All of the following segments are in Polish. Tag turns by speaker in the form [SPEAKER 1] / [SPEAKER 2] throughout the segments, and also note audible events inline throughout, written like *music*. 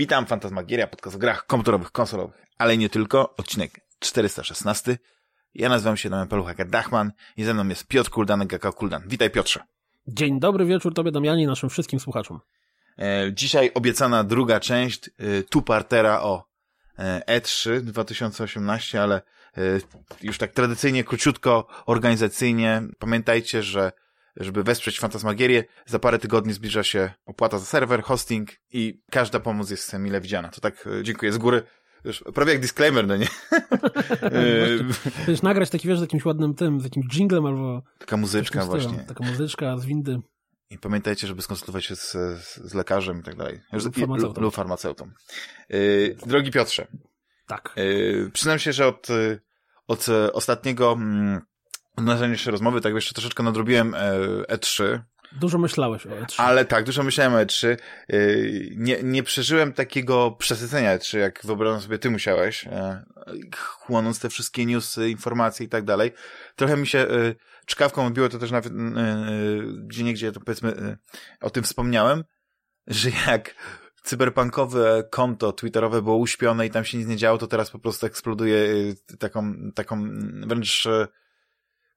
[SPEAKER 1] Witam, Fantasmagieria, podcast o grach komputerowych, konsolowych, ale nie tylko, odcinek 416. Ja nazywam się Damian Paluchaka Dachman i ze mną jest Piotr Kuldanek, aka Kuldan. Witaj Piotrze.
[SPEAKER 2] Dzień dobry wieczór Tobie Damianie i naszym wszystkim słuchaczom.
[SPEAKER 1] E, dzisiaj obiecana druga część e, o e, E3 2018, ale e, już tak tradycyjnie, króciutko, organizacyjnie. Pamiętajcie, że żeby wesprzeć Fantasmagierię, za parę tygodni zbliża się opłata za serwer, hosting i każda pomoc jest mile widziana. To tak e, dziękuję z góry. Już prawie jak disclaimer, no nie? *laughs*
[SPEAKER 2] Wiesz, nagrać taki, wiesz, z jakimś ładnym tym, z jakimś jinglem albo...
[SPEAKER 1] Taka muzyczka właśnie.
[SPEAKER 2] Taka muzyczka z windy.
[SPEAKER 1] I pamiętajcie, żeby skonsultować się z, z lekarzem i tak dalej.
[SPEAKER 2] Lub farmaceutą.
[SPEAKER 1] Lub farmaceutą. Yy, drogi Piotrze.
[SPEAKER 2] Tak.
[SPEAKER 1] Yy, przyznam się, że od, od ostatniego mm, naszej rozmowy, tak jeszcze troszeczkę nadrobiłem E3.
[SPEAKER 2] Dużo myślałeś o E3.
[SPEAKER 1] Ale tak, dużo myślałem o E3. Yy, nie, nie przeżyłem takiego przesycenia E3, jak wyobrażam sobie ty musiałeś, e, chłonąc te wszystkie newsy, informacje i tak dalej. Trochę mi się e, czkawką odbiło to też nawet gdzie niegdzie, to powiedzmy, o tym wspomniałem, że jak cyberpunkowe konto twitterowe było uśpione i tam się nic nie działo, to teraz po prostu eksploduje taką, taką wręcz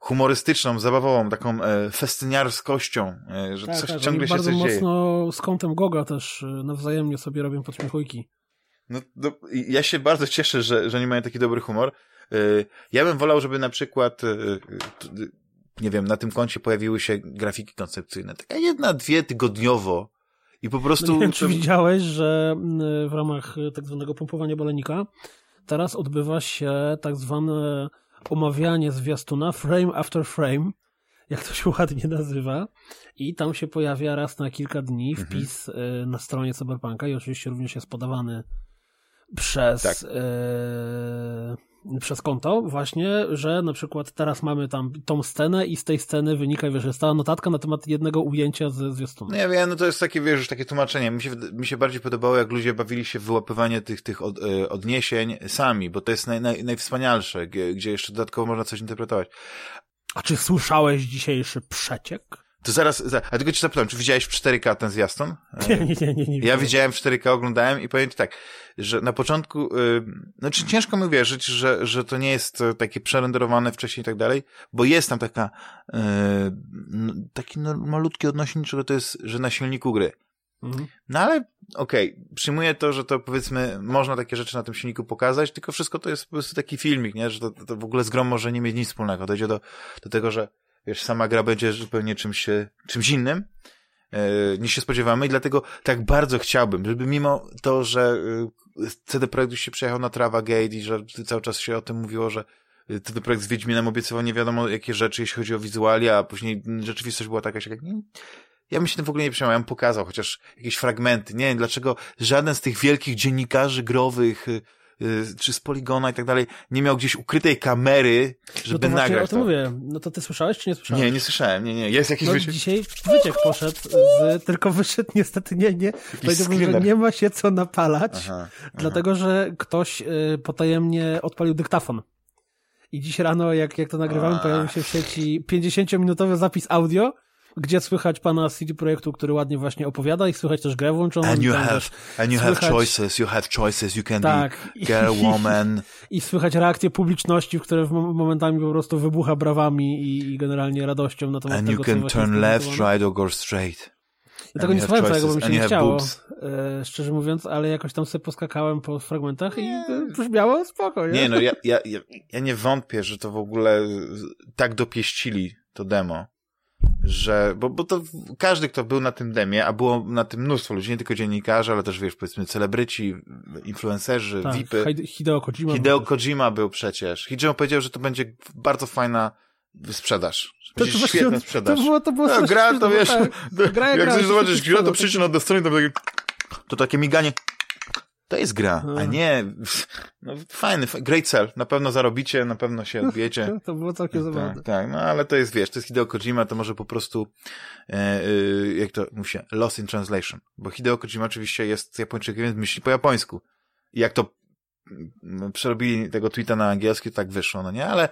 [SPEAKER 1] humorystyczną, zabawową, taką e, festyniarskością, e, że
[SPEAKER 2] tak,
[SPEAKER 1] coś
[SPEAKER 2] tak,
[SPEAKER 1] ciągle się
[SPEAKER 2] bardzo
[SPEAKER 1] coś
[SPEAKER 2] mocno
[SPEAKER 1] dzieje.
[SPEAKER 2] z kątem Goga też e, nawzajemnie sobie robią podśmiechujki.
[SPEAKER 1] No, no, ja się bardzo cieszę, że, że nie mają taki dobry humor. E, ja bym wolał, żeby na przykład, nie wiem, na tym koncie pojawiły się grafiki koncepcyjne. Taka jedna, dwie tygodniowo i po prostu...
[SPEAKER 2] No wiem, czy widziałeś, że w ramach tak zwanego pompowania balenika teraz odbywa się tak zwane omawianie zwiastuna frame after frame, jak to się ładnie nazywa. I tam się pojawia raz na kilka dni
[SPEAKER 1] Mhm.
[SPEAKER 2] wpis y, na stronie Cyberpunka i oczywiście również jest podawany przez,
[SPEAKER 1] Tak.
[SPEAKER 2] y, przez konto właśnie, że na przykład teraz mamy tam tą scenę i z tej sceny wynika, wiesz, jest ta notatka na temat jednego ujęcia ze zwiastuna.
[SPEAKER 1] No ja wiem, no to jest takie, wiesz, takie tłumaczenie. Mi się, mi się bardziej podobało, jak ludzie bawili się w wyłapywanie tych, tych od, e, odniesień sami, bo to jest naj, naj, najwspanialsze, gdzie jeszcze dodatkowo można coś interpretować.
[SPEAKER 2] A czy słyszałeś dzisiejszy przeciek?
[SPEAKER 1] To zaraz, zaraz a tylko ci zapytam, czy widziałeś w 4K ten zwiastun?
[SPEAKER 2] Nie, *laughs* nie, nie, nie. nie
[SPEAKER 1] Ja widziałem w 4K, oglądałem i powiem ci tak, że na początku, yy, znaczy ciężko mi uwierzyć, że, że to nie jest e, takie przerenderowane wcześniej i tak dalej, bo jest tam taka, yy, taki malutki odnośnik, że to jest, że na silniku gry.
[SPEAKER 2] Mhm.
[SPEAKER 1] No ale okej, przyjmuję to, że to powiedzmy można takie rzeczy na tym silniku pokazać, tylko wszystko to jest po prostu taki filmik, nie? Że to, to w ogóle z grą może nie mieć nic wspólnego. Dojdzie do, do tego, że wiesz, sama gra będzie zupełnie czymś, czymś innym e, niż się spodziewamy i dlatego tak bardzo chciałbym, żeby mimo to, że e, CD Projekt już się przejechał na Trawa Gate i że cały czas się o tym mówiło, że e, CD Projekt z Wiedźminem obiecywał nie wiadomo jakie rzeczy, jeśli chodzi o wizualia, a później rzeczywistość była taka, że nie, ja bym się tym w ogóle nie przejmował, pokazał chociaż jakieś fragmenty. Nie wiem, dlaczego żaden z tych wielkich dziennikarzy growych, czy z Poligona i tak dalej, nie miał gdzieś ukrytej kamery,
[SPEAKER 2] No
[SPEAKER 1] żeby
[SPEAKER 2] to właśnie
[SPEAKER 1] nagrać
[SPEAKER 2] o tym
[SPEAKER 1] to.
[SPEAKER 2] mówię. No to ty słyszałeś, czy nie słyszałeś?
[SPEAKER 1] Nie, nie słyszałem, nie, nie. Jest jakiś
[SPEAKER 2] No
[SPEAKER 1] wyciek-
[SPEAKER 2] dzisiaj wyciek poszedł, z, tylko wyszedł niestety nie, nie. Powiedziałbym, że nie ma się co napalać,
[SPEAKER 1] Aha,
[SPEAKER 2] dlatego że ktoś y, potajemnie odpalił dyktafon. I dziś rano, jak, jak to nagrywałem,
[SPEAKER 1] A.
[SPEAKER 2] pojawił się w sieci 50-minutowy zapis audio, gdzie słychać pana z CD Projektu, który ładnie właśnie opowiada i słychać też grę włączoną.
[SPEAKER 1] And you have, and you have
[SPEAKER 2] słychać-
[SPEAKER 1] choices, you have choices, you can
[SPEAKER 2] Tak.
[SPEAKER 1] be girl, *laughs* woman.
[SPEAKER 2] I słychać reakcję publiczności, w której momentami po prostu wybucha brawami i, i generalnie radością na temat
[SPEAKER 1] And
[SPEAKER 2] tego,
[SPEAKER 1] you can turn left, right or go straight.
[SPEAKER 2] Ja tego nie słuchałem
[SPEAKER 1] have
[SPEAKER 2] całego, bo mi się nie
[SPEAKER 1] have
[SPEAKER 2] chciało,
[SPEAKER 1] boobs.
[SPEAKER 2] e, szczerze mówiąc, ale jakoś tam sobie poskakałem po fragmentach i brzmiało spoko, nie?
[SPEAKER 1] Nie, no ja, ja, ja, *laughs* ja nie wątpię, że to w ogóle tak dopieścili to demo, że, bo, bo to każdy, kto był na tym demie, a było na tym mnóstwo ludzi, nie tylko dziennikarze, ale też, wiesz, powiedzmy, celebryci, influencerzy,
[SPEAKER 2] tak,
[SPEAKER 1] VIPy.
[SPEAKER 2] Hide- Hideo Kojima.
[SPEAKER 1] Hideo
[SPEAKER 2] był.
[SPEAKER 1] Kojima był przecież. Hideo powiedział, że to będzie bardzo fajna sprzedaż.
[SPEAKER 2] To, to,
[SPEAKER 1] świetna
[SPEAKER 2] to
[SPEAKER 1] sprzedaż.
[SPEAKER 2] było, to było
[SPEAKER 1] No, gra to wiesz,
[SPEAKER 2] tak,
[SPEAKER 1] to,
[SPEAKER 2] gra
[SPEAKER 1] jak
[SPEAKER 2] gra,
[SPEAKER 1] chcesz
[SPEAKER 2] to
[SPEAKER 1] zobaczyć grę, to przyjdzie na to będzie to takie miganie. To jest gra, a
[SPEAKER 2] No.
[SPEAKER 1] nie no, fajny, fa- great sell. Na pewno zarobicie, na pewno się odbijecie. *laughs*
[SPEAKER 2] To było całkiem zabawne.
[SPEAKER 1] Tak, tak, no ale to jest, wiesz, to jest Hideo Kojima, to może po prostu, e, e, jak to mówi się, lost in translation. Bo Hideo Kojima oczywiście jest Japończykiem, więc myśli po japońsku. I jak to mm, przerobili tego tweeta na angielski, to tak wyszło, no nie? Ale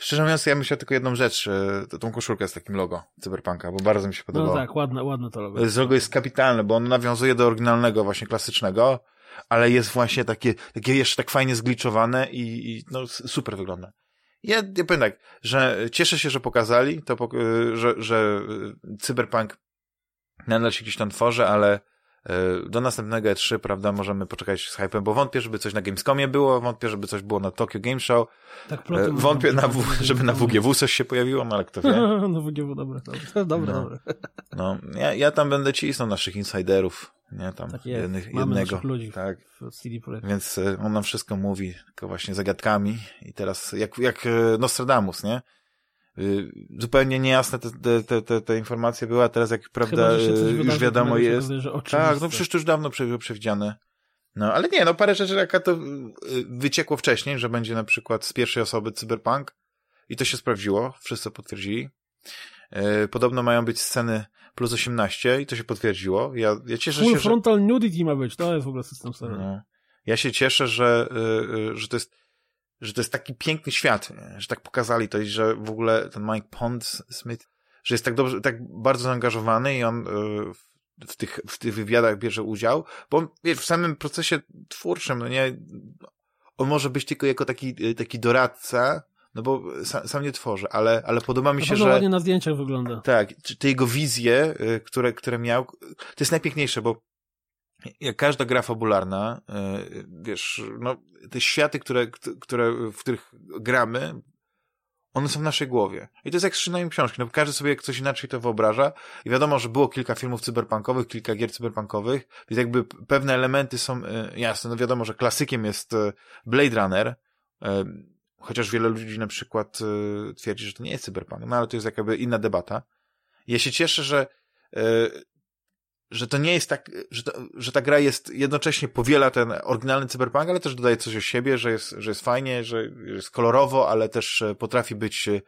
[SPEAKER 1] szczerze mówiąc, ja myślę tylko jedną rzecz, yy, tą koszulkę z takim logo Cyberpunka, bo bardzo mi się podobało.
[SPEAKER 2] No tak, ładne, ładne to logo.
[SPEAKER 1] Z logo jest kapitalne, bo on nawiązuje do oryginalnego, właśnie klasycznego, ale jest właśnie takie, takie jeszcze tak fajnie zgliczowane i, i no, super wygląda. Ja, ja powiem tak, że cieszę się, że pokazali, to, że, że Cyberpunk nadal się gdzieś tam tworzy, ale do następnego E3, prawda, możemy poczekać z hypem, bo wątpię, żeby coś na Gamescomie było, wątpię, żeby coś było na Tokyo Game Show,
[SPEAKER 2] tak,
[SPEAKER 1] e, wątpię, na w, żeby na WGW coś się pojawiło, no ale kto wie. *laughs*
[SPEAKER 2] no WGW, dobre, dobre, *laughs* dobre.
[SPEAKER 1] No,
[SPEAKER 2] dobre.
[SPEAKER 1] no ja, ja tam będę cisnął naszych insiderów, nie, tam
[SPEAKER 2] tak jest.
[SPEAKER 1] jednych,
[SPEAKER 2] Mamy
[SPEAKER 1] jednego,
[SPEAKER 2] ludzi
[SPEAKER 1] tak, więc e, on nam wszystko mówi, tylko właśnie zagadkami i teraz, jak, jak Nostradamus, nie, zupełnie niejasne te, te, te, te informacje były, a teraz jak prawda
[SPEAKER 2] Chyba,
[SPEAKER 1] już wiadomo jest. Tak, no przecież to już dawno było przewidziane. No, ale nie, no parę rzeczy jaka to y, wyciekło wcześniej, że będzie na przykład z pierwszej osoby cyberpunk i to się sprawdziło, wszyscy potwierdzili. Y, podobno mają być sceny plus 18 i to się potwierdziło. Ja, ja cieszę
[SPEAKER 2] Full
[SPEAKER 1] się,
[SPEAKER 2] frontal że... nudity ma być, to jest w ogóle system serii. No.
[SPEAKER 1] Ja się cieszę, że, że to jest że to jest taki piękny świat, że tak pokazali to i że w ogóle ten Mike Pond Smith, że jest tak dobrze, tak bardzo zaangażowany i on y, w tych, w tych wywiadach bierze udział, bo wiesz, w samym procesie twórczym, no nie, on może być tylko jako taki, y, taki doradca, no bo sam, sam nie tworzy, ale, ale podoba mi się, że...
[SPEAKER 2] ładnie na zdjęciach wygląda.
[SPEAKER 1] Tak, te jego wizje, y, które, które miał, to jest najpiękniejsze, bo jak każda gra fabularna, e, wiesz, no, te światy, które, które, w których gramy, one są w naszej głowie. I to jest jak z szynami książki. No, każdy sobie coś inaczej to wyobraża. I wiadomo, że było kilka filmów cyberpunkowych, kilka gier cyberpunkowych, więc jakby pewne elementy są e, jasne. No wiadomo, że klasykiem jest e, Blade Runner, chociaż wiele ludzi na przykład twierdzi, że to nie jest cyberpunk, no ale to jest jakby inna debata. Ja się cieszę, że że to nie jest tak, że, to, że ta gra jest jednocześnie powiela ten oryginalny cyberpunk, ale też dodaje coś o siebie, że jest, że jest fajnie, że jest kolorowo, ale też e, potrafi być e,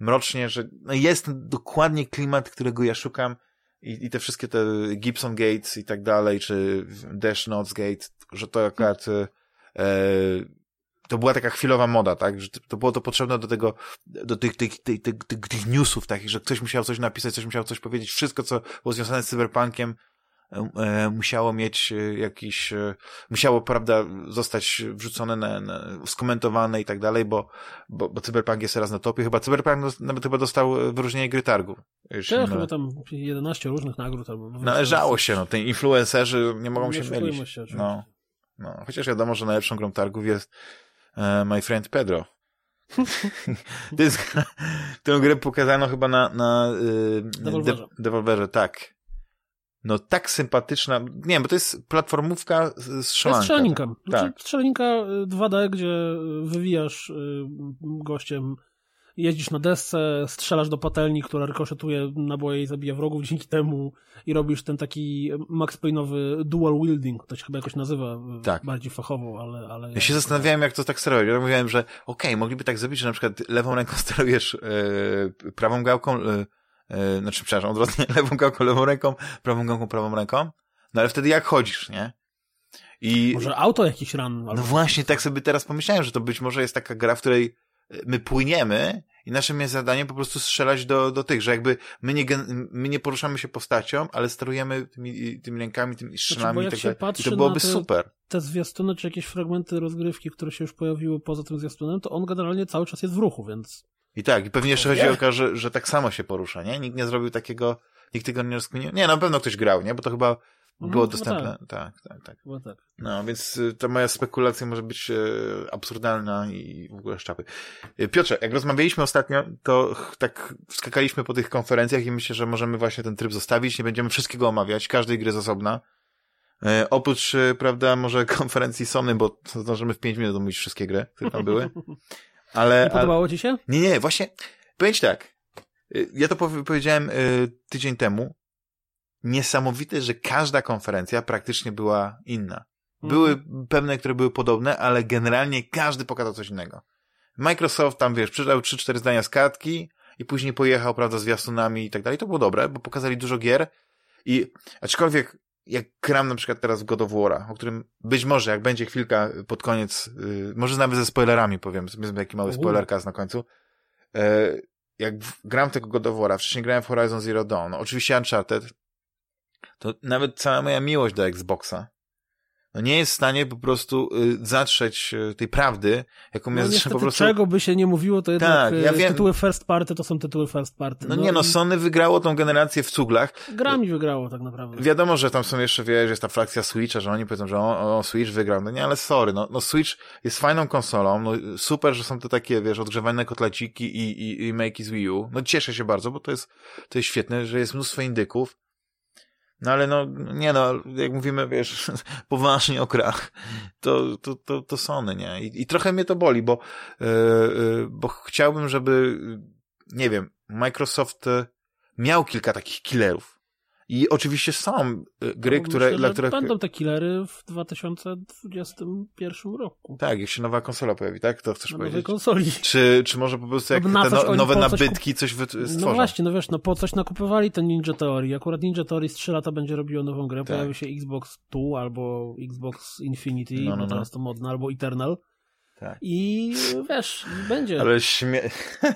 [SPEAKER 1] mrocznie, że no jest dokładnie klimat, którego ja szukam i, i te wszystkie te Gibson Gates i tak dalej, czy Dash Notes Gate, że to akurat e, to była taka chwilowa moda, tak, że to było to potrzebne do tego, do tych, tych, tych, tych, tych, tych newsów takich, że ktoś musiał coś napisać, coś musiał coś powiedzieć, wszystko, co było związane z cyberpunkiem, e, musiało mieć e, jakiś, e, musiało, prawda, zostać wrzucone, na, na, skomentowane i tak dalej, bo, bo, bo Cyberpunk jest teraz na topie. Chyba Cyberpunk nawet chyba dostał wyróżnienie gry targu.
[SPEAKER 2] Tak, chyba tam 11 różnych nagród. Albo
[SPEAKER 1] Należało się, no, te influencerzy nie mogą się mylić. Się, no, no, chociaż wiadomo, że najlepszą grą targów jest My Friend Pedro. to jest, tę grę pokazano chyba na, na
[SPEAKER 2] Devolverze,
[SPEAKER 1] tak. No tak sympatyczna, nie wiem, bo to jest platformówka z strzelanką.
[SPEAKER 2] Strzelaninka.
[SPEAKER 1] Tak.
[SPEAKER 2] Znaczy, strzelaninka 2D, gdzie wywijasz gościem jeździsz na desce, strzelasz do patelni, która rykoszetuje naboje i zabija wrogów dzięki temu i robisz ten taki Max Payne'owy dual wielding, to się chyba jakoś nazywa e, tak. bardziej fachowo, ale... ale
[SPEAKER 1] ja się zastanawiałem, jak to tak sterować. Ja mówiłem, że okej, okay, mogliby tak zrobić, że na przykład lewą ręką *laughs* sterujesz yy, prawą gałką, yy, yy, znaczy, przepraszam, odwrotnie, *laughs* lewą gałką, lewą ręką, prawą gałką, prawą ręką, no ale wtedy jak chodzisz, nie?
[SPEAKER 2] I... Może auto jakiś ran.
[SPEAKER 1] No właśnie, tak sobie teraz pomyślałem, że to być może jest taka gra, w której my płyniemy i naszym jest zadanie po prostu strzelać do, do tych, że jakby my nie, my nie poruszamy się postacią, ale sterujemy tymi, tymi rękami, tymi strzelami
[SPEAKER 2] znaczy,
[SPEAKER 1] tak. I to byłoby
[SPEAKER 2] te,
[SPEAKER 1] super.
[SPEAKER 2] Te zwiastuny, czy jakieś fragmenty rozgrywki, które się już pojawiły poza tym zwiastunem, to on generalnie cały czas jest w ruchu, więc...
[SPEAKER 1] I tak, i pewnie jeszcze chodzi o to, że, że tak samo się porusza, nie? Nikt nie zrobił takiego, nikt tego nie rozkminił. Nie, na pewno ktoś grał, nie? Bo to chyba było dostępne. Tak, tak, tak. tak.
[SPEAKER 2] tak.
[SPEAKER 1] No, więc y, ta moja spekulacja może być e, absurdalna i w ogóle szczapy. Y, Piotrze, jak rozmawialiśmy ostatnio, to tak skakaliśmy po tych konferencjach i myślę, że możemy właśnie ten tryb zostawić. Nie będziemy wszystkiego omawiać, każdej gry z osobna. E, oprócz, e, prawda, może *laughs* konferencji Sony, bo zdążymy w 5 minut omówić wszystkie gry, które tam były. *laughs* Ale,
[SPEAKER 2] nie podobało ci się?
[SPEAKER 1] Nie, nie, właśnie, powiem tak. Ja to powiedziałem tydzień temu niesamowite, że każda konferencja praktycznie była inna. Były mhm. pewne, które były podobne, ale generalnie każdy pokazał coś innego. Microsoft tam, wiesz, przeczytał 3-4 zdania z kartki i później pojechał, prawda, z zwiastunami i tak dalej. To było dobre, bo pokazali dużo gier i aczkolwiek jak gram na przykład teraz w God of War'a, o którym być może, jak będzie chwilka pod koniec, yy, może nawet ze spoilerami powiem, sobie taki mały spoilerka na końcu, yy, jak w, gram tego God of War'a, wcześniej grałem w Horizon Zero Dawn, no, oczywiście Uncharted, to nawet cała moja miłość do Xboxa no nie jest w stanie po prostu y, zatrzeć y, tej prawdy, jaką
[SPEAKER 2] no,
[SPEAKER 1] jest po prostu...
[SPEAKER 2] czego by się nie mówiło, to jednak tak, ja y, wiem... tytuły first party to są tytuły first party.
[SPEAKER 1] No, no nie, no Sony wygrało tą generację w cuglach.
[SPEAKER 2] Grami wygrało tak naprawdę.
[SPEAKER 1] Wiadomo, że tam są jeszcze, wiesz, jest ta frakcja Switcha, że oni powiedzą, że o, o Switch wygrał. No nie, ale sorry, no, no Switch jest fajną konsolą, no super, że są to takie, wiesz, odgrzewane kotleciki i, i, i make z Wii U. No cieszę się bardzo, bo to jest, to jest świetne, że jest mnóstwo indyków, no ale no, nie no, jak mówimy, wiesz, *laughs* poważnie o krach, to, to, to, to Sony, nie? I, I trochę mnie to boli, bo, yy, bo chciałbym, żeby, nie wiem, Microsoft miał kilka takich killerów. I oczywiście są y, gry,
[SPEAKER 2] no,
[SPEAKER 1] które...
[SPEAKER 2] Myślę,
[SPEAKER 1] dla których...
[SPEAKER 2] będą te killery w 2021 roku.
[SPEAKER 1] Tak, jak się nowa konsola pojawi, tak? To chcesz
[SPEAKER 2] Na
[SPEAKER 1] powiedzieć?
[SPEAKER 2] nowej konsoli.
[SPEAKER 1] Czy, czy może po prostu jak no, te no, nowe nabytki coś, coś stworzą?
[SPEAKER 2] No właśnie, no wiesz, no po coś nakupywali ten Ninja Theory. Akurat Ninja Theory z 3 lata będzie robiło nową grę. Tak. Pojawi się Xbox 2 albo Xbox Infinity, no, no, bo no. teraz to modne, albo Eternal. Tak. I wiesz, będzie.
[SPEAKER 1] Ale śmie...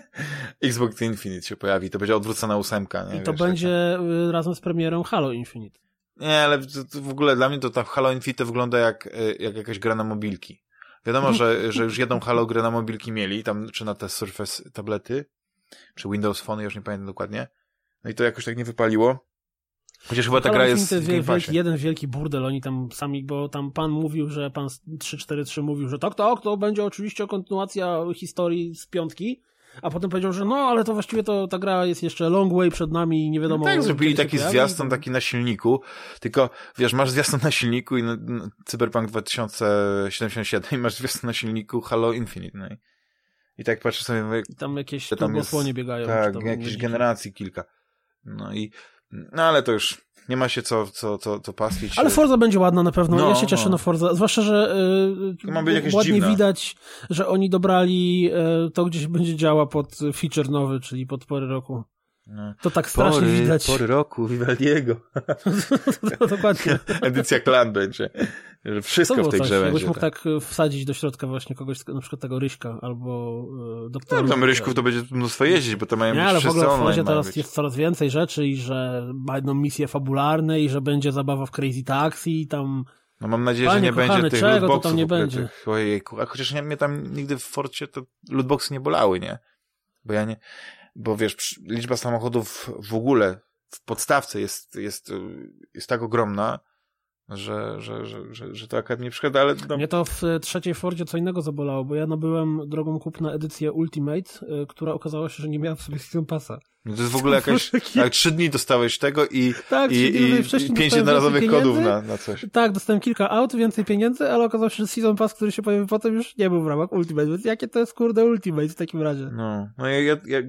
[SPEAKER 1] *laughs* Xbox Infinite się pojawi, to będzie odwrócona ósemka. Nie?
[SPEAKER 2] I to wiesz, będzie. Y, razem z premierą Halo Infinite.
[SPEAKER 1] Nie, ale w ogóle dla mnie to ta Halo Infinite wygląda jak, y, jak jakaś gra na mobilki. Wiadomo, że, *laughs* że już jedną Halo grę na mobilki mieli, tam czy na te Surface tablety, czy Windows Phone, już nie pamiętam dokładnie. No i to jakoś tak nie wypaliło. Chociaż chyba ta gra jest w
[SPEAKER 2] wielki, jeden wielki burdel, oni tam sami, bo tam pan mówił, że pan 343 mówił, że tak, tak, to będzie oczywiście kontynuacja historii z piątki, a potem powiedział, że no, ale to właściwie to ta gra jest jeszcze long way przed nami i nie wiadomo.
[SPEAKER 1] No tak, zrobili taki zwiastun taki na silniku, tylko wiesz, masz zwiastun na silniku i no, no, Cyberpunk 2077 i masz zwiastun na silniku Halo Infinite, no i, i tak patrzę sobie, mówię,
[SPEAKER 2] I tam jakieś tam jest, biegają.
[SPEAKER 1] Tak, jakieś generacji kilka. No i no ale to już nie ma się co, co, co, co pastwić.
[SPEAKER 2] Ale Forza będzie ładna na pewno. No, ja się cieszę no. na Forza. Zwłaszcza, że yy, ładnie dziwna. widać, że oni dobrali yy, to gdzieś będzie działa pod feature nowy, czyli pod pory roku. No. To tak strasznie
[SPEAKER 1] pory,
[SPEAKER 2] widać.
[SPEAKER 1] Pory roku, Vivaldiego. *laughs*
[SPEAKER 2] no, dokładnie. *laughs*
[SPEAKER 1] Edycja klan będzie. Wszystko w tej grze będzie.
[SPEAKER 2] mógł tak. tak wsadzić do środka właśnie kogoś, na przykład tego Ryśka albo e, doktora.
[SPEAKER 1] No, tam Ryśków to będzie mnóstwo jeździć, bo to mają
[SPEAKER 2] Nie,
[SPEAKER 1] być
[SPEAKER 2] ale
[SPEAKER 1] w
[SPEAKER 2] ogóle w Forzie teraz jest coraz więcej rzeczy i że będą misje fabularne i że będzie zabawa w Crazy Taxi i tam...
[SPEAKER 1] No mam nadzieję, Panie, że nie kochany, będzie tych
[SPEAKER 2] czego to tam nie będzie.
[SPEAKER 1] Ojejku, a chociaż mnie tam nigdy w Forcie to lootboxy nie bolały, nie? Bo ja nie bo wiesz, liczba samochodów w ogóle w podstawce jest, jest, jest tak ogromna, że, że, że, że, że to akurat nie przeszkadza, ale... No...
[SPEAKER 2] Mnie to w trzeciej Fordzie co innego zabolało, bo ja nabyłem drogą kupna edycję Ultimate, y, która okazała się, że nie miała w sobie Season Passa.
[SPEAKER 1] No to jest w ogóle *laughs* jakaś... Tak, trzy dni dostałeś tego i, tak, i, i, i pięć jednorazowych kodów na, na coś.
[SPEAKER 2] Tak, dostałem kilka aut, więcej pieniędzy, ale okazało się, że Season Pass, który się pojawił potem już nie był w ramach Ultimate, więc jakie to jest kurde Ultimate w takim razie?
[SPEAKER 1] No, no ja, ja, ja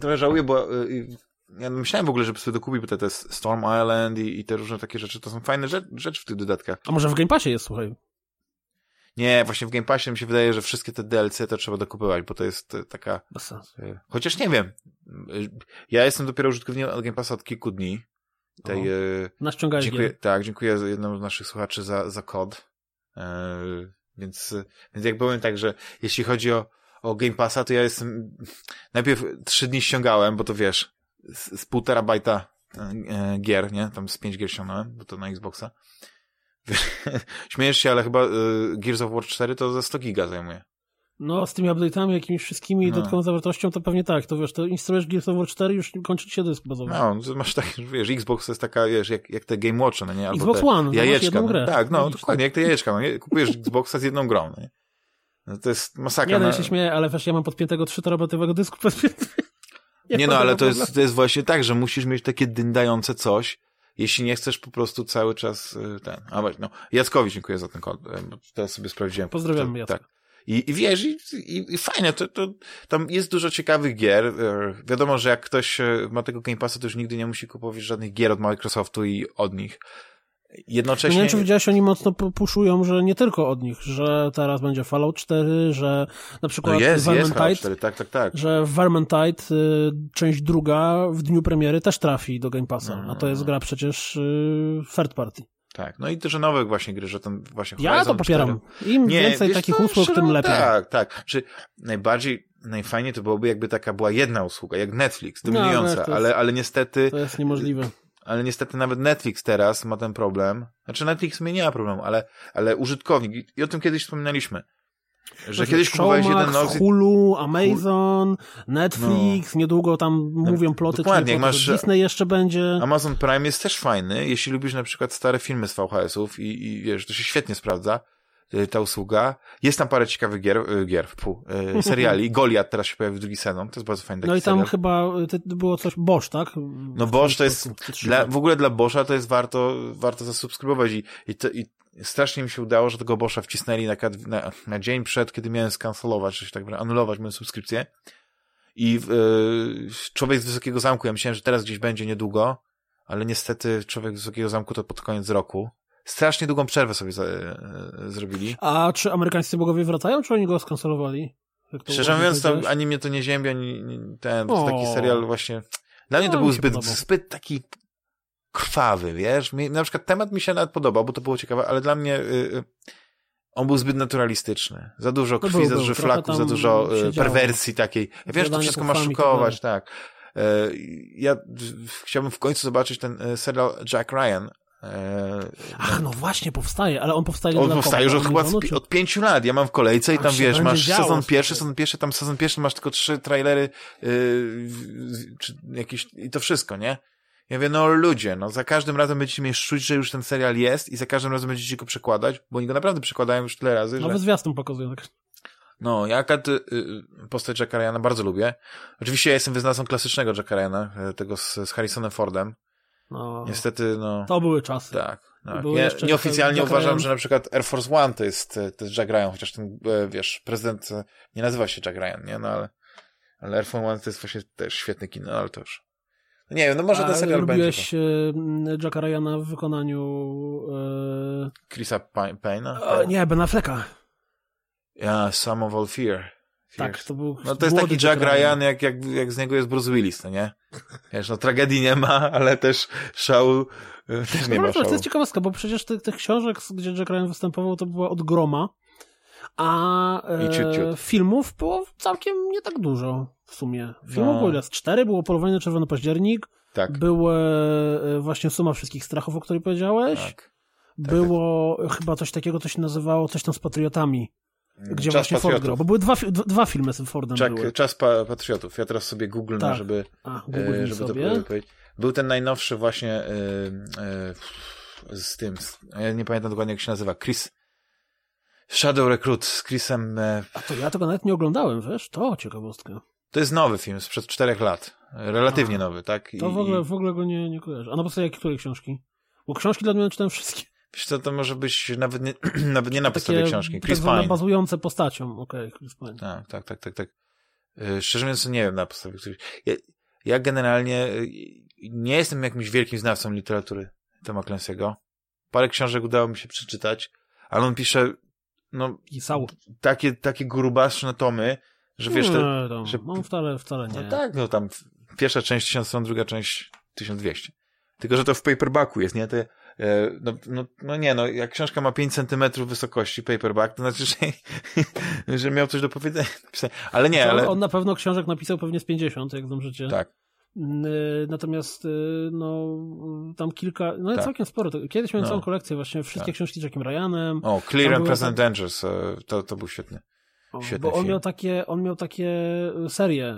[SPEAKER 1] trochę żałuję, bo y, ja myślałem w ogóle, żeby sobie to kupić, bo to jest Storm Island i, i te różne takie rzeczy, to są fajne rzeczy, rzeczy w tych dodatkach.
[SPEAKER 2] A może w Game Passie jest, słuchaj?
[SPEAKER 1] Nie, właśnie w Game Passie mi się wydaje, że wszystkie te DLC to trzeba dokupywać, bo to jest e, taka...
[SPEAKER 2] Bez sensu.
[SPEAKER 1] Chociaż nie wiem. Ja jestem dopiero użytkownikiem Game Passa od kilku dni. Tej,
[SPEAKER 2] Naściągałeś
[SPEAKER 1] dziękuję, Tak, dziękuję jednemu z naszych słuchaczy za, za kod. E, więc, więc jak byłem tak, że jeśli chodzi o o Game Passa, to ja jestem... Najpierw trzy dni ściągałem, bo to wiesz, z, z półtora bajta e, gier, nie? Tam z pięć gier ściągnąłem, bo to na Xboxa. *laughs* Śmiejesz się, ale chyba e, Gears of War 4 to za 100 giga zajmuje.
[SPEAKER 2] No, z tymi update'ami, jakimiś wszystkimi no. dodatkową zawartością, to pewnie tak. To wiesz, to instalujesz Gears of War 4 już kończy się dysk bazowy.
[SPEAKER 1] No, masz tak, wiesz, Xbox jest taka, wiesz, jak, jak te Game Watche, no nie?
[SPEAKER 2] Albo Xbox One,
[SPEAKER 1] jajeczka.
[SPEAKER 2] No, grę.
[SPEAKER 1] Tak, no, dokładnie, jak te jajeczka, no nie? Kupujesz *laughs* Xboxa z jedną grą, nie? No to jest masakra.
[SPEAKER 2] Nie, no ja się śmieję, ale wiesz, ja mam podpiętego 3 terabatowego dysku.
[SPEAKER 1] Nie, *laughs* nie no, ale to jest, to jest właśnie tak, że musisz mieć takie dyndające coś, jeśli nie chcesz po prostu cały czas y, ten. A no, Jackowi dziękuję za ten kod, bo teraz sobie sprawdziłem.
[SPEAKER 2] Pozdrawiam Jacka. Tak.
[SPEAKER 1] I, i wiesz, i, i, i fajnie, to, to, tam jest dużo ciekawych gier. Y, wiadomo, że jak ktoś y, ma tego Game Passa, to już nigdy nie musi kupować żadnych gier od Microsoftu i od nich. Jednocześnie...
[SPEAKER 2] No nie wiem, czy widziałeś, oni mocno puszują, że nie tylko od nich, że teraz będzie Fallout 4, że na przykład
[SPEAKER 1] no jest, Vermintide, jest 4, tak, tak, tak.
[SPEAKER 2] że Vermintide, y, część druga w dniu premiery też trafi do Game Passa, no, a to jest gra przecież y, third party.
[SPEAKER 1] Tak, no i też nowe właśnie gry, że ten właśnie
[SPEAKER 2] Ja
[SPEAKER 1] Horizon
[SPEAKER 2] to popieram.
[SPEAKER 1] 4.
[SPEAKER 2] Im
[SPEAKER 1] Nie,
[SPEAKER 2] więcej
[SPEAKER 1] wiesz
[SPEAKER 2] takich usług, tym lepiej.
[SPEAKER 1] Tak, tak. Czy najbardziej, najfajniej to byłoby jakby taka była jedna usługa, jak Netflix,
[SPEAKER 2] No,
[SPEAKER 1] dominująca,
[SPEAKER 2] jest-
[SPEAKER 1] ale, ale niestety,
[SPEAKER 2] To jest niemożliwe.
[SPEAKER 1] Ale niestety nawet Netflix teraz ma ten problem. Znaczy Netflix mnie nie ma problemu, ale, ale użytkownik, i- o tym kiedyś wspominaliśmy, że
[SPEAKER 2] Znaczy,
[SPEAKER 1] kiedyś kupowałeś jeden noc
[SPEAKER 2] Hulu, Amazon, Netflix, niedługo tam mówią ploty,
[SPEAKER 1] No, dokładnie,
[SPEAKER 2] czy
[SPEAKER 1] masz-
[SPEAKER 2] Disney jeszcze będzie.
[SPEAKER 1] Amazon Prime jest też fajny, jeśli lubisz na przykład stare filmy z VHS-ów i, i wiesz, to się świetnie sprawdza, ta usługa. Jest tam parę ciekawych gier, y, gier pół, y, seriali. *laughs* Goliat teraz się pojawił drugi sezon, to jest bardzo fajny
[SPEAKER 2] No i tam
[SPEAKER 1] serial.
[SPEAKER 2] chyba y, było coś, Bosch, tak?
[SPEAKER 1] No Bosch to jest, dla, w ogóle dla Boscha to jest warto, warto zasubskrybować i, i, to, i strasznie mi się udało, że tego Boscha wcisnęli na, na, na dzień przed, kiedy miałem skancelować, czy się tak anulować moją subskrypcję. I y, Człowiek z Wysokiego Zamku, ja myślałem, że teraz gdzieś będzie niedługo, ale niestety Człowiek z Wysokiego Zamku to pod koniec roku. Strasznie długą przerwę sobie za, e, zrobili.
[SPEAKER 2] A czy amerykańscy bogowie wracają, czy oni go to
[SPEAKER 1] Szczerze mówiąc, to ani mnie to nie ziębi, ani ten, to taki serial właśnie... Dla mnie to
[SPEAKER 2] No,
[SPEAKER 1] był zbyt, zbyt taki krwawy, wiesz? Na przykład temat mi się nawet podobał, bo to było ciekawe, ale dla mnie y, y, on był zbyt naturalistny. Za dużo krwi,
[SPEAKER 2] był,
[SPEAKER 1] za dużo flaków, za dużo y, perwersji takiej. Że to wszystko ma
[SPEAKER 2] puchami i tak
[SPEAKER 1] Ja chciałbym w końcu zobaczyć ten serial Jack Ryan. Y,
[SPEAKER 2] Ach, no właśnie, powstaje, ale on powstaje
[SPEAKER 1] on powstaje już od, chyba
[SPEAKER 2] czy-
[SPEAKER 1] od pięciu lat. Ja mam w kolejce i tam wiesz, masz
[SPEAKER 2] działo,
[SPEAKER 1] sezon pierwszy, sezon pierwszy, tam sezon pierwszy masz tylko trzy trailery yy, czy jakieś i to wszystko, nie? Ja mówię, no ludzie, no za każdym razem będziecie mieć czuć, że już ten serial jest i za każdym razem będziecie go przekładać, bo oni go naprawdę przekładają już tyle razy, że...
[SPEAKER 2] Nawet zwiastun pokazują. Tak.
[SPEAKER 1] No, ja akurat, y, y, postać Jacka Ryana bardzo lubię. Oczywiście ja jestem wyznawcą klasycznego Jacka Ryana, y, tego z, z Harrisonem Fordem.
[SPEAKER 2] No,
[SPEAKER 1] Niestety, no...
[SPEAKER 2] to były czasy.
[SPEAKER 1] Tak. tak.
[SPEAKER 2] Były
[SPEAKER 1] Ja nieoficjalnie uważam, że na przykład Air Force One to jest, to jest Jack Ryan, chociaż ten, e, wiesz, prezydent e, nie nazywa się Jack Ryan, nie? No ale, ale Air Force One to jest właśnie też świetny kino, ale to już... No nie wiem, no może
[SPEAKER 2] A
[SPEAKER 1] ten serial
[SPEAKER 2] lubiłeś
[SPEAKER 1] będzie.
[SPEAKER 2] Jacka Ryana w wykonaniu... E...
[SPEAKER 1] Chrisa Pa- Payna?
[SPEAKER 2] O, nie, Ben Afflecka.
[SPEAKER 1] Ja, Some of All Fear.
[SPEAKER 2] Tak, to był
[SPEAKER 1] No to jest taki Jack Ryan, jak, jak, jak z niego jest Bruce Willis, no nie? Wiesz, no tragedii nie ma, ale też szału e, też nie
[SPEAKER 2] No
[SPEAKER 1] ma
[SPEAKER 2] to, to
[SPEAKER 1] szału.
[SPEAKER 2] jest ciekawostka, bo przecież tych, tych książek, gdzie Jack Ryan występował, to była od groma, a
[SPEAKER 1] I ciut,
[SPEAKER 2] e,
[SPEAKER 1] ciut.
[SPEAKER 2] filmów było całkiem nie tak dużo w sumie. Filmów
[SPEAKER 1] No.
[SPEAKER 2] było ile? Z cztery, było Polowanie na Czerwony Październik,
[SPEAKER 1] Tak,
[SPEAKER 2] e, właśnie Suma Wszystkich Strachów, o której powiedziałeś,
[SPEAKER 1] tak.
[SPEAKER 2] było chyba coś takiego, co się nazywało coś tam z Patriotami, gdzie
[SPEAKER 1] Czas
[SPEAKER 2] właśnie Ford
[SPEAKER 1] Patriotów.
[SPEAKER 2] grał, bo były dwa, dwa filmy z Fordem
[SPEAKER 1] Czak,
[SPEAKER 2] były.
[SPEAKER 1] czas pa patriotów. Ja teraz sobie googlę,
[SPEAKER 2] Tak.
[SPEAKER 1] żeby,
[SPEAKER 2] A,
[SPEAKER 1] e, żeby
[SPEAKER 2] sobie.
[SPEAKER 1] to powiedzieć. Był ten najnowszy właśnie e, e, z tym, z, ja nie pamiętam dokładnie jak się nazywa, Chris Shadow Recruit z Chrisem.
[SPEAKER 2] A to ja tego nawet nie oglądałem, wiesz? To ciekawostka.
[SPEAKER 1] to jest nowy film sprzed czterech lat. Relatywnie
[SPEAKER 2] A,
[SPEAKER 1] nowy, tak?
[SPEAKER 2] To w ogóle, w ogóle go nie, nie kojarzę. A na podstawie jakiej której książki? Bo książki dla mnie czytałem wszystkie.
[SPEAKER 1] Wiesz co, to może być nawet nie, *clears throat* nawet nie na podstawie książki.
[SPEAKER 2] tak
[SPEAKER 1] Chris
[SPEAKER 2] zwane
[SPEAKER 1] Pine.
[SPEAKER 2] bazujące postacią. Okej, Chris Pine.
[SPEAKER 1] Tak, tak, tak, tak, tak. E, Szczerze mówiąc, nie wiem na podstawie których. Ja, ja generalnie e, nie jestem jakimś wielkim znawcą literatury Toma Clancy'ego. Parę książek udało mi się przeczytać, ale on pisze no, takie, takie grubaszne tomy, że wiesz, te,
[SPEAKER 2] tam,
[SPEAKER 1] że-
[SPEAKER 2] no wcale, wcale nie.
[SPEAKER 1] no tak, no tam pierwsza część 1000 stron, druga część 1200. Tylko, że to w paperbacku jest, nie? Te, no, no, no nie, no, jak książka ma 5 centymetrów wysokości, paperback, to znaczy, że, *laughs* że miał coś do powiedzenia. Ale nie, ale...
[SPEAKER 2] On na pewno książek napisał pewnie z 50, jak znam życie.
[SPEAKER 1] Tak.
[SPEAKER 2] Y, Natomiast y, no tam kilka, no
[SPEAKER 1] Tak.
[SPEAKER 2] całkiem sporo. Kiedyś miałem
[SPEAKER 1] No.
[SPEAKER 2] całą kolekcję właśnie wszystkie
[SPEAKER 1] Tak.
[SPEAKER 2] książki z Jackiem Ryanem.
[SPEAKER 1] O, Clear and Present
[SPEAKER 2] tak-
[SPEAKER 1] Dangers, e, to, to był świetny. Świetny
[SPEAKER 2] bo on
[SPEAKER 1] film.
[SPEAKER 2] miał takie, on miał takie serie,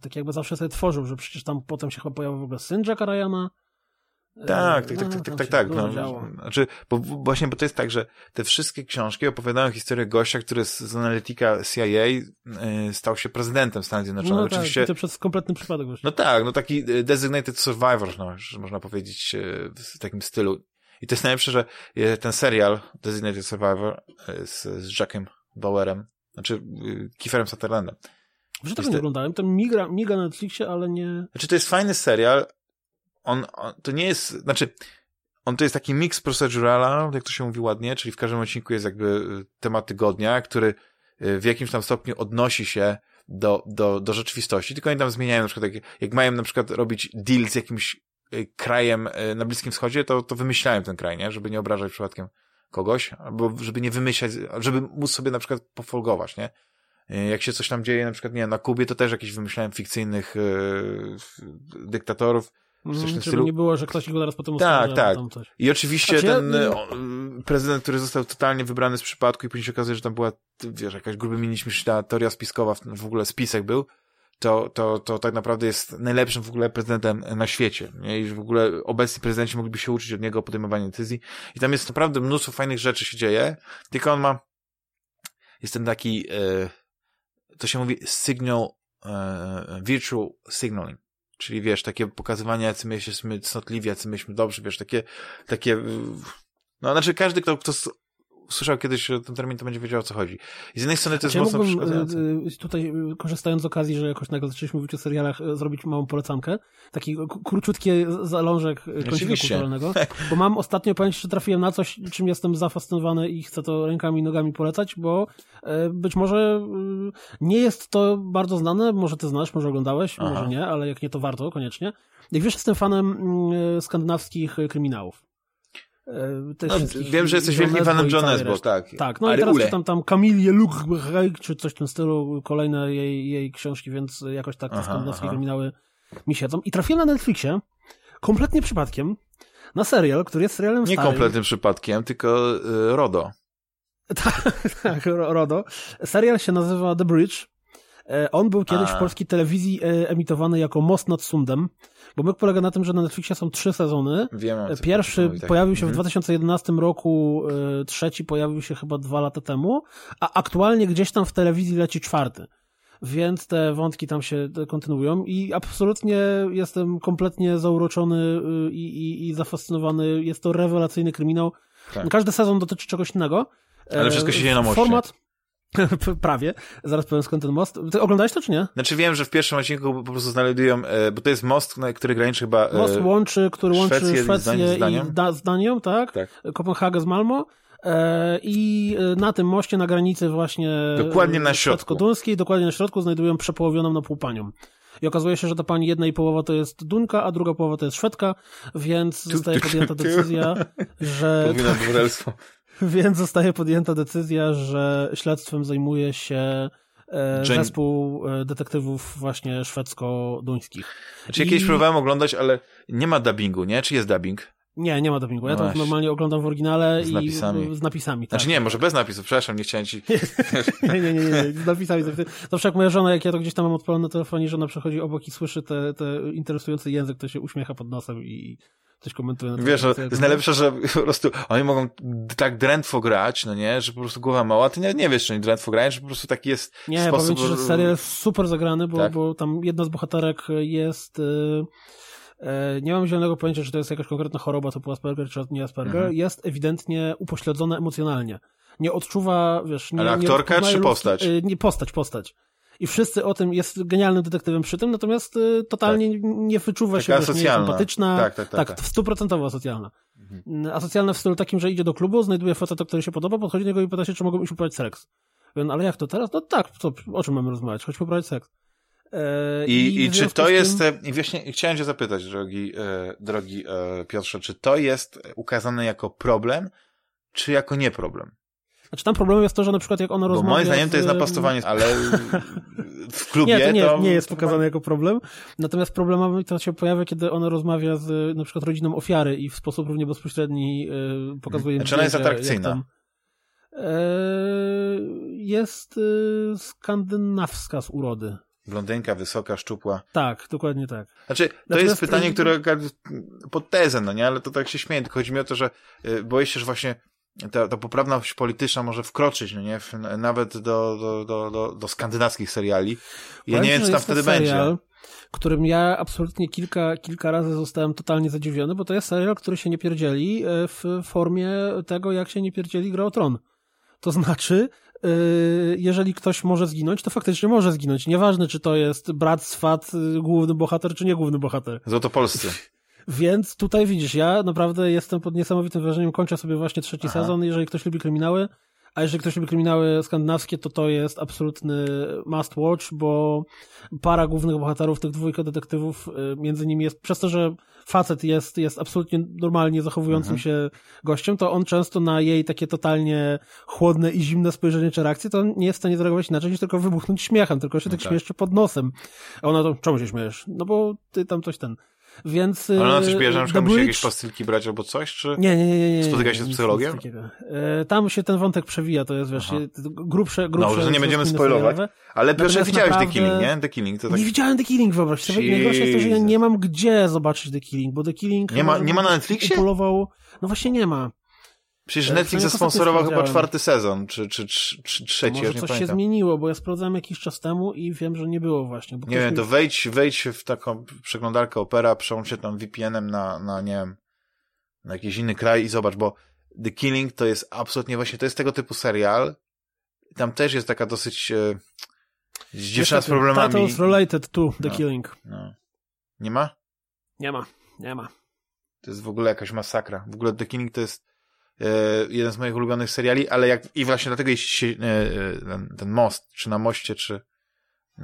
[SPEAKER 2] takie jakby zawsze sobie tworzył, że przecież tam potem się chyba pojawił w ogóle syn Jacka Ryana.
[SPEAKER 1] Tak, tak, tak,
[SPEAKER 2] no,
[SPEAKER 1] tak,
[SPEAKER 2] tam
[SPEAKER 1] tak,
[SPEAKER 2] się
[SPEAKER 1] tak.
[SPEAKER 2] dużo
[SPEAKER 1] No,
[SPEAKER 2] działo.
[SPEAKER 1] znaczy, bo właśnie, bo to jest tak, że te wszystkie książki opowiadają historię gościa, który z, z analityka CIA y, stał się prezydentem Stanów Zjednoczonych.
[SPEAKER 2] No
[SPEAKER 1] Oczywiście,
[SPEAKER 2] tak, to przez kompletny przypadek właśnie.
[SPEAKER 1] no tak, no taki y, designated survivor, no, można powiedzieć y, w takim stylu. I to jest najlepsze, że ten serial Designated Survivor z, z Jackiem Bauerem, znaczy Kieferem Sutherlandem.
[SPEAKER 2] Że
[SPEAKER 1] jest
[SPEAKER 2] nie
[SPEAKER 1] te-
[SPEAKER 2] oglądałem, to miga, miga na Netflixie, ale nie...
[SPEAKER 1] Znaczy, to jest fajny serial. On, on to nie jest, znaczy, on to jest taki mix procedurala, jak to się mówi ładnie, czyli w każdym odcinku jest jakby y, temat tygodnia, który y, w jakimś tam stopniu odnosi się do, do, do rzeczywistości, tylko oni tam zmieniają na przykład, jak, jak mają na przykład robić deal z jakimś krajem na Bliskim Wschodzie, to, to wymyślałem ten kraj, nie? Żeby nie obrażać przypadkiem kogoś, albo żeby nie wymyślać, żeby móc sobie na przykład pofolgować, nie? Jak się coś tam dzieje, na przykład, nie na Kubie, to też jakieś wymyślałem fikcyjnych yy, dyktatorów,
[SPEAKER 2] Coś mm, stylu. nie było, że ktoś go zaraz potem
[SPEAKER 1] Tak, tak. I oczywiście znaczy, ten ja... o, prezydent, który został totalnie wybrany z przypadku i później się okazuje, że tam była, wiesz, jakaś gruby ta teoria spiskowa, w ogóle spisek był, to, to, to tak naprawdę jest najlepszym w ogóle prezydentem na świecie. Nie? I w ogóle obecni prezydenci mogliby się uczyć od niego o podejmowaniu decyzji. I tam jest naprawdę mnóstwo fajnych rzeczy się dzieje, tylko on ma, jest ten taki, e, to się mówi signal, e, virtual signaling Czyli wiesz, takie pokazywanie, jacy my jesteśmy cnotliwi, jacy myśmy dobrzy, wiesz, takie, takie, no znaczy każdy, kto, kto słyszał kiedyś ten termin, to będzie wiedział o co chodzi. I z jednej strony to jest
[SPEAKER 2] ja
[SPEAKER 1] mocno
[SPEAKER 2] przeszkadzające. Tutaj y, korzystając z okazji, że jakoś nagle zaczęliśmy mówić o serialach, zrobić małą polecankę. Taki króciutki zalążek kącika kulturalnego. *laughs* Bo mam ostatnio, powiem że trafiłem na coś, czym jestem zafascynowany i chcę to rękami i nogami polecać, bo być może nie jest to bardzo znane, może ty znasz, może oglądałeś, Aha. może nie, ale jak nie, to warto koniecznie. Jak wiesz, jestem fanem mm, skandynawskich kryminałów.
[SPEAKER 1] E, no, wiem, że jesteś wielkim fanem John Nesbo, tak.
[SPEAKER 2] Tak, no Ale i teraz ule. czytam tam Camille Luchbeck, czy coś w tym stylu, kolejne jej, jej książki, więc jakoś tak te skandynawskie kryminały mi siedzą. I trafiłem na Netflixie, kompletnie przypadkiem, na serial, który jest serialem
[SPEAKER 1] Nie
[SPEAKER 2] starym.
[SPEAKER 1] kompletnym przypadkiem, tylko y, RODO. *laughs*
[SPEAKER 2] tak, tak, RODO. Serial się nazywa The Bridge. E, on był kiedyś A. w polskiej telewizji e, emitowany jako Most nad Sundem. Bo polega na tym, że na Netflixie są trzy sezony. Wiem, Pierwszy mówi, tak. pojawił się w 2011 mhm. roku, e, trzeci pojawił się chyba dwa lata temu, a aktualnie gdzieś tam w telewizji leci czwarty. Więc te wątki tam się kontynuują i absolutnie jestem kompletnie zauroczony i, i, i zafascynowany. Jest to rewelacyjny kryminał. Tak. Każdy sezon dotyczy czegoś innego.
[SPEAKER 1] Ale wszystko się dzieje na moście.
[SPEAKER 2] Format, *laughs* Prawie. Zaraz powiem skąd ten most. Ty oglądałeś to, czy nie?
[SPEAKER 1] Znaczy wiem, że w pierwszym odcinku po prostu znajdują, e, bo to jest most, który graniczy chyba...
[SPEAKER 2] E, most łączy, który łączy Szwecję, Szwecję i z Danią, tak? tak. Kopenhagę z Malmo. E, I na tym moście, na granicy właśnie
[SPEAKER 1] dokładnie na środku.
[SPEAKER 2] Dokładnie na środku znajdują przepołowioną na pół panią. I okazuje się, że ta pani jedna i połowa to jest Dunka, a druga połowa to jest Szwedka, więc zostaje podjęta decyzja, że...
[SPEAKER 1] Podwójne dwurelstwo. *laughs*
[SPEAKER 2] Więc zostaje podjęta decyzja, że śledztwem zajmuje się e, zespół e, detektywów właśnie szwedzko-duńskich.
[SPEAKER 1] Znaczy I... jakieś próbowałem oglądać, ale nie ma dubbingu, nie? Czy jest dubbing?
[SPEAKER 2] Nie, nie ma dubbingu. Ja to normalnie oglądam w oryginale z i napisami. z napisami.
[SPEAKER 1] Tak. Znaczy nie, może bez napisów, przepraszam, nie chciałem ci... *laughs*
[SPEAKER 2] nie, nie, nie, nie, z napisami. Zawsze jak moja żona, jak ja to gdzieś tam mam odpalone na telefonie, żona przechodzi obok i słyszy te, te interesujący język, to się uśmiecha pod nosem i coś komentuje. Na
[SPEAKER 1] Wiesz, no, jest najlepsze, że po prostu oni mogą tak drętwo grać, no nie, że po prostu głowa mała, ty nie, nie wiesz, czy oni drętwo grają, że po prostu taki jest
[SPEAKER 2] Nie,
[SPEAKER 1] sposób...
[SPEAKER 2] powiem ci, że serial jest super zagrany, bo, tak? bo tam jedna z bohaterek jest... Yy nie mam zielonego pojęcia, czy to jest jakaś konkretna choroba typu Asperger, czy nie Asperger, mhm. jest ewidentnie upośledzona emocjonalnie. Nie odczuwa, wiesz... Nie,
[SPEAKER 1] Ale aktorka
[SPEAKER 2] nie
[SPEAKER 1] czy postać?
[SPEAKER 2] Ludzki, nie, postać, postać i wszyscy o tym, jest genialnym detektywem przy tym, natomiast y, totalnie tak. nie wyczuwa Taka się, wiesz, nie jest empatyczna. Tak, tak, tak. Tak, stuprocentowo asocjalna. Mhm. Asocjalna w stylu takim, że idzie do klubu, znajduje faceta, który się podoba, podchodzi do niego i pyta się, czy mogą iść uprawiać seks. Mówię, ale jak to teraz? No tak, co, o czym mamy rozmawiać? Chodź poprawić seks.
[SPEAKER 1] I, I, czy to tym... jest, e, właśnie chciałem cię zapytać, drogi, e, drogi e, Piotrze, czy to jest ukazane jako problem, czy jako nie problem?
[SPEAKER 2] Znaczy tam problemem jest to, że na przykład jak ona rozmawia...
[SPEAKER 1] Bo moim zdaniem to jest napastowanie, ale *laughs* w klubie
[SPEAKER 2] nie, to... Nie,
[SPEAKER 1] to...
[SPEAKER 2] nie jest pokazane jako problem. Natomiast problemem to się pojawia, kiedy ona rozmawia z na przykład rodziną ofiary i w sposób równie bezpośredni pokazuje...
[SPEAKER 1] Znaczy ona jest atrakcyjna.
[SPEAKER 2] Jest skandynawska z urody.
[SPEAKER 1] Blondynka, wysoka, szczupła.
[SPEAKER 2] Tak, dokładnie tak.
[SPEAKER 1] Znaczy, to Natomiast... jest pytanie, które pod tezę, no nie, ale to tak się śmieję, tylko chodzi mi o to, że boję się, że właśnie ta, ta poprawność polityczna może wkroczyć, no nie, w, nawet do, do, do, do, do skandynawskich seriali. Ja nie wiem, co tam wtedy serial, będzie.
[SPEAKER 2] którym ja absolutnie kilka, kilka razy zostałem totalnie zadziwiony, bo to jest serial, który się nie pierdzieli e, w formie tego, jak się nie pierdzieli Gra o Tron. To znaczy, jeżeli ktoś może zginąć, to faktycznie może zginąć. Nieważne, czy to jest brat, swat, e, główny bohater, czy nie główny bohater.
[SPEAKER 1] Złotopolscy. *laughs*
[SPEAKER 2] Więc tutaj widzisz, ja naprawdę jestem pod niesamowitym wrażeniem, kończę sobie właśnie trzeci Aha. sezon, jeżeli ktoś lubi kryminały, A jeżeli ktoś lubi kryminały skandynawskie, to to jest absolutny must watch, bo para głównych bohaterów, tych dwójka detektywów, y, między nimi jest, przez to, że facet jest, jest absolutnie normalnie zachowującym mhm. się gościem, to on często na jej takie totalnie chłodne i zimne spojrzenie czy reakcję, to on nie jest w stanie zareagować inaczej niż tylko wybuchnąć śmiechem, tylko się no tak, tak śmiesz pod nosem. A ona to, czemu się śmiejesz? No bo ty tam coś ten. Więc...
[SPEAKER 1] Ale ona coś bierze, na przykład musi jakieś pastylki brać albo coś, czy...
[SPEAKER 2] Nie, nie, nie. nie
[SPEAKER 1] Spotyka się z psychologiem?
[SPEAKER 2] E, tam się ten wątek przewija, to jest, wiesz, Aha. grubsze, grubsze...
[SPEAKER 1] No, że nie będziemy spoilować, ale pierwsze widziałeś naprawdę... The Killing, nie? The Killing to tak...
[SPEAKER 2] Nie widziałem The Killing, wyobraź sobie. Najgorsze jest to, że ja nie mam gdzie zobaczyć The Killing, bo The Killing...
[SPEAKER 1] Nie ma, nie ma na Netflixie?
[SPEAKER 2] Upolował... No właśnie nie ma.
[SPEAKER 1] Przecież Netflix zasponsorował chyba czwarty sezon, czy, czy, czy, czy trzeci,
[SPEAKER 2] Może coś
[SPEAKER 1] pamiętam.
[SPEAKER 2] się zmieniło, bo ja sprawdzałem jakiś czas temu i wiem, że nie było właśnie.
[SPEAKER 1] nie wiem, mi... to wejdź, wejdź w taką przeglądarkę Opera, przełącz się tam VPN-em na, na, nie wiem, na jakiś inny kraj i zobacz, bo The Killing to jest absolutnie właśnie, to jest tego typu serial. Tam też jest taka dosyć e, dziewczyna z problemami.
[SPEAKER 2] Titles related to The
[SPEAKER 1] no,
[SPEAKER 2] Killing.
[SPEAKER 1] No. Nie ma?
[SPEAKER 2] Nie ma, nie ma.
[SPEAKER 1] To jest w ogóle jakaś masakra. W ogóle The Killing to jest E, jeden z moich ulubionych seriali, ale jak, i właśnie dlatego jest się, e, ten, ten most, czy na moście, czy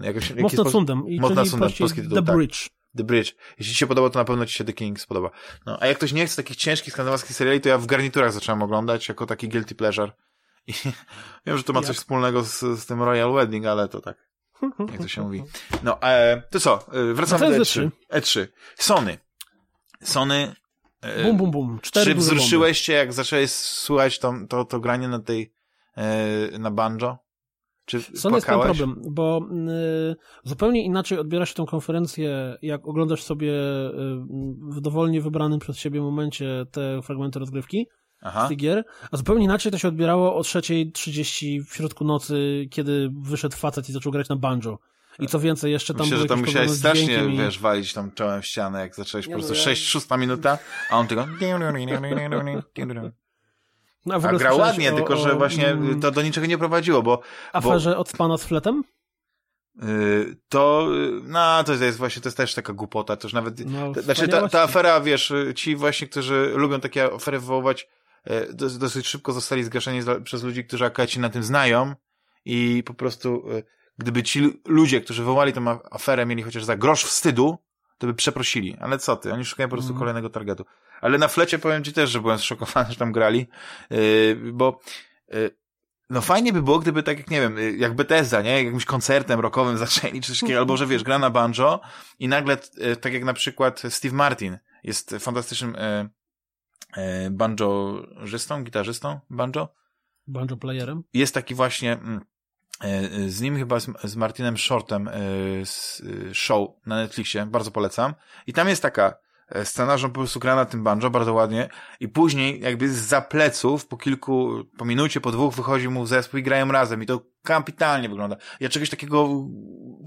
[SPEAKER 2] jakoś, Most nad Sundem.
[SPEAKER 1] I most nad Sundem, polski tytuł,
[SPEAKER 2] The
[SPEAKER 1] tak.
[SPEAKER 2] Bridge.
[SPEAKER 1] The Bridge. Jeśli ci się podoba, to na pewno ci się The King spodoba. No, a jak ktoś nie chce takich ciężkich skandynawskich seriali, to ja w garniturach zacząłem oglądać jako taki guilty pleasure. I *laughs* wiem, że to ma coś wspólnego z, z tym Royal Wedding, ale to tak. *laughs* Jak to się mówi. No, e, to co? E, wracamy do E3. E3. Sony. Sony
[SPEAKER 2] E, bum, bum, bum. Cztery
[SPEAKER 1] Czy wzruszyłeś się, jak zacząłeś słuchać to, to, to granie na tej, e, na banjo? Czy Sony jest ten
[SPEAKER 2] problem, bo y, zupełnie inaczej odbiera się tę konferencję, jak oglądasz sobie w dowolnie wybranym przez siebie momencie te fragmenty rozgrywki Aha. z tych gier, a zupełnie inaczej to się odbierało o 3.30 w środku nocy, kiedy wyszedł facet i zaczął grać na banjo. I co więcej, jeszcze tam
[SPEAKER 1] Myślę, że to musiałeś strasznie, i... wiesz, walić tam czołem w ścianę, jak zacząłeś po prostu ja... 6, 6 minuta, a on tylko... No, a, a grał ładnie, o, tylko że właśnie mm, to do niczego nie prowadziło, bo...
[SPEAKER 2] Aferze bo... od pana z fletem?
[SPEAKER 1] Yy, to, no, to jest właśnie, to jest też taka głupota, to już nawet, no, znaczy ta, ta afera, wiesz, ci właśnie, którzy lubią takie afery wywoływać, dosyć szybko zostali zgaszeni przez ludzi, którzy akurat się na tym znają i po prostu gdyby ci ludzie, którzy wywołali tę aferę, mieli chociaż za grosz wstydu, to by przeprosili. Ale co ty, oni szukają po prostu mm. kolejnego targetu. Ale na flecie powiem ci też, że byłem zszokowany, *laughs* że tam grali, yy, bo yy, no fajnie by było, gdyby tak jak, nie wiem, y, jak Bethesda, nie? Jakimś koncertem rockowym zaczęli, czy coś takiego, albo że wiesz, gra na banjo i nagle, yy, tak jak na przykład Steve Martin jest fantastycznym yy, yy, banjożystą, gitarzystą banjo.
[SPEAKER 2] Banjo playerem.
[SPEAKER 1] Jest taki właśnie... Mm, z nim chyba z, Martinem Shortem z e, show na Netflixie, bardzo polecam. I tam jest taka e, scena, że on po prostu gra na tym banjo bardzo ładnie i później jakby z za pleców po kilku, po minucie, po dwóch wychodzi mu zespół i grają razem i to kapitalnie wygląda. Ja czegoś takiego,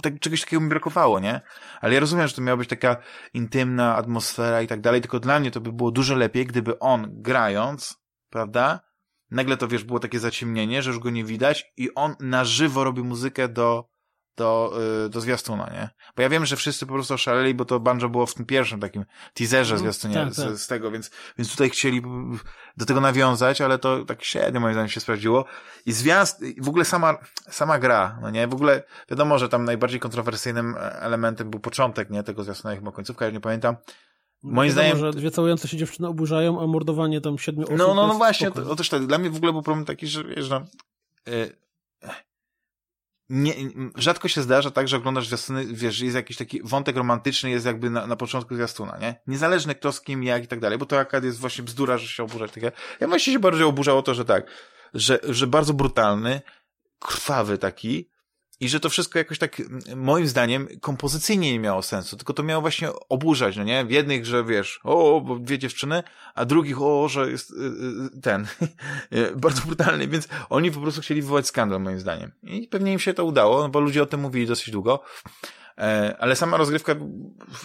[SPEAKER 1] tak, czegoś takiego mi brakowało, nie? Ale ja rozumiem, że to miała być taka intymna atmosfera i tak dalej, tylko dla mnie to by było dużo lepiej, gdyby on grając, prawda, nagle to, wiesz, było takie zaciemnienie, że już go nie widać i on na żywo robi muzykę do, do, yy, do zwiastuna, nie? Bo ja wiem, że wszyscy po prostu oszaleli, bo to banjo było w tym pierwszym takim teaserze mm, zwiastunie tak, z, tak. z, tego, więc, więc tutaj chcieli do tego nawiązać, ale to tak średnio moim zdaniem się sprawdziło. I zwiast, w ogóle sama, sama gra, no nie? W ogóle wiadomo, że tam najbardziej kontrowersyjnym elementem był początek, nie? Tego zwiastuna, chyba końcówka, ja nie pamiętam,
[SPEAKER 2] Moim zdaniem. że dwie całujące się dziewczyny oburzają, a mordowanie tam siedmiu osób.
[SPEAKER 1] No, no, no właśnie, to, też tak. Dla mnie w ogóle był problem taki, że wiesz, no, yy, nie, rzadko się zdarza tak, że oglądasz zwiastuny, wiesz, jest jakiś taki wątek romantyczny, jest jakby na, na początku zwiastuna, nie? Niezależny kto z kim, jak i tak dalej, bo to akad jest właśnie bzdura, że się oburzać. Tak ja właśnie się bardziej oburzało to, że tak, że, że bardzo brutalny, krwawy taki, i że to wszystko jakoś tak, moim zdaniem, kompozycyjnie nie miało sensu, tylko to miało właśnie oburzać, no nie? W jednych, że wiesz, o, bo dwie dziewczyny, a drugich, o, że jest yy, ten, *laughs* bardzo brutalny, więc oni po prostu chcieli wywołać skandal, moim zdaniem. I pewnie im się to udało, no bo ludzie o tym mówili dosyć długo, e, ale sama rozgrywka,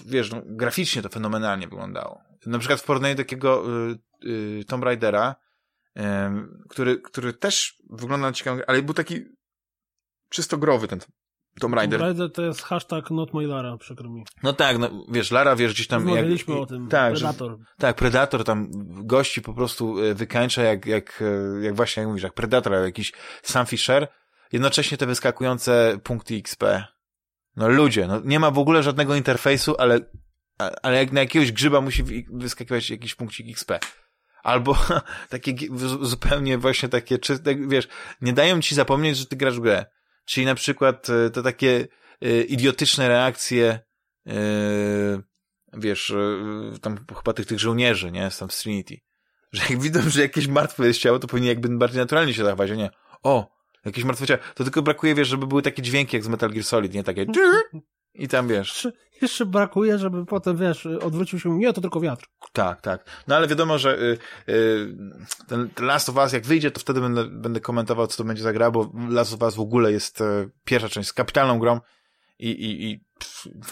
[SPEAKER 1] wiesz, no, graficznie to fenomenalnie wyglądało. Na przykład w porównaniu takiego yy, Tomb Raidera, który, który też wygląda ciekawie, ale był taki czysto growy ten Tomb Raider.
[SPEAKER 2] Tomb Raider to jest hashtag not my Lara, przykro mi.
[SPEAKER 1] No tak, no wiesz, Lara, wiesz, gdzieś tam...
[SPEAKER 2] Rozmawialiśmy o tym,
[SPEAKER 1] tak,
[SPEAKER 2] Predator.
[SPEAKER 1] Że, tak, Predator tam gości po prostu e, wykańcza jak, jak, e, jak właśnie, jak mówisz, jak Predator, jak jakiś Sam Fisher. Jednocześnie te wyskakujące punkty XP. No ludzie, no nie ma w ogóle żadnego interfejsu, ale, ale jak na jakiegoś grzyba musi wyskakiwać jakiś punkcik XP. Albo *laughs* takie zupełnie właśnie takie, czy, tak, wiesz, nie dają ci zapomnieć, że ty grasz w grę. Czyli na przykład e, te takie idiotyczne reakcje wiesz, tam chyba tych, tych żołnierzy, nie, tam z Trinity. Że jak widzą, że jakieś martwe jest ciało, to powinien jakby bardziej naturalnie się zachować, a nie, o, jakieś martwe ciało. To tylko brakuje, wiesz, żeby były takie dźwięki jak z Metal Gear Solid, nie takie *laughs* i tam, wiesz.
[SPEAKER 2] Jeszcze, jeszcze brakuje, żeby potem, wiesz, odwrócił się, nie, to tylko wiatr.
[SPEAKER 1] Tak, tak. No ale wiadomo, że y, y, ten, ten Last of Us, jak wyjdzie, to wtedy będę, będę komentował, co to będzie za gra, bo Last of Us w ogóle jest y, pierwsza część, z kapitalną grą i, i, i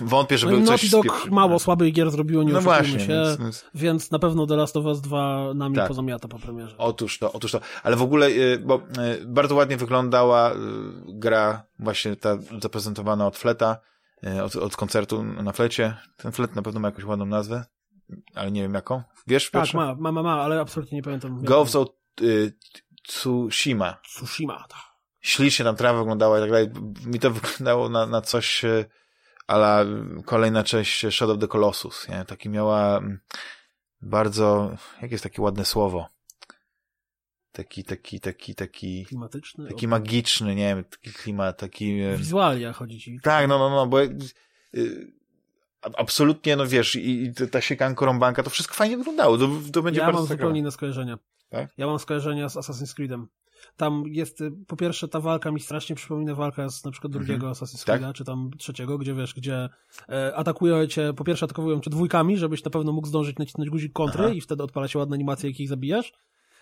[SPEAKER 1] wątpię, żeby
[SPEAKER 2] no
[SPEAKER 1] coś
[SPEAKER 2] Dog mało słabych gier zrobiło, nie
[SPEAKER 1] no właśnie,
[SPEAKER 2] się,
[SPEAKER 1] więc, więc...
[SPEAKER 2] więc, na pewno The Last of Us 2 nami tak. pozamiata po premierze.
[SPEAKER 1] Otóż to, otóż to. Ale w ogóle, bo bardzo ładnie wyglądała gra właśnie ta zaprezentowana od Fleta, od, od koncertu na Flecie. Ten Flet na pewno ma jakąś ładną nazwę, ale nie wiem jaką. Wiesz,
[SPEAKER 2] Tak, ma, ma, ma, ma, ale absolutnie nie pamiętam.
[SPEAKER 1] Ghost of Tsushima.
[SPEAKER 2] Tsushima, tak
[SPEAKER 1] ślicznie tam trawa wyglądała i tak dalej. Mi to wyglądało na, na coś ale kolejna część Shadow of the Colossus, nie? Taki miała bardzo, jak jest takie ładne słowo? Taki, taki, taki, taki...
[SPEAKER 2] Klimatyczny?
[SPEAKER 1] Taki magiczny, nie wiem, taki klimat, taki...
[SPEAKER 2] Wizualia chodzi ci.
[SPEAKER 1] Tak, no, no, no, bo y, absolutnie, no wiesz, i, i ta siekanko rąbanka, to wszystko fajnie wyglądało. To, to będzie
[SPEAKER 2] ja
[SPEAKER 1] bardzo
[SPEAKER 2] mam zupełnie inne skojarzenia.
[SPEAKER 1] Tak?
[SPEAKER 2] Ja mam skojarzenia z Assassin's Creedem. Tam jest, y, po pierwsze, ta walka mi strasznie przypomina walkę z na przykład drugiego mhm. Assassin's Creed'a, tak? czy tam trzeciego, gdzie wiesz, gdzie e, atakują cię, po pierwsze atakują cię dwójkami, żebyś na pewno mógł zdążyć nacisnąć guzik kontry Aha. i wtedy odpala się ładna animacja, jak ich zabijasz.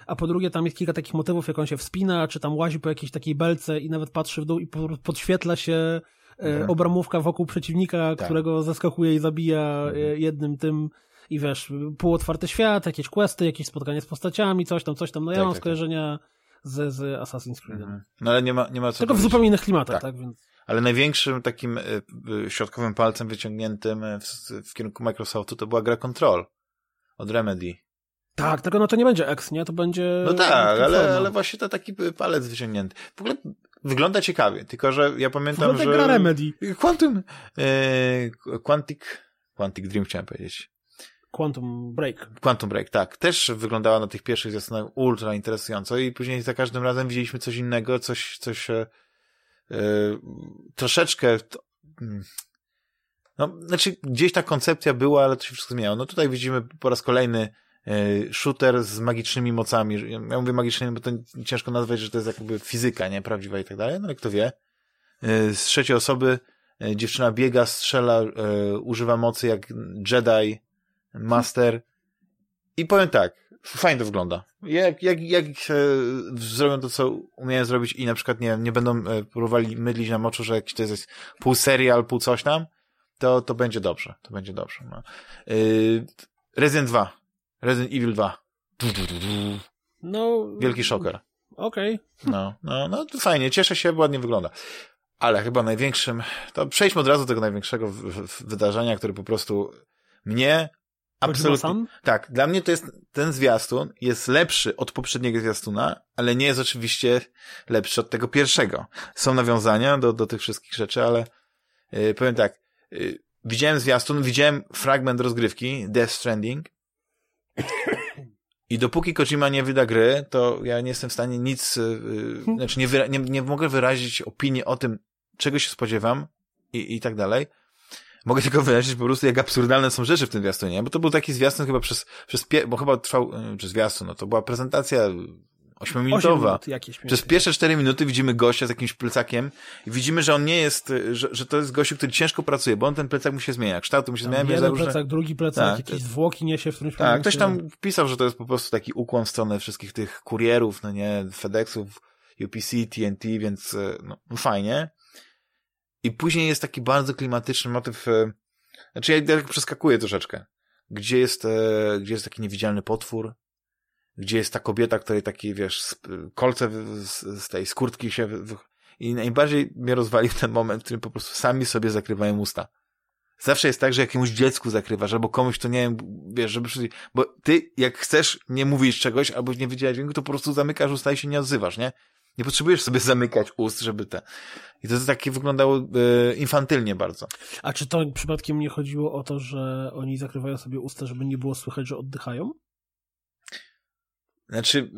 [SPEAKER 2] A po drugie, tam jest kilka takich motywów, jak on się wspina, czy tam łazi po jakiejś takiej belce i nawet patrzy w dół i podświetla się e, mhm. obramówka wokół przeciwnika, tak. którego zaskakuje i zabija e, mhm. jednym tym i wiesz, półotwarty świat, jakieś questy, jakieś spotkanie z postaciami, coś tam, coś tam. No ja tak, mam tak, skojarzenia z, z Assassin's Creed. Mhm.
[SPEAKER 1] No ale nie ma, nie ma co
[SPEAKER 2] Tylko w zupełnie innych klimatach, tak? tak? Więc...
[SPEAKER 1] Ale największym takim y, środkowym palcem wyciągniętym w, w, kierunku Microsoftu to była gra Control od Remedy.
[SPEAKER 2] Tak, tylko no to nie będzie X, nie? To będzie...
[SPEAKER 1] No tak, ale, ale właśnie to taki palec wyciągnięty. W ogóle wygląda ciekawie, tylko że ja pamiętam, wygląda że...
[SPEAKER 2] gra Remedy.
[SPEAKER 1] Quantum... E, Quantic... Quantic Dream chciałem powiedzieć.
[SPEAKER 2] Quantum Break.
[SPEAKER 1] Quantum Break, tak. Też wyglądała na tych pierwszych zwiastunach ultra interesująco i później za każdym razem widzieliśmy coś innego, coś, coś e, troszeczkę mm, no, znaczy gdzieś ta koncepcja była, ale to się wszystko zmieniało. No tutaj widzimy po raz kolejny shooter z magicznymi mocami. Ja mówię magicznymi, bo to ciężko nazwać, że to jest jakby fizyka, nie? Prawdziwa i tak dalej, no ale kto wie. E, z trzeciej osoby e, dziewczyna biega, strzela, e, używa mocy jak Jedi, master. I powiem tak, fajnie to wygląda. Jak, jak, jak e, zrobią to, co umieją zrobić i na przykład nie, nie będą e, próbowali mydlić na moczu, że jakiś to jest pół serial, pół coś tam, to, to będzie dobrze. To będzie dobrze. No. Resident 2. Resident Evil 2.
[SPEAKER 2] No.
[SPEAKER 1] Wielki szoker.
[SPEAKER 2] Okej.
[SPEAKER 1] Okay. No, no, no, fajnie, cieszę się, ładnie wygląda. Ale chyba największym, to przejdźmy od razu do tego największego w, w, wydarzenia, które po prostu mnie Absolutnie. Tak, dla mnie to jest, ten zwiastun jest lepszy od poprzedniego zwiastuna, ale nie jest oczywiście lepszy od tego pierwszego. Są nawiązania do, do tych wszystkich rzeczy, ale yy, powiem tak, yy, widziałem zwiastun, widziałem fragment rozgrywki, Death Stranding i dopóki Kojima nie wyda gry, to ja nie jestem w stanie nic, yy, znaczy nie, nie, nie mogę wyrazić opinii o tym, czego się spodziewam i, i tak dalej, mogę tylko wyrazić po prostu, jak absurdalne są rzeczy w tym zwiastunie, bo to był taki zwiastun chyba przez, przez pie, bo chyba trwał, e, czy zwiastun, no to była prezentacja ośmiominutowa. Przez pierwsze cztery minuty widzimy gościa z jakimś plecakiem i widzimy, że on nie jest, że, że to jest gościu, który ciężko pracuje, bo on ten plecak mu się zmienia, kształty mu się zmienia.
[SPEAKER 2] Jeden plecak, że... drugi plecak, tak, jakieś zwłoki niesie w którymś
[SPEAKER 1] Tak, ktoś tam pisał, że to jest po prostu taki ukłon w stronę wszystkich tych kurierów, no nie, FedExów, UPC, TNT, więc e, no, fajnie. I później jest taki bardzo klimatyczny motyw, e, znaczy ja tak przeskakuję troszeczkę, gdzie jest, e, gdzie jest taki niewidzialny potwór, gdzie jest ta kobieta, której taki, wiesz, kolce z, z tej skórtki się... I najbardziej mnie rozwalił ten moment, w którym po prostu sami sobie zakrywają usta. Zawsze jest tak, że jakiemuś dziecku zakrywasz, albo komuś to nie wiem, wiesz, żeby bo ty jak chcesz nie mówić czegoś, albo nie wydzielać dźwięku, to po prostu zamykasz usta i się nie odzywasz, nie? Nie potrzebujesz sobie zamykać ust, żeby te. I to takie wyglądało e, infantylnie bardzo.
[SPEAKER 2] A czy to przypadkiem nie chodziło o to, że oni zakrywają sobie usta, żeby nie było słychać, że oddychają?
[SPEAKER 1] Znaczy,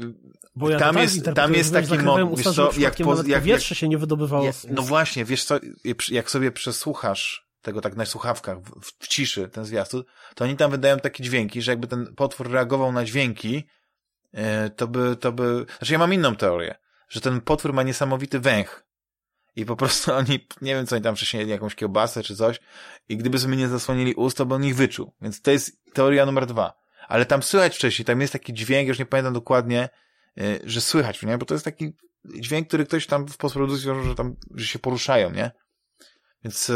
[SPEAKER 2] Bo ja
[SPEAKER 1] tam,
[SPEAKER 2] tak
[SPEAKER 1] jest, tam jest taki mod, wiesz co, jak,
[SPEAKER 2] po, jak powietrze się nie wydobywało
[SPEAKER 1] nie, No właśnie, wiesz co, jak sobie przesłuchasz tego tak na słuchawkach, w, w ciszy, ten zwiastun, to oni tam wydają takie dźwięki, że jakby ten potwór reagował na dźwięki, e, to by, to by, znaczy ja mam inną teorię, że ten potwór ma niesamowity węch i po prostu *laughs* oni, nie wiem co oni tam wcześniej jedli, jakąś kiełbasę czy coś i gdyby sobie nie zasłonili ust, to by on ich wyczuł. Więc to jest teoria numer dwa. Ale tam słychać wcześniej, tam jest taki dźwięk, już nie pamiętam dokładnie, e, że słychać, nie? Bo to jest taki dźwięk, który ktoś tam w postprodukcji że tam, że się poruszają, nie? Więc e,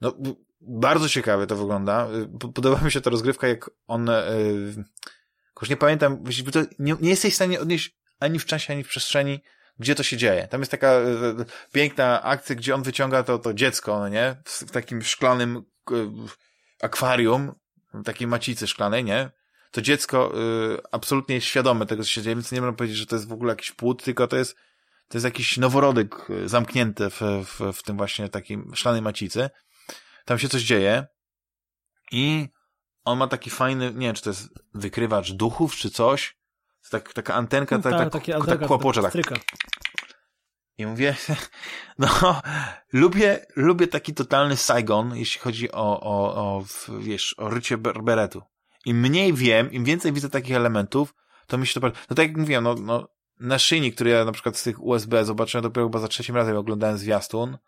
[SPEAKER 1] no, bardzo ciekawe to wygląda. Podoba mi się ta rozgrywka, jak on, yy, nie pamiętam, nie, nie jesteś w stanie odnieść ani w czasie, ani w przestrzeni, gdzie to się dzieje. Tam jest taka piękna akcja, gdzie on wyciąga to, to dziecko, no nie? W, w takim szklanym akwarium, takiej macicy szklanej, nie? To dziecko yy, absolutnie jest świadome tego, co się dzieje, więc nie można powiedzieć, że to jest w ogóle jakiś płód, tylko to jest to jest jakiś noworodek zamknięty w, w, w tym właśnie takim szklanej macicy tam się coś dzieje i on ma taki fajny, nie wiem, czy to jest wykrywacz duchów, czy coś. Tak, taka antenka, tak, tak, tak, tak, tak kłopocze, tak. I mówię, *laughs* no, lubię, lubię taki totalny Saigon, jeśli chodzi o, o, o wiesz, o rycie berberetu. Im mniej wiem, im więcej widzę takich elementów, to mi się to. No tak jak mówiłem, no, no naszyjnik, który ja na przykład z tych USB zobaczyłem dopiero chyba za trzecim razem, jak oglądałem zwiastun,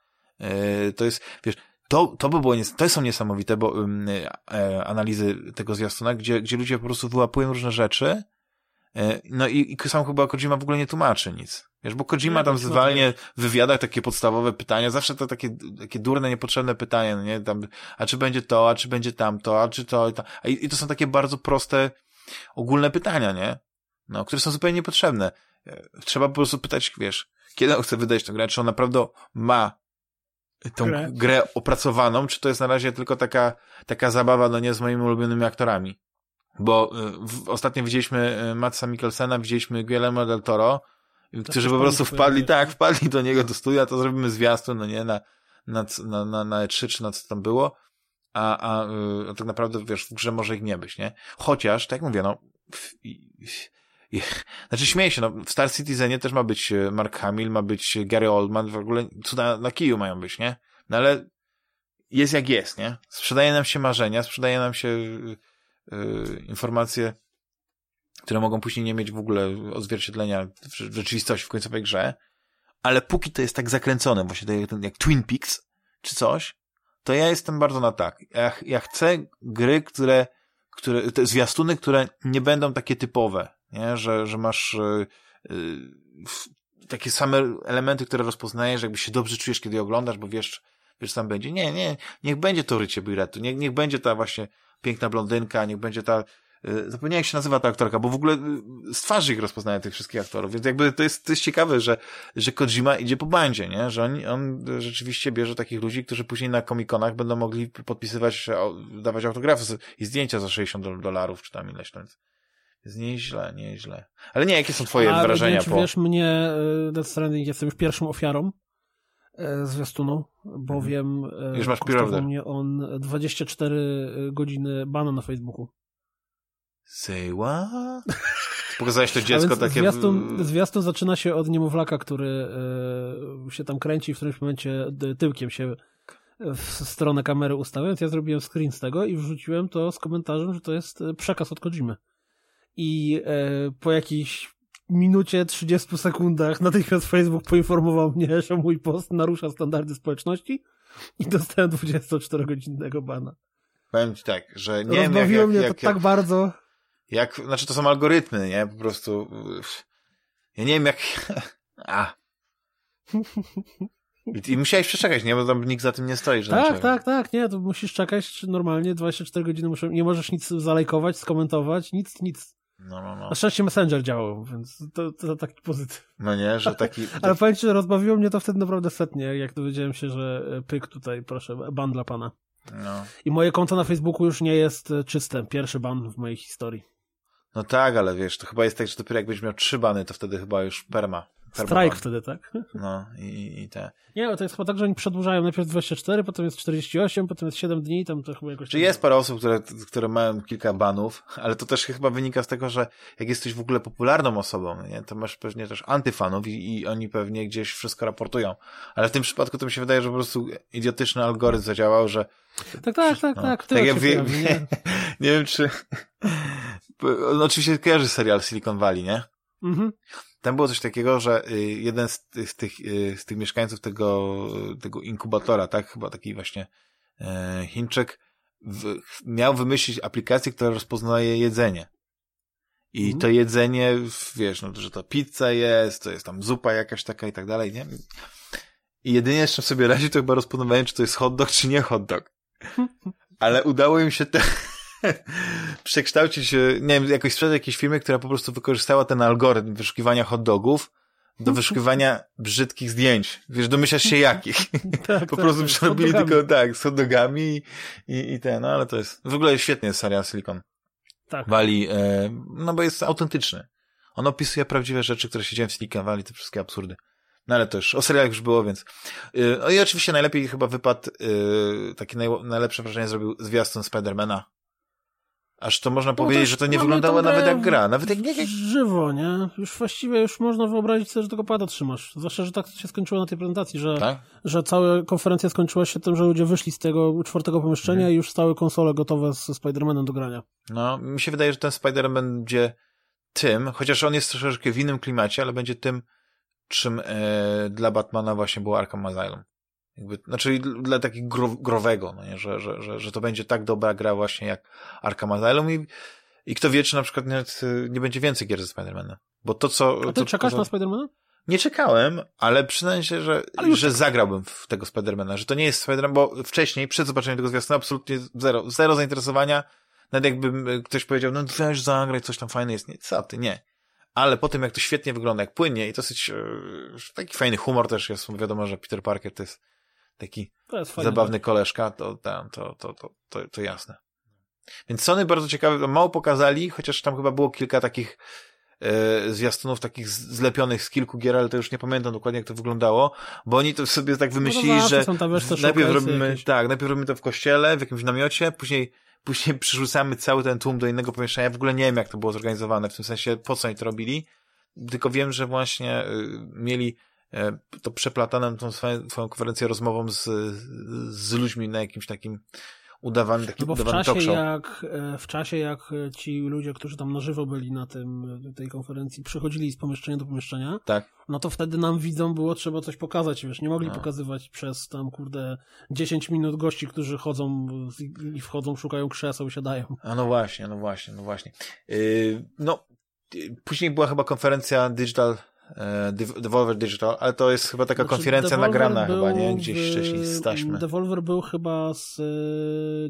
[SPEAKER 1] yy, to jest, wiesz, to, to by było, to są niesamowite, bo um, e, analizy tego zwiastuna, gdzie, gdzie ludzie po prostu wyłapują różne rzeczy, no i, i sam chyba Kojima w ogóle nie tłumaczy nic. Wiesz, bo Kojima tam zwalnie w wywiadach takie podstawowe pytania, zawsze to takie, takie durne, niepotrzebne pytania, no nie? Tam, a czy będzie to, a czy będzie tamto, a czy to, i, to. I, i to są takie bardzo proste, ogólne pytania, nie? No, które są zupełnie niepotrzebne. E, trzeba po prostu pytać, wiesz, kiedy on chce wydać tę grę, czy on naprawdę ma tą grę. grę opracowaną, czy to jest na razie tylko taka, taka zabawa, no nie z moimi ulubionymi aktorami. Bo y, w, ostatnio widzieliśmy y, Matsa Mikkelsena, widzieliśmy Guillermo del Toro, to którzy po prostu wpadli, tak, wpadli do niego do studia, to zrobimy zwiastun, no nie, na, na, na, na, na E3, czy na co tam było, a, a, a tak naprawdę, wiesz, w grze może ich nie być, nie? Chociaż, tak jak mówię, no, *laughs* znaczy śmieję się, no, w Star Citizenie też ma być Mark Hamill, ma być Gary Oldman, w ogóle cuda na kiju mają być, nie? No ale jest jak jest, nie? Sprzedaje nam się marzenia, sprzedaje nam się informacje, które mogą później nie mieć w ogóle odzwierciedlenia w rzeczywistości w końcowej grze, ale póki to jest tak zakręcone, właśnie jak, jak Twin Peaks, czy coś, to ja jestem bardzo na tak. Ja, ja chcę gry, które, które, te zwiastuny, które nie będą takie typowe, nie? Że, że masz yy, takie same elementy, które rozpoznajesz, jakby się dobrze czujesz, kiedy oglądasz, bo wiesz, wiesz, tam będzie. Nie, nie, niech będzie to rycie Biretu, niech, niech będzie ta właśnie piękna blondynka, niech będzie ta yy, zapomniałem jak się nazywa ta aktorka, bo w ogóle z twarzy ich rozpoznaję tych wszystkich aktorów, więc jakby to jest, to jest ciekawe, że, że Kojima idzie po bandzie, nie? Że on, on rzeczywiście bierze takich ludzi, którzy później na komikonach będą mogli podpisywać, dawać autografy i zdjęcia za 60 dolarów, czy tam ileś, więc jest nieźle, nieźle. Ale nie, jakie są twoje A, wrażenia?
[SPEAKER 2] Nie, po... wiesz, mnie e, Death Stranding jestem już pierwszą ofiarą e, zwiastunu, bowiem mhm.
[SPEAKER 1] już masz kosztował
[SPEAKER 2] mnie on 24 godziny bana na Facebooku.
[SPEAKER 1] Say what? Pokazałeś to *laughs* dziecko takie...
[SPEAKER 2] Zwiastun, zwiastun zaczyna się od niemowlaka, który y, się tam kręci w którymś momencie tyłkiem się w stronę kamery ustawiając. więc ja zrobiłem screen z tego i wrzuciłem to z komentarzem, że to jest przekaz od Kojimy i e, po jakiejś minucie, 30 sekundach natychmiast Facebook poinformował mnie, że mój post narusza standardy społeczności i dostałem 24-godzinnego bana.
[SPEAKER 1] Powiem ci tak, że nie jak,
[SPEAKER 2] jak, mnie
[SPEAKER 1] jak,
[SPEAKER 2] to jak, tak bardzo.
[SPEAKER 1] Jak, znaczy to są algorytmy, nie? Po prostu ja nie wiem jak... *laughs* A. I, I musiałeś przeczekać, nie? Bo tam nikt za tym nie stoi. Że
[SPEAKER 2] tak, tak, tak, nie, to musisz czekać normalnie 24 godziny, muszę, nie możesz nic zalajkować, skomentować, nic, nic.
[SPEAKER 1] No, no, no.
[SPEAKER 2] Na szczęście Messenger działał, więc to, to taki pozytyw.
[SPEAKER 1] No nie, że taki... *laughs*
[SPEAKER 2] Ale powiem ci, że rozbawiło mnie to wtedy naprawdę setnie, jak dowiedziałem się, że e, pyk tutaj, proszę, ban dla pana.
[SPEAKER 1] No.
[SPEAKER 2] I moje konto na Facebooku już nie jest e, czyste. Pierwszy ban w mojej historii.
[SPEAKER 1] no tak, ale wiesz, to chyba jest tak, że dopiero jakbyś miał trzy bany, to wtedy chyba już perma.
[SPEAKER 2] Strajk wtedy, tak?
[SPEAKER 1] No i, i te.
[SPEAKER 2] Nie, ale to jest chyba tak, że oni przedłużają najpierw 24, potem jest 48, potem jest 7 dni, tam to chyba jakoś...
[SPEAKER 1] Czy jest parę osób, które, które mają kilka banów, ale to też chyba wynika z tego, że jak jesteś w ogóle popularną osobą, nie, to masz pewnie też antyfanów i, i oni pewnie gdzieś wszystko raportują. Ale w tym przypadku to mi się wydaje, że po prostu idiotyczny algorytm zadziałał, że
[SPEAKER 2] Tak, tak, tak,
[SPEAKER 1] No.
[SPEAKER 2] tak.
[SPEAKER 1] Tak
[SPEAKER 2] się
[SPEAKER 1] wie, wie,
[SPEAKER 2] nie? *laughs*
[SPEAKER 1] nie wiem czy... No, oczywiście kojarzy serial Silicon Valley, nie?
[SPEAKER 2] Mhm.
[SPEAKER 1] Tam było coś takiego, że y, jeden z, tych- z, tych, y, z tych mieszkańców tego, tego inkubatora, tak, chyba taki właśnie e, Chińczyk, w, miał wymyślić aplikację, która rozpoznaje jedzenie. I
[SPEAKER 2] Mhm.
[SPEAKER 1] to jedzenie, wiesz, no, że to pizza jest, to jest tam zupa jakaś taka i tak dalej, nie? I jedynie czym sobie radzi, to chyba rozpoznawanie, czy to jest hot dog, czy nie hot dog. *laughs* Ale udało im się te *laughs* przekształcić, e, nie wiem, jakoś sprzedać jakiejś firmie, która po prostu wykorzystała ten algorytm wyszukiwania hot dogów do wyszukiwania brzydkich zdjęć. Wiesz, domyślasz się jakich. *laughs*
[SPEAKER 2] Tak,
[SPEAKER 1] Po
[SPEAKER 2] tak,
[SPEAKER 1] prostu
[SPEAKER 2] tak,
[SPEAKER 1] przerobili tylko tak, z hot dogami i, i, ten, no ale to jest, w ogóle świetnie jest serial Silicon
[SPEAKER 2] Tak.
[SPEAKER 1] Valley, e, no bo jest autentyczny. On opisuje prawdziwe rzeczy, które się dzieją w Silicon Valley, te wszystkie absurdy. No ale to już, o serialach już było, więc. Yy, no i oczywiście najlepiej chyba wypadł, yy, takie naj, najlepsze wrażenie zrobił zwiastun Spidermana. Aż to można
[SPEAKER 2] No
[SPEAKER 1] powiedzieć, że to nie wyglądało nawet jak gra. Nawet jak nie, jak...
[SPEAKER 2] Żywo, nie? Już właściwie już można wyobrazić sobie, że tego pada trzymasz. Zwłaszcza, że tak się skończyło na tej prezentacji, że,
[SPEAKER 1] Tak?
[SPEAKER 2] że cała konferencja skończyła się tym, że ludzie wyszli z tego czwartego pomieszczenia
[SPEAKER 1] Mhm.
[SPEAKER 2] i już stały konsole gotowe z Spider-Manem do grania.
[SPEAKER 1] No, mi się wydaje, że ten Spider-Man będzie tym, chociaż on jest troszeczkę w innym klimacie, ale będzie tym, czym e, dla Batmana właśnie było Arkham Asylum. Jakby, znaczy dla takiego gro, growego, no nie? Że, że, że, że to będzie tak dobra gra właśnie jak Arkham Asylum i, i kto wie, czy na przykład nie, nie będzie więcej gier ze Spider-Manem. Bo to, co...
[SPEAKER 2] A ty
[SPEAKER 1] to,
[SPEAKER 2] czekasz
[SPEAKER 1] to,
[SPEAKER 2] na Spider-Mana?
[SPEAKER 1] Nie czekałem, ale przyznaję się, że, że zagrałbym w tego Spidermana, że to nie jest Spiderman, bo wcześniej, przed zobaczeniem tego zwiastuna, absolutnie zero, zero zainteresowania. Nawet jakby e, ktoś powiedział, no weź zagraj, coś tam fajne jest. Nie, co ty, nie. Ale po tym, jak to świetnie wygląda, jak płynnie i dosyć e, taki fajny humor też jest, wiadomo, że Peter Parker to jest taki zabawny koleżka, to, to, to, to, to, to, jasne. Więc Sony bardzo ciekawe, mało pokazali, chociaż tam chyba było kilka takich e, zwiastunów takich zlepionych z kilku gier, ale to już nie pamiętam dokładnie jak to wyglądało, bo oni to sobie tak wymyślili,
[SPEAKER 2] No
[SPEAKER 1] że
[SPEAKER 2] tam,
[SPEAKER 1] najpierw robimy,
[SPEAKER 2] jakieś.
[SPEAKER 1] tak, najpierw robimy to w kościele, w jakimś namiocie, później później *laughs* przerzucamy cały ten tłum do innego pomieszczenia. Ja w ogóle nie wiem, jak to było zorganizowane, w tym sensie, po co oni to robili, tylko wiem, że właśnie y, mieli to przeplatane tą swoją, swoją konferencję rozmową z, z ludźmi na jakimś takim udawanym, takim
[SPEAKER 2] No bo w czasie, jak, e, w czasie, jak e, ci ludzie, którzy tam na żywo byli na tym, e, tej konferencji, przychodzili z pomieszczenia do pomieszczenia,
[SPEAKER 1] Tak.
[SPEAKER 2] no to wtedy nam widzom było trzeba coś pokazać, wiesz, nie mogli
[SPEAKER 1] No.
[SPEAKER 2] pokazywać przez tam, kurde, 10 minut gości, którzy chodzą i wchodzą, szukają krzeseł, siadają.
[SPEAKER 1] A no właśnie, no właśnie, no właśnie. Yy, no, yy, później była chyba konferencja Digital, e, Devolver Digital, ale to jest chyba taka
[SPEAKER 2] Znaczy,
[SPEAKER 1] konferencja
[SPEAKER 2] Devolver
[SPEAKER 1] nagrana chyba, nie? Gdzieś wcześniej z taśmy.
[SPEAKER 2] Devolver był chyba z e,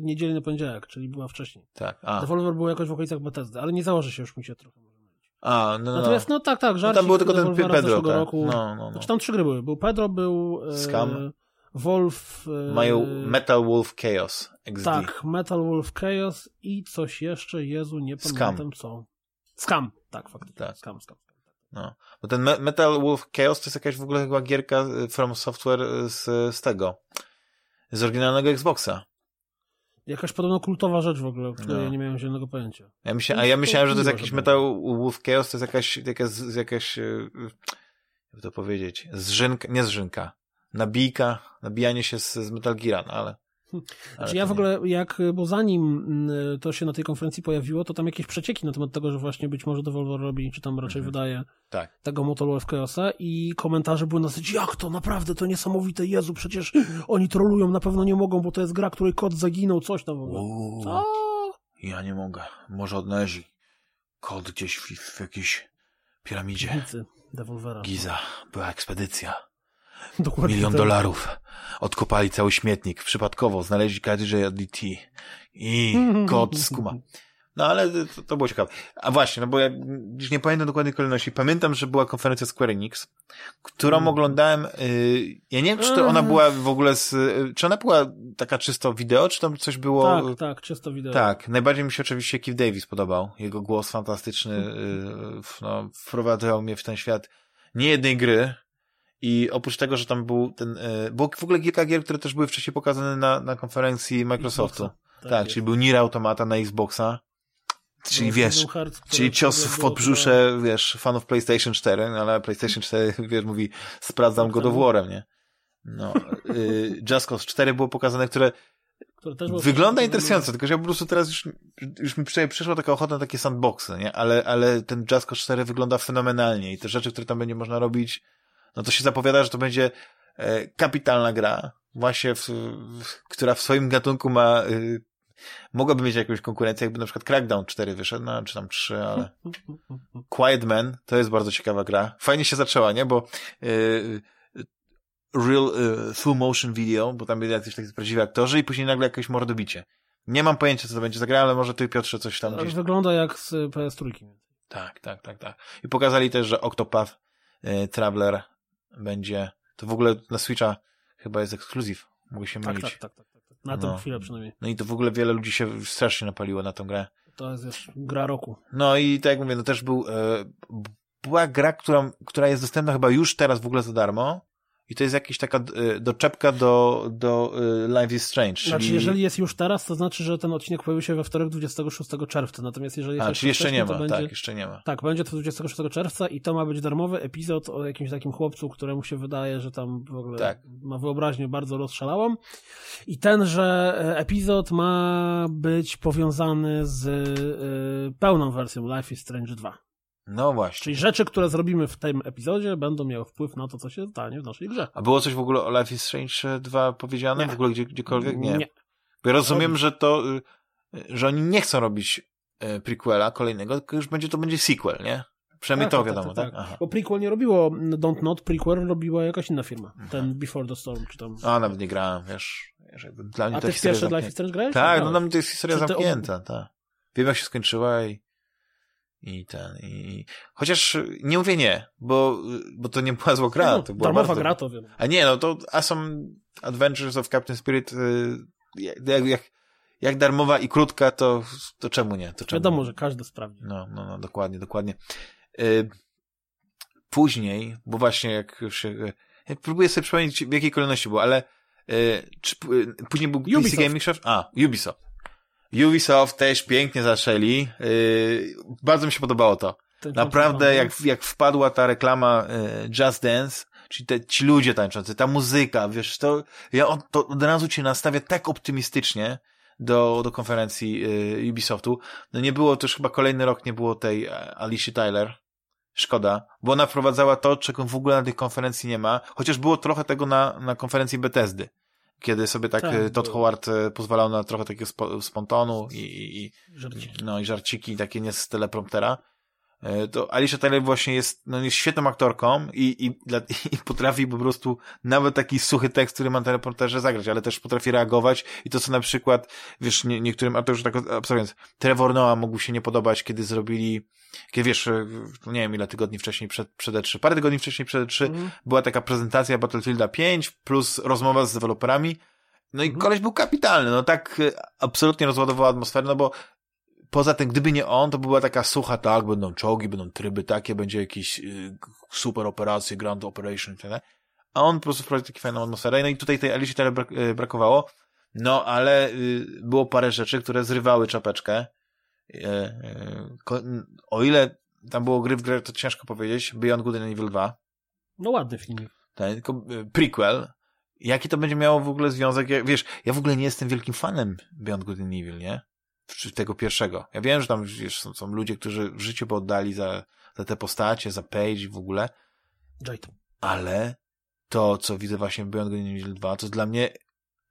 [SPEAKER 2] niedzieli na poniedziałek, czyli była wcześniej.
[SPEAKER 1] Tak, a,
[SPEAKER 2] Devolver był jakoś w okolicach Bethesdy, ale nie założy się już mi się trochę.
[SPEAKER 1] a, no, no, no.
[SPEAKER 2] Natomiast, no tak, tak,
[SPEAKER 1] no
[SPEAKER 2] żarcik
[SPEAKER 1] tam był tylko ten
[SPEAKER 2] Devolvera z
[SPEAKER 1] Pedro, tak.
[SPEAKER 2] roku.
[SPEAKER 1] No, no, no.
[SPEAKER 2] Znaczy tam trzy gry były. Był Pedro, był e,
[SPEAKER 1] Scum.
[SPEAKER 2] Wolf. E,
[SPEAKER 1] Mają Metal Wolf Chaos XD.
[SPEAKER 2] Tak, Metal Wolf Chaos i coś jeszcze, Jezu, nie pamiętam co. Scam, tak, faktycznie.
[SPEAKER 1] Tak.
[SPEAKER 2] Scam, Scam.
[SPEAKER 1] No. Bo ten Me- Metal Wolf Chaos to jest jakaś w ogóle chyba gierka y, From Software y, z, z tego, z oryginalnego Xboxa.
[SPEAKER 2] Jakaś podobno kultowa rzecz w ogóle, o której
[SPEAKER 1] No.
[SPEAKER 2] ja nie miałem zielonego pojęcia.
[SPEAKER 1] Ja myśla, a ja myślałem, że to jest jakiś
[SPEAKER 2] że
[SPEAKER 1] Metal Wolf Chaos, to jest jakaś, jakaś, jakaś, y, jakby to powiedzieć, zrzynka, nie zrzynka, nabijka, nabijanie się z, z Metal Gear, no ale...
[SPEAKER 2] Znaczy ja w ogóle, jak, bo zanim mm, to się na tej konferencji pojawiło, to tam jakieś przecieki na temat tego, że właśnie być może Devolver robi, czy tam raczej
[SPEAKER 1] Mhm.
[SPEAKER 2] wydaje
[SPEAKER 1] Tak.
[SPEAKER 2] tego Metal Wolf Chaosa i komentarze były na zasadzie, jak to, naprawdę, to niesamowite, Jezu, przecież oni trolują, na pewno nie mogą, bo to jest gra, której kod zaginął, coś tam w ogóle.
[SPEAKER 1] Uuu,
[SPEAKER 2] Co?
[SPEAKER 1] ja nie mogę. Może odnaleźli kod gdzieś w, w jakiejś piramidzie.
[SPEAKER 2] Nicy Devolvera.
[SPEAKER 1] Giza, była ekspedycja. *laughs*
[SPEAKER 2] Dokładnie
[SPEAKER 1] Milion
[SPEAKER 2] tak.
[SPEAKER 1] dolarów. Odkopali cały śmietnik. Przypadkowo znaleźli kartridże DT. I *laughs* kod z kuma. No ale to, to było ciekawe. A właśnie, no bo ja już nie pamiętam dokładnej kolejności. Pamiętam, że była konferencja Square Enix, którą mm. oglądałem. Y, ja nie wiem, czy to ona była w ogóle z. Y, czy ona była taka czysto wideo, czy tam coś było.
[SPEAKER 2] Tak, tak, czysto wideo.
[SPEAKER 1] Tak, najbardziej mi się oczywiście Keith Davis podobał. Jego głos fantastyczny *laughs* y, no, wprowadzał mnie w ten świat nie jednej gry. I oprócz tego, że tam był ten. Było w ogóle kilka gier, które też były wcześniej pokazane na, na konferencji Microsoftu. Tak, tak czyli był Nier Automata na Xboxa. Czyli wiesz, czyli cios w podbrzusze, wiesz, fanów PlayStation 4, no ale PlayStation 4, *laughs* wiesz, mówi, sprawdzam go do War'em, nie? No, y, Just Cause 4 było pokazane, które, wygląda interesująco, tylko że ja po prostu teraz już, już mi przyszła taka ochota na takie sandboxy, nie? Ale, ale ten Just Cause 4 wygląda fenomenalnie i te rzeczy, które tam będzie można robić, no to się zapowiada, że to będzie e, kapitalna gra, właśnie w, w, która w swoim gatunku ma y, mogłaby mieć jakąś konkurencję, jakby na przykład Crackdown 4 wyszedł, no, czy tam 3, ale Quiet Man to jest bardzo ciekawa gra. Fajnie się zaczęła, nie? Bo yy, real yy, full motion video, bo tam byli jacyś takie prawdziwi aktorzy i później nagle jakieś mordobicie. Nie mam pojęcia, co to będzie za gra, ale może ty, Piotrze, coś tam gdzieś...
[SPEAKER 2] Wygląda jak z PS3.
[SPEAKER 1] Tak, tak, tak, tak. I pokazali też, że Octopath yy, Traveler będzie... To w ogóle na Switcha chyba jest ekskluzyw. Mogę się mylić.
[SPEAKER 2] Tak, tak, tak. tak. Na tę no. chwilę przynajmniej.
[SPEAKER 1] No i to w ogóle wiele ludzi się strasznie napaliło na tę grę.
[SPEAKER 2] To jest gra roku.
[SPEAKER 1] No i tak jak mówię, no też był, e, była gra, która, która jest dostępna chyba już teraz w ogóle za darmo. I to jest jakaś taka e, doczepka do, do e, Life is Strange. Czyli...
[SPEAKER 2] Znaczy, jeżeli jest już teraz, to znaczy, że ten odcinek pojawił się we wtorek 26 czerwca. Natomiast jeżeli jest
[SPEAKER 1] A, czyli jeszcze nie ma, będzie... tak, jeszcze nie ma.
[SPEAKER 2] Tak, będzie to 26 czerwca i to ma być darmowy epizod o jakimś takim chłopcu, któremu się wydaje, że tam w ogóle tak. ma wyobraźnię bardzo rozszalałą. I tenże e, epizod ma być powiązany z pełną wersją Life is Strange 2.
[SPEAKER 1] No właśnie.
[SPEAKER 2] Czyli rzeczy, które zrobimy w tym epizodzie, będą miały wpływ na to, co się stanie w naszej grze.
[SPEAKER 1] A było coś w ogóle o Life is Strange 2 powiedziane? Nie. W ogóle gdzie, gdziekolwiek? Nie. nie. Bo ja rozumiem, że to, y, że oni nie chcą robić y, prequela kolejnego, tylko już będzie to będzie sequel, nie? Przynajmniej tak, to tak, wiadomo, tak? tak?
[SPEAKER 2] tak? Bo prequel nie robiło Don't Not, prequel robiła jakaś inna firma. Aha. Ten Before the Storm, czy tam...
[SPEAKER 1] A, nawet nie grałem, wiesz. wiesz dla mnie
[SPEAKER 2] A ty
[SPEAKER 1] w
[SPEAKER 2] pierwsze Life is Strange grałeś?
[SPEAKER 1] Tak, no dla mnie to jest historia zamknięta, tak. Wiem, jak się skończyła i i ten, i... Chociaż nie mówię nie, bo, bo to nie była zła gra. No, to była
[SPEAKER 2] darmowa bardzo... gra to wiem.
[SPEAKER 1] A nie, no to Awesome Adventures of Captain Spirit y, jak, jak, jak darmowa i krótka, to, to czemu nie? To czemu
[SPEAKER 2] Wiadomo, że każdy sprawdzi.
[SPEAKER 1] No, no, no, dokładnie, dokładnie. Y, później, bo właśnie jak już. Ja próbuję sobie przypomnieć, w jakiej kolejności było, ale y, czy, później był
[SPEAKER 2] Ubisoft. PC
[SPEAKER 1] Gaming Show? A, Ubisoft. Ubisoft też pięknie zaczęli. Yy, bardzo mi się podobało to. Ten Naprawdę, jak, jak wpadła ta reklama yy, Just Dance, czyli te, ci ludzie tańczący, ta muzyka, wiesz, to ja od, to od razu cię nastawię tak optymistycznie do, do konferencji yy, Ubisoftu. No nie było też chyba kolejny rok nie było tej e, Alicia Tyler. Szkoda, bo ona wprowadzała to, czego w ogóle na tej konferencji nie ma, chociaż było trochę tego na, na konferencji Bethesdy kiedy sobie tak, tak e, Todd Howard e, pozwalał na trochę takiego sp spontonu i, i,
[SPEAKER 2] żarciki.
[SPEAKER 1] no, i żarciki takie nie z telepromptera. E, to Alicia Tyler właśnie jest, no, jest świetną aktorką i, i, *laughs* i potrafi po prostu nawet taki suchy tekst, który ma na teleprompterze zagrać, ale też potrafi reagować i to co na przykład, wiesz, nie, niektórym, a to już tak obserwując, Trevor Noah mógł się nie podobać, kiedy zrobili, kiedy wiesz, nie wiem ile tygodni wcześniej przed, przed E3, parę tygodni wcześniej przed E3 mm. była taka prezentacja Battlefielda 5 plus rozmowa z deweloperami, no i mm. koleś był kapitalny, no tak absolutnie rozładował atmosferę, no bo poza tym, gdyby nie on, to była taka sucha, tak, będą czołgi, będą tryby takie, będzie jakieś y, super operacje, grand operation i tak A on po prostu wprowadził taki fajną atmosferę. No i tutaj tej Alicji tyle brak, y, brakowało. No, ale y, było parę rzeczy, które zrywały czapeczkę. Y, y, o ile tam było gry w grę, to ciężko powiedzieć. Beyond Good and Evil 2.
[SPEAKER 2] No ładny film.
[SPEAKER 1] Tak, tylko y, prequel. Jaki to będzie miało w ogóle związek? Wiesz, ja w ogóle nie jestem wielkim fanem Beyond Good and Evil, nie? Tego pierwszego. Ja wiem, że tam wiesz, są, są ludzie, którzy w życiu by oddali za, za te postacie, za Page w ogóle.
[SPEAKER 2] Jade.
[SPEAKER 1] Ale to, co widzę właśnie w Beyond and Evil 2, to jest dla mnie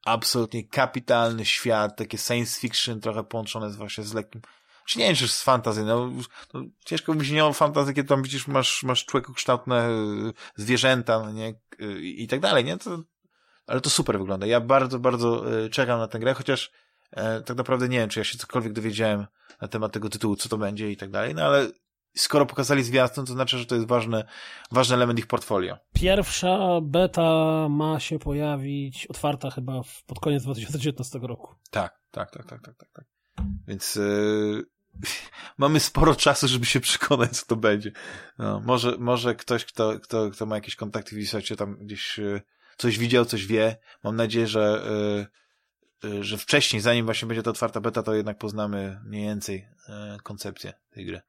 [SPEAKER 1] absolutnie kapitalny świat, takie science fiction trochę połączone z właśnie z lekkim czy nie wiem, czy z fantazy, no, no ciężko by się nie o fantazy, kiedy tam widzisz, masz, masz człowiekokształtne y, zwierzęta, no nie, y, i, i tak dalej, nie, to, ale to super wygląda. Ja bardzo, bardzo y, czekam na tę grę, chociaż e, tak naprawdę nie wiem, czy ja się cokolwiek dowiedziałem na temat tego tytułu, co to będzie i tak dalej, no ale skoro pokazali zwiastun, to znaczy, że to jest ważny, ważny element ich portfolio.
[SPEAKER 2] Pierwsza beta ma się pojawić, otwarta chyba w, pod koniec 2019 roku.
[SPEAKER 1] Tak, tak, tak, tak, tak, tak. tak. Więc yy, *laughs* mamy sporo czasu, żeby się przekonać, co to będzie. No, może, może ktoś, kto, kto, kto ma jakieś kontakty w Ubisoftcie, tam gdzieś yy, coś widział, coś wie. Mam nadzieję, że yy, że wcześniej, zanim właśnie będzie to otwarta beta, to jednak poznamy mniej więcej koncepcję tej gry.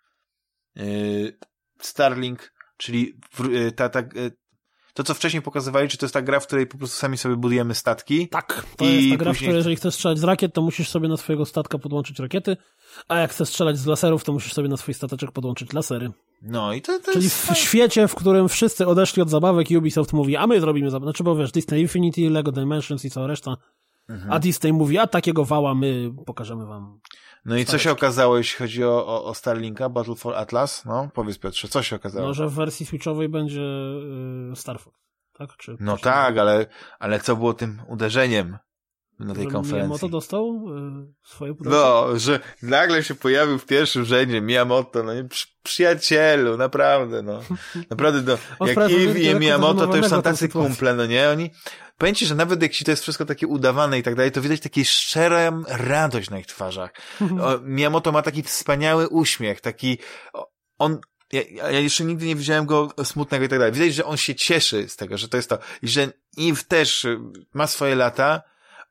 [SPEAKER 1] Starlink, czyli ta, ta, to, co wcześniej pokazywali, czy to jest ta gra, w której po prostu sami sobie budujemy statki?
[SPEAKER 2] Tak, to jest ta gra, później... w której jeżeli chcesz strzelać z rakiet, to musisz sobie na swojego statka podłączyć rakiety, a jak chcesz strzelać z laserów, to musisz sobie na swój stateczek podłączyć lasery.
[SPEAKER 1] No i to, to
[SPEAKER 2] Czyli
[SPEAKER 1] jest...
[SPEAKER 2] w świecie, w którym wszyscy odeszli od zabawek Ubisoft mówi, a my zrobimy zabawkę. Znaczy, bo wiesz, Disney Infinity, Lego Dimensions i cała reszta. Mhm. A Disney mówi, a takiego wała my pokażemy wam.
[SPEAKER 1] No i co się okazało, jeśli chodzi o, o, o Starlinka, Battle for Atlas? No, powiedz Piotrze, co się okazało?
[SPEAKER 2] No, że w wersji switchowej będzie y, Star Fox, tak? Czy
[SPEAKER 1] no tak, ale, ale co było tym uderzeniem na tej że konferencji?
[SPEAKER 2] Miyamoto dostał y, swoje pudełko?
[SPEAKER 1] No, że nagle się pojawił w pierwszym rzędzie Miyamoto, no nie, przy, przyjacielu, naprawdę, no. *laughs* Naprawdę, no, jak Eve i Miyamoto to już są tacy kumple, no nie? Oni, powiem ci, że nawet jak ci to jest wszystko takie udawane i tak dalej, to widać taką szczerą radość na ich twarzach. O, Miyamoto ma taki wspaniały uśmiech, taki, on, ja, ja jeszcze nigdy nie widziałem go smutnego i tak dalej. Widać, że on się cieszy z tego, że to jest to. I że Eve też ma swoje lata,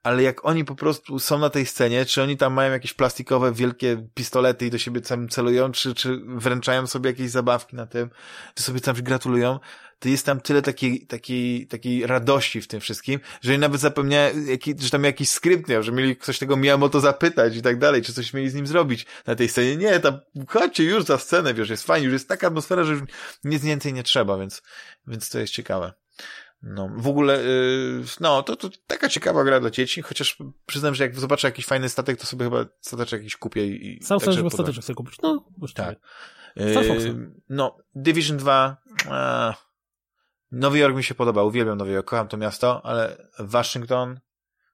[SPEAKER 1] ale jak oni po prostu są na tej scenie, czy oni tam mają jakieś plastikowe, wielkie pistolety i do siebie sam celują, czy, czy wręczają sobie jakieś zabawki na tym, czy sobie tam gratulują, to jest tam tyle takiej, takiej, takiej radości w tym wszystkim, że nawet zapomniałem, że tam jakiś skrypt miał, że mieli coś tego to zapytać i tak dalej, czy coś mieli z nim zrobić na tej scenie. Nie, tam chodźcie już za scenę, wiesz, jest fajnie, już jest taka atmosfera, że już nic więcej nie trzeba, więc, więc to jest ciekawe. No, w ogóle, yy, no, to, to taka ciekawa gra dla dzieci, chociaż przyznam, że jak zobaczę jakiś fajny statek, to sobie chyba stateczek jakiś kupię i...
[SPEAKER 2] Sam żeby stateczek sobie kupić, no,
[SPEAKER 1] tak. Yy, no, Division 2, a, Nowy Jork mi się podoba, uwielbiam Nowy Jork, kocham to miasto, ale Waszyngton,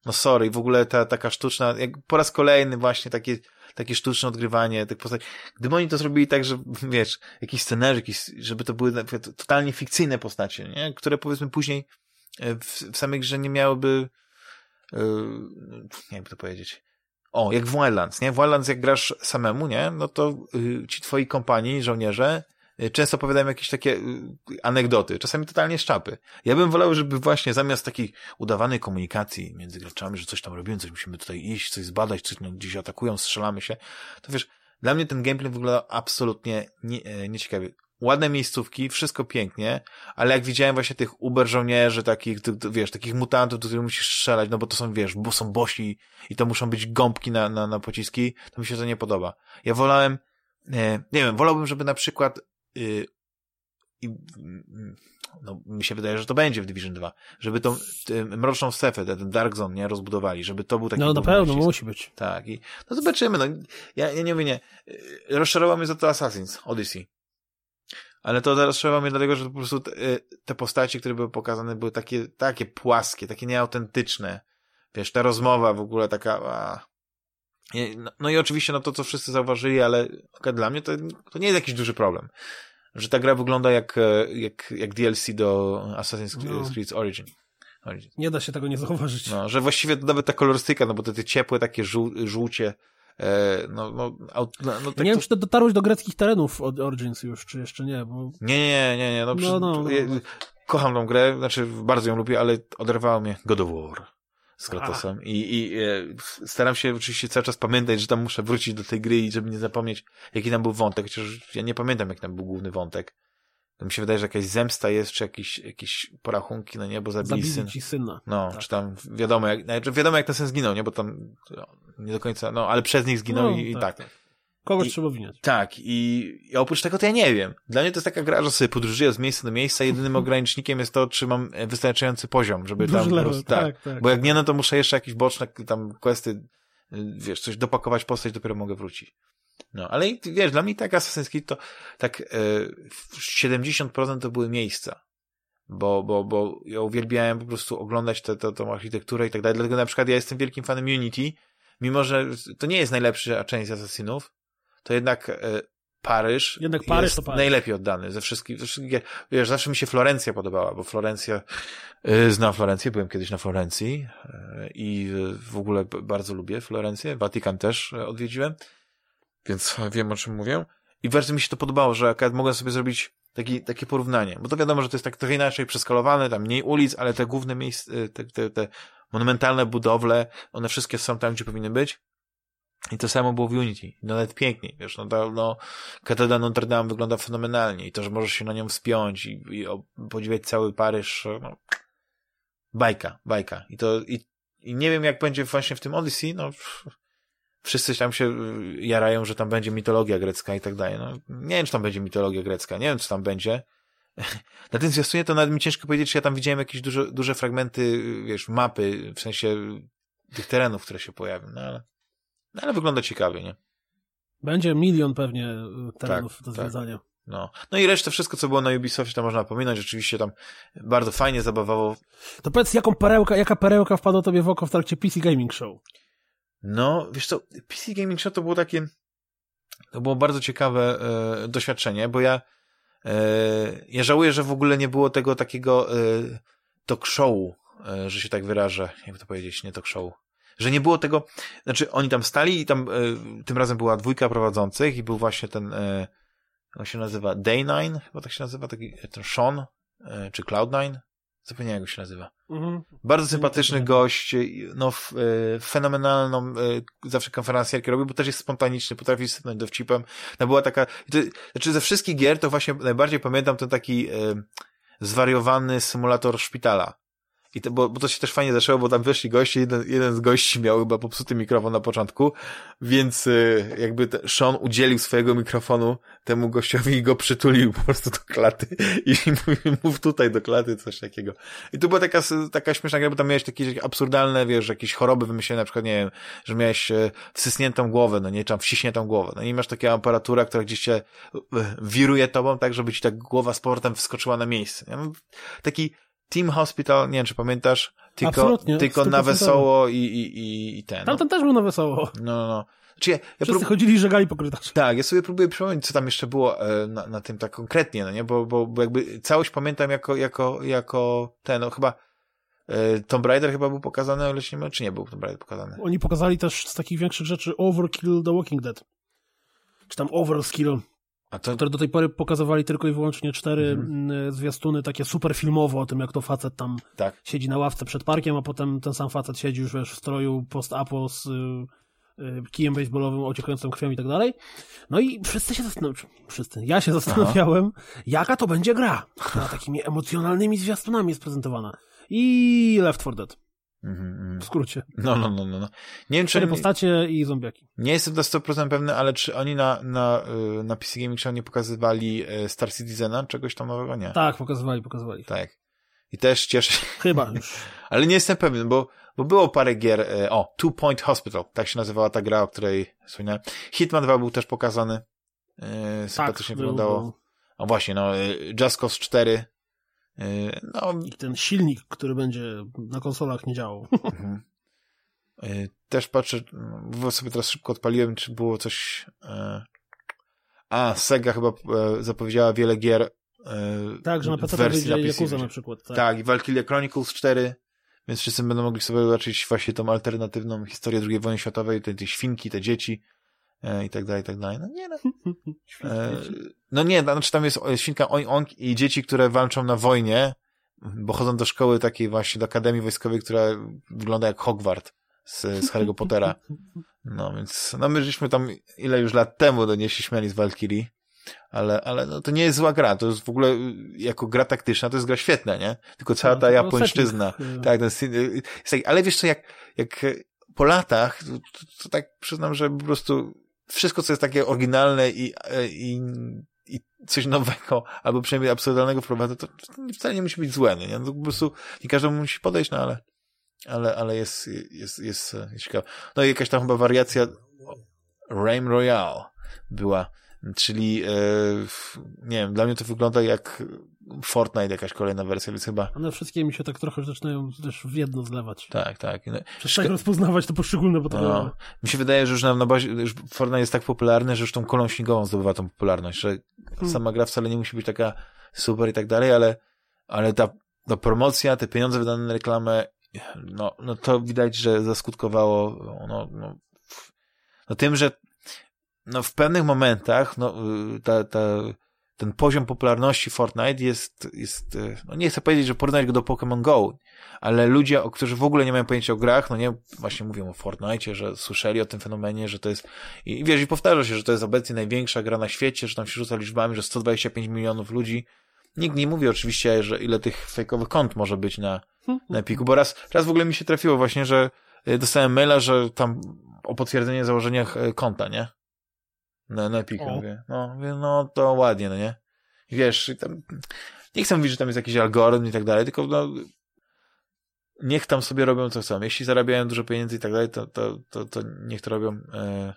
[SPEAKER 1] no sorry, w ogóle ta taka sztuczna, jak po raz kolejny właśnie takie, takie sztuczne odgrywanie tych postaci. Gdyby oni to zrobili tak, że wiesz, jakiś scenariusz, jakiś, żeby to były totalnie fikcyjne postacie, nie? które powiedzmy później e, w, w samej grze nie miałyby, yy, nie jakby to powiedzieć, o, jak w Wildlands, nie? W Wildlands jak grasz samemu, nie? No to yy, ci twoi kompanii, żołnierze, często opowiadają jakieś takie y, anegdoty, czasami totalnie szczapy. Ja bym wolał, żeby właśnie zamiast takiej udawanej komunikacji między graczami, że coś tam robimy, coś musimy tutaj iść, coś zbadać, coś no, gdzieś atakują, strzelamy się, to wiesz, dla mnie ten gameplay wygląda absolutnie nie, e, nieciekawie. Ładne miejscówki, wszystko pięknie, ale jak widziałem właśnie tych uber żołnierzy, takich, wiesz, takich mutantów, do których musisz strzelać, no bo to są, wiesz, bo są bosi i to muszą być gąbki na, na, na pociski, to mi się to nie podoba. Ja wolałem, nie, nie wiem, wolałbym, żeby na przykład Y, i no, mi się wydaje, że to będzie w Division 2, żeby tą mroczną strefę, ten Dark Zone, nie, rozbudowali, żeby to był taki...
[SPEAKER 2] No na pewno, musi być.
[SPEAKER 1] Tak, i no zobaczymy, no, ja, ja nie mówię, nie, y, rozczarował mnie za to Assassin's Odyssey, ale to rozczarował mnie dlatego, że po prostu te, y, te postacie, które były pokazane, były takie, takie płaskie, takie nieautentyczne, wiesz, ta rozmowa w ogóle taka, a, no, no i oczywiście, no to, co wszyscy zauważyli, ale dla mnie to, to nie jest jakiś duży problem. Że ta gra wygląda jak, e, jak, jak DLC do Assassin's no. Creed Origin.
[SPEAKER 2] Origin. Nie da się tego nie zauważyć.
[SPEAKER 1] No, że właściwie nawet ta kolorystyka, no bo te, te ciepłe takie żół, żółcie, e, no, no, no, no
[SPEAKER 2] tak nie wiem, czy to dotarłeś do greckich terenów od Origins już, czy jeszcze nie, bo...
[SPEAKER 1] Nie, nie, nie, nie, no, no, no, no, no. kocham tą grę, znaczy bardzo ją lubię, ale oderwało mnie God of War z Kratosem. I, i e, staram się oczywiście cały czas pamiętać, że tam muszę wrócić do tej gry i żeby nie zapomnieć, jaki tam był wątek, chociaż ja nie pamiętam, jak tam był główny wątek. To mi się wydaje, że jakaś zemsta jest, czy jakieś, jakieś porachunki, no nie, bo zabili, zabili syn.
[SPEAKER 2] ci syna.
[SPEAKER 1] No, tak. czy tam wiadomo jak, wiadomo jak ten syn zginął, nie, bo tam no, nie do końca, no, ale przez nich zginął no, i, tak. i tak. tak.
[SPEAKER 2] Kogoś I, trzeba winiać.
[SPEAKER 1] Tak, i, i oprócz tego to ja nie wiem. Dla mnie to jest taka gra, że sobie podróżuję z miejsca do miejsca. Jedynym *laughs* ogranicznikiem jest to, czy mam wystarczający poziom, żeby tam po prostu, tak, tak, tak, Bo jak nie, no to muszę jeszcze jakieś boczne tam questy, wiesz, coś dopakować postać, dopiero mogę wrócić. No, ale wiesz, dla mnie tak Assassin's Creed to tak e, 70% to były miejsca. Bo, bo, bo ja uwielbiałem po prostu oglądać tę architekturę i tak dalej. Dlatego na przykład ja jestem wielkim fanem Unity, mimo że to nie jest najlepsza część Assassinów, to jednak e, Paryż,
[SPEAKER 2] jednak Paryż
[SPEAKER 1] jest
[SPEAKER 2] to Paryż.
[SPEAKER 1] najlepiej oddany ze wszystkich, ze wszystkich, wiesz, zawsze mi się Florencja podobała, bo Florencja, y, znam Florencję, byłem kiedyś na Florencji y, i w ogóle bardzo lubię Florencję, Watykan też odwiedziłem, więc wiem o czym mówię. I bardzo mi się to podobało, że akurat mogłem sobie zrobić taki, takie porównanie, bo to wiadomo, że to jest tak trochę inaczej przeskalowane, tam mniej ulic, ale te główne miejsca, te, te, te monumentalne budowle, one wszystkie są tam, gdzie powinny być i to samo było w Unity. No nawet piękniej, wiesz, no, to, no katedra Notre Dame wygląda fenomenalnie i to, że możesz się na nią wspiąć i, i podziwiać cały Paryż, no, bajka, bajka. I to, i, i nie wiem jak będzie właśnie w tym Odyssey, no, wszyscy tam się y, jarają, że tam będzie mitologia grecka i tak dalej, no, nie wiem, czy tam będzie mitologia grecka, nie wiem, co tam będzie. Na tym zwiastunie to nawet mi ciężko powiedzieć, czy ja tam widziałem jakieś duże, duże fragmenty, y, wiesz, mapy, w sensie tych terenów, które się pojawią, no ale, no, ale wygląda ciekawie, nie?
[SPEAKER 2] Będzie milion pewnie y, terenów
[SPEAKER 1] Tak,
[SPEAKER 2] do
[SPEAKER 1] tak.
[SPEAKER 2] zwiedzania.
[SPEAKER 1] No. no i resztę, wszystko, co było na Ubisoftie, to można pominąć. Oczywiście tam bardzo fajnie zabawowo.
[SPEAKER 2] To powiedz, jaką perełka, jaka perełka wpadła tobie w oko w trakcie PC Gaming Show?
[SPEAKER 1] No, wiesz co, PC Gaming Show to było takie, to było bardzo ciekawe e, doświadczenie, bo ja, e, ja żałuję, że w ogóle nie było tego takiego e, talk show, e, że się tak wyrażę, jakby to powiedzieć, nie talk show. Że nie było tego, znaczy oni tam stali i tam e, tym razem była dwójka prowadzących i był właśnie ten, e, on się nazywa Day9, chyba tak się nazywa, taki ten Sean, e, czy Cloud9, zapomniałem jak go się nazywa.
[SPEAKER 2] Mhm.
[SPEAKER 1] Bardzo sympatyczny gość, no f, e, fenomenalną e, zawsze konferencjerkę robił, bo też jest spontaniczny, potrafi sypnąć dowcipem. No była taka, to, znaczy ze wszystkich gier to właśnie najbardziej pamiętam ten taki e, zwariowany symulator szpitala. I to, bo, bo to się też fajnie zaczęło, bo tam wyszli goście, jeden, jeden z gości miał chyba popsuty mikrofon na początku, więc e, jakby te, Sean udzielił swojego mikrofonu temu gościowi i go przytulił po prostu do klaty *laughs* i mówił, mów tutaj do klaty, coś takiego. I to była taka, taka śmieszna gra, bo tam miałeś takie absurdalne, wiesz, jakieś choroby wymyślone, na przykład, nie wiem, że miałeś e, wsysniętą głowę, no nie, czy tam wciśniętą głowę. No i masz taką aparaturę, która gdzieś cię e, wiruje tobą, tak, żeby ci ta głowa z portem wskoczyła na miejsce. Taki Team Hospital, nie wiem, czy pamiętasz, tylko,
[SPEAKER 2] Absolutnie,
[SPEAKER 1] tylko na
[SPEAKER 2] 100%.
[SPEAKER 1] wesoło i, i, i, ten. No,
[SPEAKER 2] Tamten też był na wesoło.
[SPEAKER 1] no, no. no. Czy ja, ja
[SPEAKER 2] Wszyscy
[SPEAKER 1] prób...
[SPEAKER 2] chodzili i żegali po korytarzu.
[SPEAKER 1] Tak, ja sobie próbuję przypomnieć, co tam jeszcze było e, na, na tym tak konkretnie, no nie, bo, bo, bo jakby całość pamiętam jako, jako, jako ten, no chyba e, Tomb Raider chyba był pokazany, ale nie mylę, czy nie był Tomb Raider pokazany?
[SPEAKER 2] Oni pokazali też z takich większych rzeczy Overkill The Walking Dead. Czy tam Overskill,
[SPEAKER 1] A to,
[SPEAKER 2] które do tej pory pokazywali tylko i wyłącznie cztery
[SPEAKER 1] Mhm.
[SPEAKER 2] mm, zwiastuny, takie super filmowo o tym, jak to facet tam
[SPEAKER 1] tak,
[SPEAKER 2] siedzi na ławce przed parkiem, a potem ten sam facet siedzi już wiesz, w stroju post-apo z y, kijem baseballowym, ociekającą krwią i tak dalej. No i wszyscy się zastanawiają, wszyscy, ja się zastanawiałem, jaka to będzie gra, która takimi emocjonalnymi zwiastunami jest prezentowana. I Left 4 Dead. W skrócie.
[SPEAKER 1] no, no, no, no, no. Nie wiem, czy,
[SPEAKER 2] postacie i zombiaki.
[SPEAKER 1] nie jestem na 100% pewny, ale czy oni na, na, y, na PC Gaming Show nie pokazywali e, Star Citizena, czegoś tam nowego? Nie.
[SPEAKER 2] Tak, pokazywali, pokazywali.
[SPEAKER 1] Tak. I też cieszę się,
[SPEAKER 2] Chyba *laughs* już.
[SPEAKER 1] Ale nie jestem pewien, bo, bo było parę gier, e, o, Two Point Hospital, tak się nazywała ta gra, o której wspominałem. Hitman 2 był też pokazany, sympatycznie
[SPEAKER 2] był,
[SPEAKER 1] wyglądało.
[SPEAKER 2] był.
[SPEAKER 1] O właśnie, no, Just Cause 4, e, no,
[SPEAKER 2] I ten silnik, który będzie na konsolach nie działał. *laughs*
[SPEAKER 1] mhm. E, też patrzę, bo sobie teraz szybko odpaliłem, czy było coś, e, a, Sega chyba e, zapowiedziała wiele gier e,
[SPEAKER 2] Tak, że na PC
[SPEAKER 1] wersji PC
[SPEAKER 2] Yakuza
[SPEAKER 1] będzie.
[SPEAKER 2] na przykład. Tak.
[SPEAKER 1] Tak, i Valkyria Chronicles 4, więc wszyscy będą mogli sobie zobaczyć właśnie tą alternatywną historię II wojny światowej, te, te świnki, te dzieci e, i tak dalej, i tak dalej. No nie, no. *laughs* E, no nie, znaczy tam jest e, świnka Oink Oink i dzieci, które walczą na wojnie, bo chodzą do szkoły takiej właśnie, do akademii wojskowej, która wygląda jak Hogwart z, z Harry'ego Pottera. No więc, no my żeśmy tam ile już lat temu do niej się śmiali z Valkyrii, ale, ale no, to nie jest zła gra, to jest w ogóle y, jako gra taktyczna, to jest gra świetna, nie? Tylko cała
[SPEAKER 2] No,
[SPEAKER 1] ta
[SPEAKER 2] to
[SPEAKER 1] japońszczyzna.
[SPEAKER 2] y,
[SPEAKER 1] Tak, ten, y, jest tak, ale wiesz co, jak, jak e, po latach, to, to, to tak przyznam, że po prostu wszystko, co jest takie oryginalne i, e, i, i coś nowego, albo przynajmniej absurdalnego wprowadza, to, wcale nie musi być złe, nie? No, po prostu nie każdemu musi podejść, no ale, ale, ale jest, jest, jest, jest ciekawe. No i jakaś tam chyba wariacja Rame Royale była, czyli e, nie wiem, dla mnie to wygląda jak Fortnite, jakaś kolejna wersja, więc chyba...
[SPEAKER 2] One wszystkie mi się tak trochę zaczynają też w jedno zlewać.
[SPEAKER 1] Tak, tak. No,
[SPEAKER 2] Przestań rozpoznawać to poszczególne materiały. No,
[SPEAKER 1] mi się wydaje, że już na, na bazie, już Fortnite jest tak popularny, że już tą kolą śniegową zdobywa tą popularność, że hmm. sama gra wcale nie musi być taka super i tak dalej, ale, ale ta, ta promocja, te pieniądze wydane na reklamę, no, no to widać, że zaskutkowało no, no, no tym, że no w pewnych momentach no, y, ta, ta, ten poziom popularności Fortnite jest, jest, y, no nie chcę powiedzieć, że porównać go do Pokémon Go, ale ludzie, którzy w ogóle nie mają pojęcia o grach, no nie, właśnie mówią o Fortnite, że słyszeli o tym fenomenie, że to jest, i wiesz, i powtarza się, że to jest obecnie największa gra na świecie, że tam się rzuca liczbami, że 125 milionów ludzi. Nikt nie mówi oczywiście, że ile tych fejkowych kont może być na, na Epiku, bo raz, raz w ogóle mi się trafiło właśnie, że y, dostałem maila, że tam o potwierdzenie założenia e, konta, nie? Na, na Epiku, mówię. No, mówię, no to ładnie, no nie? I wiesz, tam, nie chcę mówić, że tam jest jakiś algorytm i tak dalej, tylko no, niech tam sobie robią co chcą. Jeśli zarabiają dużo pieniędzy i tak dalej, to, to, to, to niech to robią e,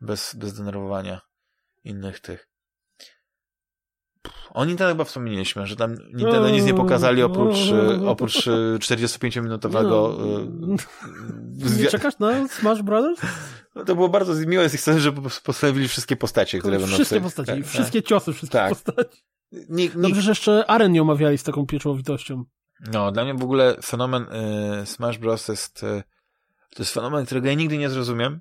[SPEAKER 1] bez, bez denerwowania innych tych. O Nintendo chyba wspomnieliśmy, że tam Nintendo nic nie pokazali oprócz, e, oprócz *laughs* 45-minutowego...
[SPEAKER 2] E, nie czekasz na Smash Brothers?
[SPEAKER 1] No to było bardzo miłe z ich strony, że postawili wszystkie postacie, które będą...
[SPEAKER 2] Wszystkie postacie, tak, wszystkie tak. ciosy wszystkie tak. postaci. Nie, nie... Dobrze, że jeszcze aren nie omawiali z taką pieczołowitością.
[SPEAKER 1] No, dla mnie w ogóle fenomen y, Smash Bros. jest y, to jest fenomen, którego ja nigdy nie zrozumiem,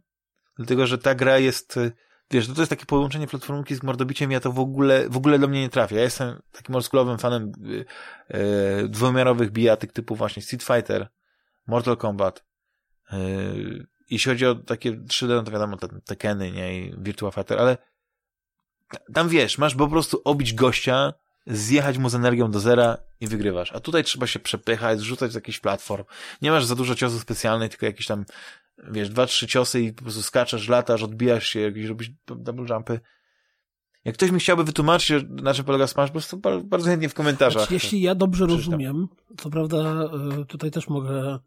[SPEAKER 1] dlatego, że ta gra jest y, wiesz, to jest takie połączenie platformki z mordobiciem, ja to w ogóle, w ogóle do mnie nie trafia. Ja jestem takim oldschoolowym fanem yy, dwuwymiarowych bijatyk typu właśnie Street Fighter, Mortal Kombat. Yy, jeśli chodzi o takie 3D, no to wiadomo, te Tekeny, nie, i Virtua Fighter, ale tam wiesz, masz po prostu obić gościa, zjechać mu z energią do zera i wygrywasz. A tutaj trzeba się przepychać, zrzucać z jakichś platform. Nie masz za dużo ciosów specjalnych, tylko jakieś tam wiesz, dwa, trzy ciosy i po prostu skaczesz, latasz, odbijasz się, jakieś robisz double jumpy. Jak ktoś mi chciałby wytłumaczyć, na czym polega Smash Bros, to bardzo chętnie w komentarzach. Znaczy,
[SPEAKER 2] jeśli ja dobrze rozumiem, co prawda y, tutaj też mogę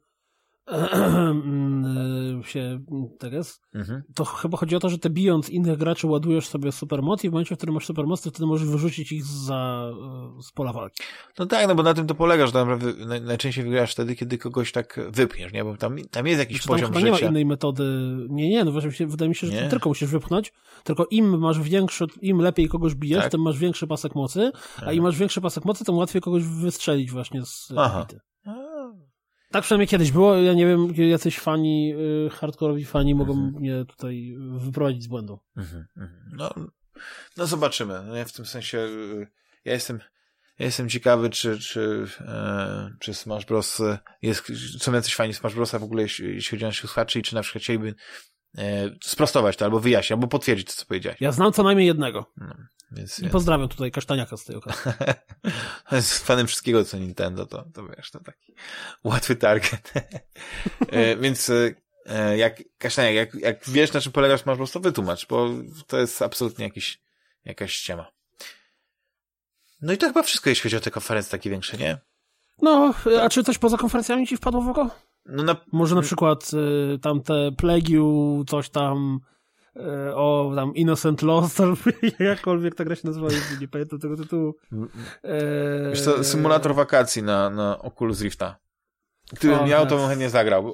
[SPEAKER 2] się teraz, mhm. to chyba chodzi o to, że te bijąc innych graczy ładujesz sobie supermoc i w momencie, w którym masz supermoc, to wtedy możesz wyrzucić ich za, e, z pola walki.
[SPEAKER 1] No tak, no bo na tym to polega, że tam najczęściej wygrasz wtedy, kiedy kogoś tak wypchniesz, nie? Bo tam, tam jest jakiś znaczy, poziom
[SPEAKER 2] tam
[SPEAKER 1] życia.
[SPEAKER 2] nie ma innej metody. Nie, nie, no właśnie wydaje mi się, że nie? tylko musisz wypchnąć, tylko im masz większy, im lepiej kogoś bijesz, tak? tym masz większy pasek mocy, a im masz większy pasek mocy, tym łatwiej kogoś wystrzelić właśnie z Aha. Bity. Tak przynajmniej kiedyś było. Ja nie wiem, jacyś fani, y, hardkorowi fani mogą mhm. mnie tutaj wyprowadzić z błędu. Mhm,
[SPEAKER 1] mhm. No, no zobaczymy. No ja w tym sensie y, ja jestem ja jestem ciekawy, czy, czy, e, czy Smash Bros. jest, są jacyś fani Smash Brosa w ogóle, jeśli, jeśli chodzi o naszych słuchaczy i czy na przykład chcieliby e, sprostować to, albo wyjaśnić, albo potwierdzić to, co powiedziałeś.
[SPEAKER 2] Ja znam co najmniej jednego. No. Więc, I pozdrawiam tutaj Kasztaniaka z tej okazji. *laughs*
[SPEAKER 1] z fanem wszystkiego, co Nintendo, to, to wiesz, to taki łatwy target. *laughs* E, więc e, jak, Kasztaniak, jak, jak wiesz, na czym polegasz, masz po prostu wytłumacz, bo to jest absolutnie jakiś, jakaś ściema. No i to chyba wszystko, jeśli chodzi o te konferencje takie większe, nie?
[SPEAKER 2] No, a czy coś poza konferencjami ci wpadło w oko? No na... Może na przykład y, tam te Plague coś tam o tam Innocent Lost, *laughs* albo jakkolwiek ta gra się nazywa, nie pamiętam tego tytułu.
[SPEAKER 1] E... Wiesz co, symulator wakacji na, na Oculus Rifta. Gdybym miał, to bym chętnie zagrał,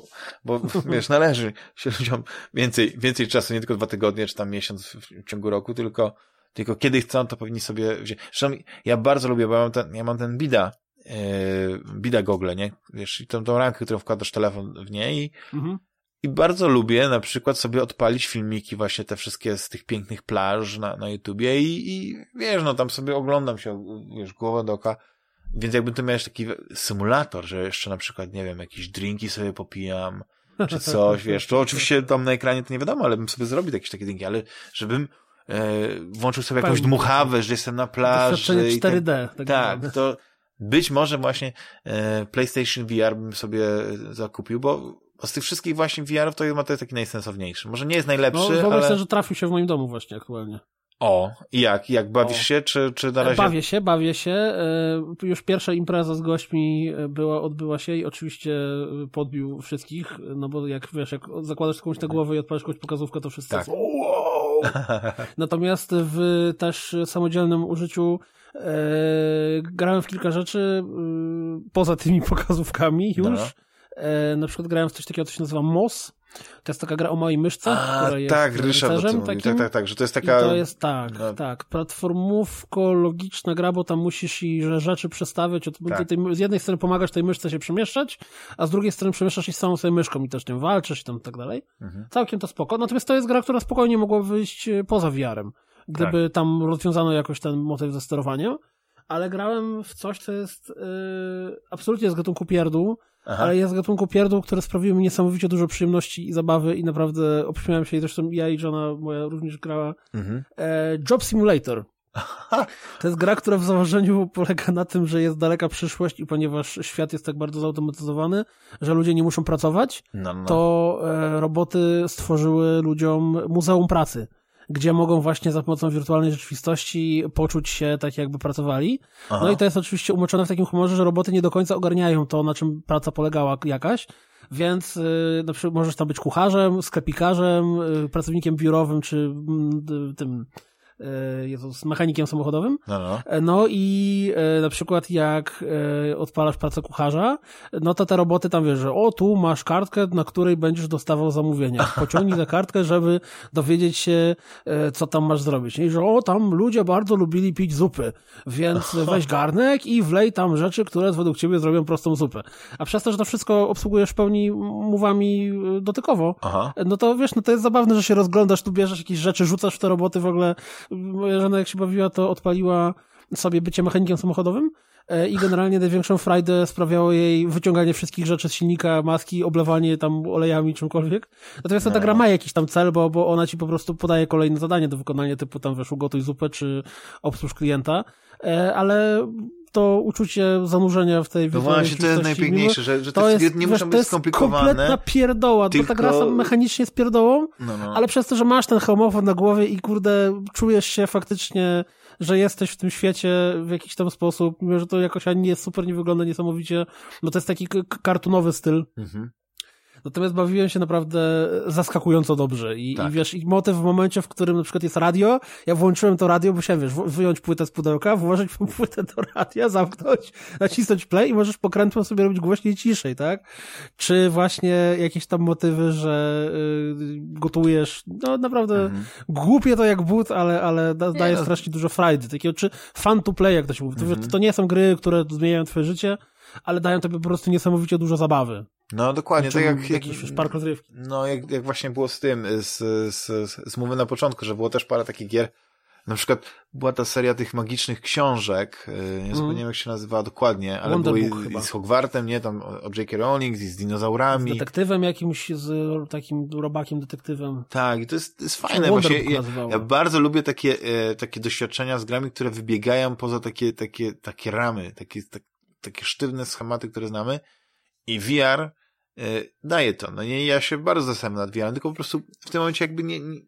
[SPEAKER 1] bo, bo *laughs* wiesz, należy się ludziom więcej, więcej czasu, nie tylko dwa tygodnie, czy tam miesiąc w, w ciągu roku, tylko, tylko kiedy chcą, to powinni sobie wziąć. Zresztą ja bardzo lubię, bo ja mam ten, ja mam ten Bida, yy, Bida Google, nie? Wiesz, i tą, tą ramkę, którą wkładasz telefon w niej i, mhm. I bardzo lubię na przykład sobie odpalić filmiki właśnie te wszystkie z tych pięknych plaż na, na YouTubie i, i wiesz, no tam sobie oglądam się, wiesz, głowę do oka. Więc jakby to miałeś taki symulator, że jeszcze na przykład, nie wiem, jakieś drinki sobie popijam, czy coś, *laughs* wiesz, to oczywiście tam na ekranie to nie wiadomo, ale bym sobie zrobił jakieś takie drinki, ale żebym e, włączył sobie jakąś dmuchawę, że jestem na plaży.
[SPEAKER 2] 4D.
[SPEAKER 1] Tak, tak to być może właśnie e, PlayStation VR bym sobie zakupił, bo z tych wszystkich właśnie VR-ów to chyba to jest taki najsensowniejszy. Może nie jest najlepszy, no, ale...
[SPEAKER 2] myślę, że trafił się w moim domu właśnie aktualnie.
[SPEAKER 1] O, i jak? Jak bawisz o. się, czy, czy na razie...
[SPEAKER 2] Bawię się, bawię się. E, już pierwsza impreza z gośćmi e, była, odbyła się i oczywiście e, podbił wszystkich, no bo jak wiesz, jak zakładasz komuś na głowę i odpalasz komuś pokazówkę, to wszyscy
[SPEAKER 1] tak.
[SPEAKER 2] wow! *laughs* Natomiast w też samodzielnym użyciu grałem w kilka rzeczy poza tymi *laughs* pokazówkami już. E, na przykład grałem w coś takiego, co się nazywa MOS. To jest taka gra o mojej myszce,
[SPEAKER 1] A, tak, Ryszard
[SPEAKER 2] takim.
[SPEAKER 1] Tak, tak, tak, że to jest taka...
[SPEAKER 2] I to jest tak, no. tak, platformówko-logiczna gra, bo tam musisz i rzeczy przestawiać. Od, tak. tej, z jednej strony pomagasz tej myszce się przemieszczać, a z drugiej strony przemieszczasz się z samą sobie myszką i też tym walczysz i tam tak dalej. Mhm. Całkiem to spoko. Natomiast to jest gra, która spokojnie mogła wyjść e, poza VR-em, gdyby tak. tam rozwiązano jakoś ten motyw ze sterowaniem. Ale grałem w coś, co jest yy, absolutnie z gatunku pierdół, Aha. ale jest gatunku pierdół, które sprawiły mi niesamowicie dużo przyjemności i zabawy i naprawdę obśmiałem się i zresztą ja i żona moja również grała. Mhm. E, Job Simulator. To jest gra, która w założeniu polega na tym, że jest daleka przyszłość i ponieważ świat jest tak bardzo zautomatyzowany, że ludzie nie muszą pracować, no, no. to e, roboty stworzyły ludziom muzeum pracy gdzie mogą właśnie za pomocą wirtualnej rzeczywistości poczuć się tak, jakby pracowali. Aha. No i to jest oczywiście umoczone w takim humorze, że roboty nie do końca ogarniają to, na czym praca polegała jakaś, więc yy, na przykład możesz tam być kucharzem, sklepikarzem, yy, pracownikiem biurowym, czy yy, tym E, Jezus, mechanikiem samochodowym. No, no. E, no i e, na przykład jak odpalasz pracę kucharza, no to te roboty tam wiesz, że o tu masz kartkę, na której będziesz dostawał zamówienia. Pociągnij tę kartkę, żeby dowiedzieć się, co tam masz zrobić. I że o tam ludzie bardzo lubili pić zupy, więc *laughs* weź garnek i wlej tam rzeczy, które według ciebie zrobią prostą zupę. A przez to, że to wszystko obsługujesz w pełni mówami dotykowo, Aha. no to wiesz, no to jest zabawne, że się rozglądasz, tu bierzesz jakieś rzeczy, rzucasz w te roboty w ogóle moja żona jak się bawiła, to odpaliła sobie bycie mechanikiem samochodowym e, i generalnie największą frajdę sprawiało jej wyciąganie wszystkich rzeczy z silnika, maski, oblewanie tam olejami, czymkolwiek. Natomiast no. ta gra ma jakiś tam cel, bo, bo ona ci po prostu podaje kolejne zadanie do wykonania, typu tam wiesz, ugotuj zupę, czy obsłuż klienta, e, ale to uczucie zanurzenia w tej
[SPEAKER 1] No właśnie, to jest najpiękniejsze, że, że to jest, nie muszą być skomplikowane.
[SPEAKER 2] To jest kompletna pierdoła, tylko... bo ta gra sam mechanicznie jest pierdołą, no, no. ale przez to, że masz ten homofon na głowie i kurde, czujesz się faktycznie, że jesteś w tym świecie w jakiś tam sposób, mimo że to jakoś ani nie super, nie wygląda niesamowicie, bo to jest taki kartunowy styl. Mhm. Natomiast bawiłem się naprawdę zaskakująco dobrze. I, tak. i wiesz, i motyw w momencie, w którym na przykład jest radio, ja włączyłem to radio, bo musiałem, wiesz, wyjąć płytę z pudełka, włożyć płytę do radia, zamknąć, nacisnąć play i możesz pokrętłem sobie robić głośniej ciszej, tak? Czy właśnie jakieś tam motywy, że y, gotujesz, no naprawdę mhm. głupie to jak but, ale, ale da, daje no. strasznie dużo frajdy. Takiego, czy fun to play, jak to się mówi. To, mhm. to nie są gry, które zmieniają twoje życie, ale dają tobie po prostu niesamowicie dużo zabawy.
[SPEAKER 1] No dokładnie, tak jak,
[SPEAKER 2] jakiś jak, park rozrywki.
[SPEAKER 1] No jak, jak właśnie było z tym, z, z, z mowy na początku, że było też parę takich gier, na przykład była ta seria tych magicznych książek, y, nie zapomniałem mm. jak się nazywała dokładnie, ale były i, z Hogwartem, nie, tam o J.K. Rowling, z dinozaurami.
[SPEAKER 2] Z detektywem jakimś, z takim robakiem detektywem.
[SPEAKER 1] Tak, i to jest, to jest fajne, bo się, ja, ja, bardzo lubię takie, e, takie doświadczenia z grami, które wybiegają poza takie, takie, takie ramy, takie, tak, takie sztywne schematy, które znamy i VR y, daje to. No nie, ja się bardzo zastanawiam nad VR, tylko po prostu w tym momencie jakby nie, nie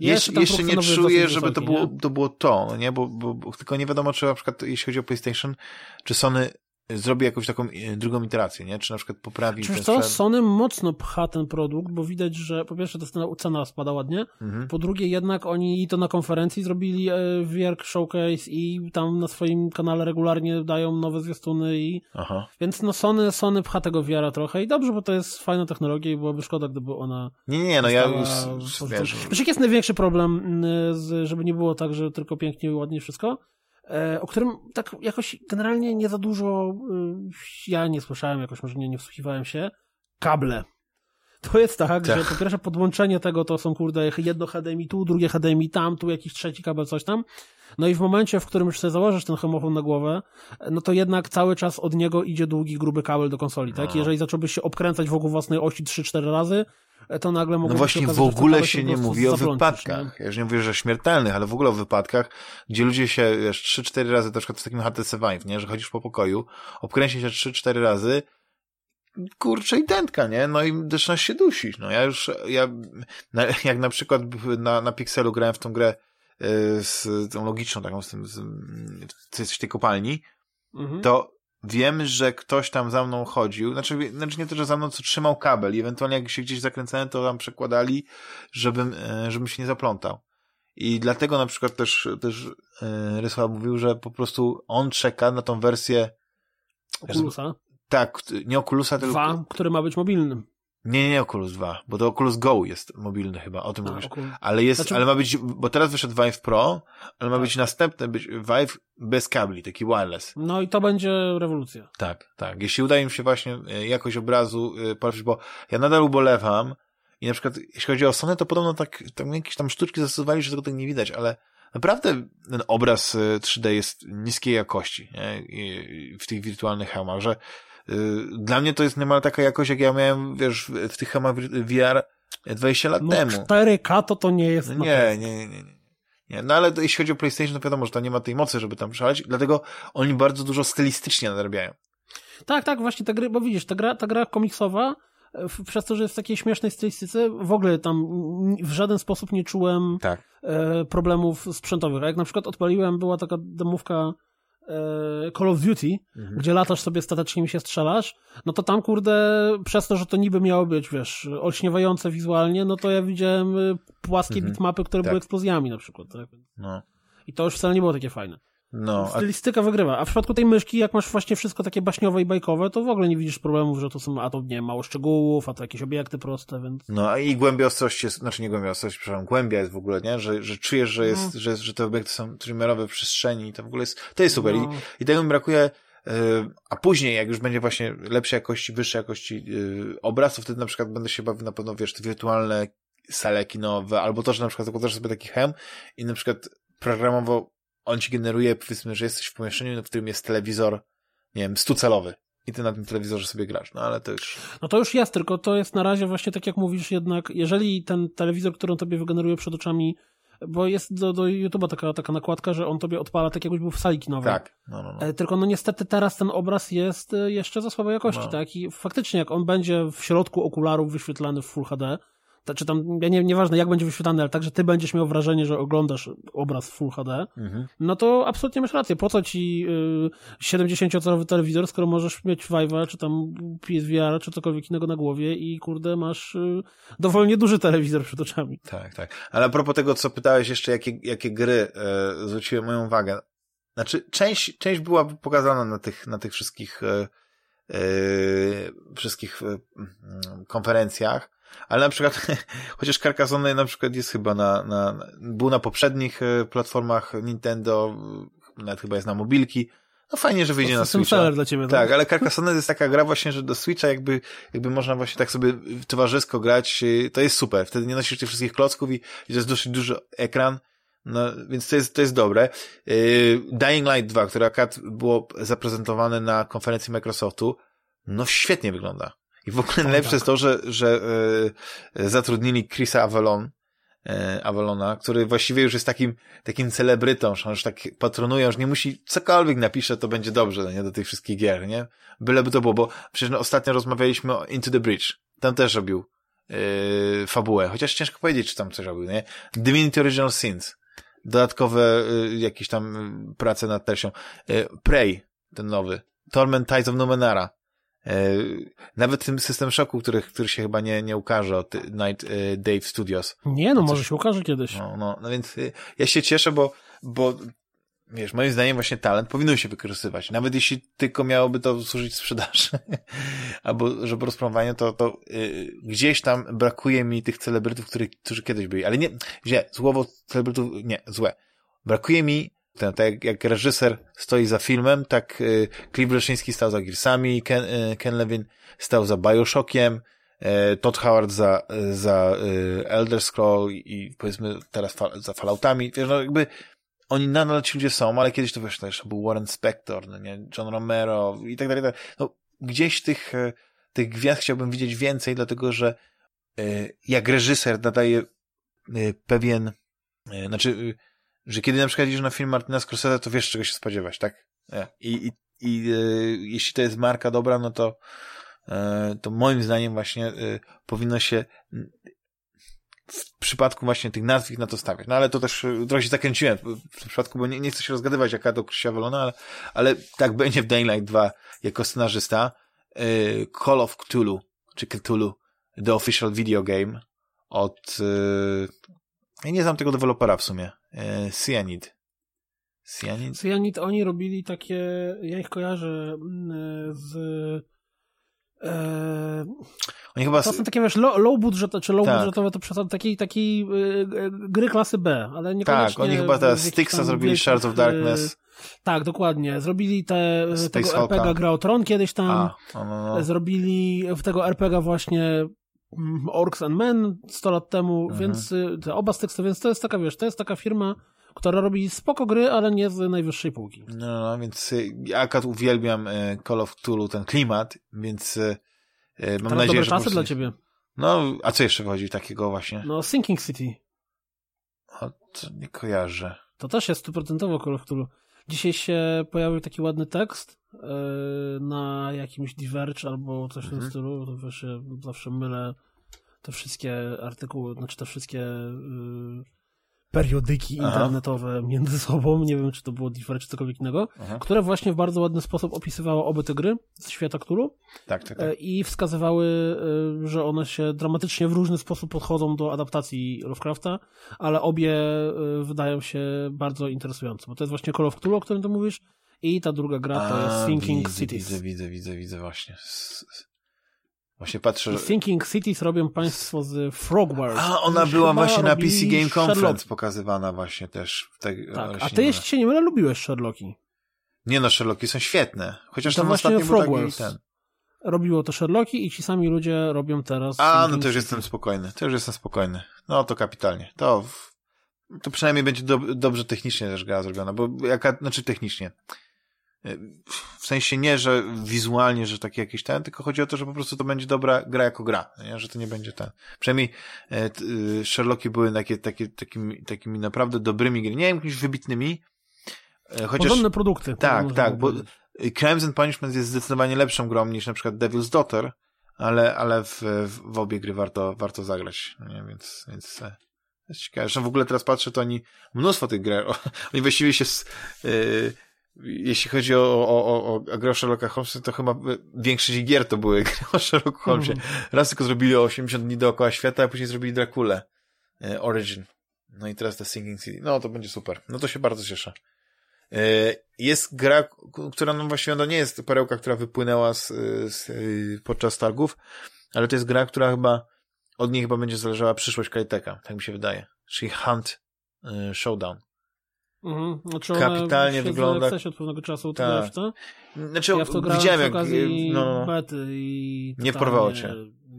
[SPEAKER 1] jeszcze, jeszcze nie czuję, żeby to było, to było to, no nie? Bo, bo, bo, tylko nie wiadomo, czy na przykład jeśli chodzi o PlayStation, czy Sony zrobi jakąś taką e, drugą iterację, nie? Czy na przykład poprawi
[SPEAKER 2] ten co, Sony mocno pcha ten produkt, bo widać, że po pierwsze to cena spada ładnie, mhm. po drugie jednak oni to na konferencji zrobili e, VR Showcase i tam na swoim kanale regularnie dają nowe zwiastuny i Aha. więc no Sony, Sony pcha tego VR-a trochę i dobrze, bo to jest fajna technologia i byłoby szkoda, gdyby ona
[SPEAKER 1] Nie, nie, no ja już wiesz.
[SPEAKER 2] Wiesz, jaki jest największy problem, żeby nie było tak, że tylko pięknie i ładnie wszystko? E, o którym tak jakoś generalnie nie za dużo y, ja nie słyszałem, jakoś może nie, nie wsłuchiwałem się. Kable. To jest tak, tak, że po pierwsze podłączenie tego to są kurde jedno HDMI tu, drugie HDMI tam, tu jakiś trzeci kabel, coś tam. No i w momencie, w którym już sobie założysz ten homofon na głowę, no to jednak cały czas od niego idzie długi, gruby kabel do konsoli, tak? No. Jeżeli zacząłbyś się obkręcać wokół własnej osi 3-4 razy, to nagle mogło
[SPEAKER 1] No właśnie
[SPEAKER 2] okazać,
[SPEAKER 1] w ogóle się nie mówi o wypadkach. Nie? Ja już nie mówię, że śmiertelnych, ale w ogóle o wypadkach, gdzie ludzie się, wiesz, 3-4 razy, na przykład w takim HTC Vive, nie? Że chodzisz po pokoju, obkręci się 3-4 razy, kurczę i dętka, nie? No i zaczynasz się dusić. No ja już, ja, na, jak na przykład na, na Pixelu grałem w tą grę y, z tą logiczną taką, z tym, z, coś tej kopalni, mhm. to wiem, że ktoś tam za mną chodził, znaczy, znaczy nie to, że za mną co trzymał kabel i ewentualnie jak się gdzieś zakręcałem, to tam przekładali, żebym, e, żebym się nie zaplątał. I dlatego na przykład też, też yy, Rysła mówił, że po prostu on czeka na tą wersję
[SPEAKER 2] Oculusa.
[SPEAKER 1] tak, nie Oculusa, tylko...
[SPEAKER 2] 2, który ma być mobilnym.
[SPEAKER 1] Nie, nie Oculus 2, bo to Oculus Go jest mobilny chyba, o tym
[SPEAKER 2] A,
[SPEAKER 1] mówisz.
[SPEAKER 2] Oculus.
[SPEAKER 1] Ale jest,
[SPEAKER 2] Znaczy-
[SPEAKER 1] ale ma być, bo teraz wyszedł Vive Pro, ale ma
[SPEAKER 2] Tak.
[SPEAKER 1] być następny, być Vive bez kabli, taki wireless.
[SPEAKER 2] No i to będzie rewolucja.
[SPEAKER 1] Tak, tak. Jeśli uda im się właśnie e, jakość obrazu e, polepszyć, bo ja nadal ubolewam i na przykład jeśli chodzi o Sony, to podobno tak, tam jakieś tam sztuczki zastosowali, że tego tak nie widać, ale naprawdę ten obraz e, 3D jest niskiej jakości nie? W tych wirtualnych hełmach, że dla mnie to jest niemal taka jakość, jak ja miałem, wiesz, w, tych hełmach VR 20 lat
[SPEAKER 2] No
[SPEAKER 1] temu.
[SPEAKER 2] 4K to to nie jest
[SPEAKER 1] No nie, nie, nie, nie, nie. Nie, no ale jeśli chodzi o PlayStation, to wiadomo, że to nie ma tej mocy, żeby tam szaleć, dlatego oni bardzo dużo stylistycznie nadrabiają.
[SPEAKER 2] Tak, tak, właśnie te gry, bo widzisz, ta gra, ta gra komiksowa, przez to, że jest w takiej śmiesznej stylistyce, w ogóle tam w żaden sposób nie czułem
[SPEAKER 1] Tak.
[SPEAKER 2] e, problemów sprzętowych. A jak na przykład odpaliłem, była taka demówka e, Call of Duty,
[SPEAKER 1] Mhm.
[SPEAKER 2] gdzie latasz sobie stateczkiem i się strzelasz, no to tam, kurde, przez to, że to niby miało być, wiesz, olśniewające wizualnie, no to ja widziałem y, płaskie
[SPEAKER 1] Mhm.
[SPEAKER 2] bitmapy, które
[SPEAKER 1] Tak.
[SPEAKER 2] były eksplozjami na przykład. Tak?
[SPEAKER 1] No.
[SPEAKER 2] I to już wcale nie było takie fajne.
[SPEAKER 1] No, a,
[SPEAKER 2] Stylistyka wygrywa. A w przypadku tej myszki, jak masz właśnie wszystko takie baśniowe i bajkowe, to w ogóle nie widzisz problemów, że to są, a to nie wiem, mało szczegółów, a to jakieś obiekty proste, więc...
[SPEAKER 1] no a i głębia ostrości jest, znaczy nie głębia ostrości, przepraszam, głębia jest w ogóle, nie? Że, że czujesz, że jest,
[SPEAKER 2] No.
[SPEAKER 1] że, że te obiekty są trójmiarowe w przestrzeni i to w ogóle jest, to jest super.
[SPEAKER 2] No.
[SPEAKER 1] I, I tego mi brakuje, yy, a później, jak już będzie właśnie lepszej jakości, wyższej jakości yy, obraz, to wtedy na przykład będę się bawił na pewno, wiesz, te wirtualne sale kinowe, albo to, że na przykład zakładasz sobie taki hem i na przykład programowo on ci generuje, powiedzmy, że jesteś w pomieszczeniu, w którym jest telewizor, nie wiem, stucalowy. I ty na tym telewizorze sobie grasz, no ale to już...
[SPEAKER 2] No to już jest, tylko to jest na razie właśnie tak jak mówisz jednak, jeżeli ten telewizor, który on tobie wygeneruje przed oczami, bo jest do, do YouTube'a taka, taka nakładka, że on tobie odpala tak jakbyś był w sali kinowej.
[SPEAKER 1] Tak, no, no, no.
[SPEAKER 2] E, Tylko no niestety teraz ten obraz jest e, jeszcze za słabej jakości,
[SPEAKER 1] No.
[SPEAKER 2] tak? I faktycznie jak on będzie w środku okularów wyświetlany w Full HD, czy tam, ja nie, nieważne jak będzie wyświetlany, ale tak, że ty będziesz miał wrażenie, że oglądasz obraz w Full HD,
[SPEAKER 1] Mhm.
[SPEAKER 2] no to absolutnie masz rację. Po co ci y, 70-calowy telewizor, skoro możesz mieć Vive'a, czy tam PSVR, czy cokolwiek innego na głowie i kurde masz y, dowolnie duży telewizor przed oczami.
[SPEAKER 1] Tak, tak. Ale a propos tego, co pytałeś jeszcze, jakie, jakie gry e, zwróciły moją uwagę. Znaczy, część, część była pokazana na tych, na tych wszystkich, e, wszystkich mm, konferencjach, ale na przykład, *laughs* chociaż Carcassonne na przykład jest chyba na, na, był na poprzednich e, platformach Nintendo, e, nawet chyba jest na mobilki. No fajnie, że wyjdzie
[SPEAKER 2] To
[SPEAKER 1] na Switcha.
[SPEAKER 2] dla ciebie.
[SPEAKER 1] Tak, ale Carcassonne jest taka gra właśnie, że do Switcha jakby, jakby można właśnie tak sobie towarzysko grać, to jest super. Wtedy nie nosisz tych wszystkich klocków i, i to jest dosyć duży ekran, no, więc to jest, to jest dobre. Yy, Dying Light 2, które akurat było zaprezentowane na konferencji Microsoftu, no świetnie wygląda. I w ogóle najlepsze
[SPEAKER 2] tak.
[SPEAKER 1] jest to, że, że yy, zatrudnili Chrisa Avalon, yy, Avalona, który właściwie już jest takim, takim celebrytą, że on już tak patronuje, już nie musi, cokolwiek napisze, to będzie dobrze, no nie, do tych wszystkich gier, nie? Byleby to było, bo przecież no, ostatnio rozmawialiśmy o Into the Bridge. Tam też robił yy, fabułę, chociaż ciężko powiedzieć, czy tam coś robił, nie? Divinity Original Sins. Dodatkowe yy, jakieś tam yy, prace nad treścią. Yy, Prey, ten nowy. Torment Tides of Numenara. Yy, nawet tym System Shocku, który, który się chyba nie, nie ukaże od Night yy, Dave Studios.
[SPEAKER 2] Nie, no może się ukaże kiedyś.
[SPEAKER 1] No, no, no więc y, ja się cieszę, bo, bo wiesz, moim zdaniem właśnie talent powinno się wykorzystywać. Nawet jeśli tylko miałoby to służyć sprzedaży, *laughs* albo żeby rozpromowanie, to, to y, gdzieś tam brakuje mi tych celebrytów, których, którzy kiedyś byli. Ale nie, źle, słowo celebrytów, nie, złe. Brakuje mi, ten, tak jak, jak reżyser stoi za filmem, tak y, Cliff stał za Gearsami, Ken, y, Ken Levin stał za Bioshockiem, e, Todd Howard za, za Elder Scroll i powiedzmy teraz fa za Falloutami. Wiesz, no jakby oni nadal ci ludzie są, ale kiedyś to wiesz, to jeszcze był Warren Spector, no nie, John Romero i tak dalej. tak. No, gdzieś tych, tych gwiazd chciałbym widzieć więcej, dlatego że jak reżyser nadaje pewien, znaczy, że kiedy na przykład idziesz na film Martina Scorsese, to wiesz czego się spodziewać, tak? I, i, i e, jeśli to jest marka dobra, no to e, to moim zdaniem właśnie e, powinno się w przypadku właśnie tych nazwisk na to stawiać. No ale to też e, trochę się zakręciłem w tym przypadku, bo nie, nie chcę się rozgadywać jaka to Krzysia Wolona, ale, ale tak będzie w Dying Light 2 jako scenarzysta. E, Call of Cthulhu, czy Cthulhu, The Official Video Game od Ja nie znam tego dewelopera w sumie. E, Cyanid.
[SPEAKER 2] Cyanid? Cyanid, oni robili takie, ja ich kojarzę mm, z
[SPEAKER 1] Eee, Oni chyba...
[SPEAKER 2] To są takie, wiesz, low, low budżetowe, czy low tak. budżetowe, to przesadzą takiej, takiej gry klasy B, ale niekoniecznie...
[SPEAKER 1] Tak, oni chyba teraz Stixa zrobili Shards of Darkness.
[SPEAKER 2] Tak, dokładnie. Zrobili te, tego RPG Gra o Tron kiedyś tam. A, no, no, no. Zrobili w tego RPG właśnie Orcs and Men 100 lat temu, mhm. więc y, te oba Stixa, więc to jest taka, wiesz, to jest taka firma, która robi spoko gry, ale nie z najwyższej półki.
[SPEAKER 1] No, no więc y, ja akurat uwielbiam y, Call of Cthulhu, ten klimat, więc mam Teraz nadzieję, że...
[SPEAKER 2] czasy dla ciebie.
[SPEAKER 1] No, a co jeszcze wchodzi takiego właśnie?
[SPEAKER 2] No, Sinking City.
[SPEAKER 1] O, to nie kojarzę.
[SPEAKER 2] To też jest stuprocentowo Call of Cthulhu. Dzisiaj się pojawił taki ładny tekst yy, na jakimś Diverge albo coś w tym mhm. stylu. To wiesz, zawsze mylę te wszystkie artykuły, znaczy te wszystkie yy, periodyki Aha. internetowe między sobą, nie wiem czy to było Differ czy cokolwiek innego, Aha. które właśnie w bardzo ładny sposób opisywały oby te gry z świata Cthulhu
[SPEAKER 1] tak, tak, tak.
[SPEAKER 2] i wskazywały, e, że one się dramatycznie w różny sposób podchodzą do adaptacji Lovecrafta, ale obie e, wydają się bardzo interesujące, bo to jest właśnie Call of Cthulhu, o którym ty mówisz i ta druga gra to jest Thinking
[SPEAKER 1] widzę,
[SPEAKER 2] Cities.
[SPEAKER 1] Widzę, widzę, widzę, widzę właśnie. Właśnie patrzę.
[SPEAKER 2] Thinking Cities robią państwo z Frogwares.
[SPEAKER 1] A, ona była właśnie na PC Game Conference Sherlock. pokazywana właśnie też.
[SPEAKER 2] tak, a ty, jeśli się nie mylę, lubiłeś Sherlocki.
[SPEAKER 1] Nie no, Sherlocki są świetne. Chociaż tam ostatnio Frogwares. Był taki ten...
[SPEAKER 2] Robiło to Sherlocki i ci sami ludzie robią teraz...
[SPEAKER 1] A, no to już jestem spokojny. To już jestem spokojny. No to kapitalnie. To, to przynajmniej będzie do, dobrze technicznie też gra zrobiona, bo jaka, znaczy technicznie w sensie nie, że wizualnie, że taki jakiś ten, tylko chodzi o to, że po prostu to będzie dobra gra jako gra, nie? że to nie będzie ten. Przynajmniej e, y, Sherlocki były takie, takie, takimi, takimi naprawdę dobrymi gry, nie jakimiś wybitnymi.
[SPEAKER 2] E, chociaż, Podobne produkty.
[SPEAKER 1] Tak, tak, bo Crimes and Punishment jest zdecydowanie lepszą grą niż na przykład Devil's Daughter, ale, ale w, w obie gry warto, warto zagrać, nie? Więc, więc e, jest ciekawe. Zresztą w ogóle teraz patrzę, to oni mnóstwo tych gier, oni właściwie się z, yy, jeśli chodzi o, o, o, o grę Sherlocka Holmesa, to chyba większość gier to były *laughs* gry o Sherlocku Holmesie. Mm. Raz tylko zrobili 80 dni dookoła świata, a później zrobili Drakulę. E, Origin. No i teraz The Singing City. No to będzie super. No to się bardzo cieszę. E, jest gra, która no właściwie no nie jest perełka, która wypłynęła z, z, podczas targów, ale to jest gra, która chyba od niej chyba będzie zależała przyszłość Kajteka, tak mi się wydaje. Czyli Hunt e, Showdown.
[SPEAKER 2] Mhm. Znaczy
[SPEAKER 1] Kapitalnie wygląda.
[SPEAKER 2] W od pewnego czasu, tak. to?
[SPEAKER 1] Znaczy, ja w to widziałem jak...
[SPEAKER 2] No. Bety i
[SPEAKER 1] nie porwało cię.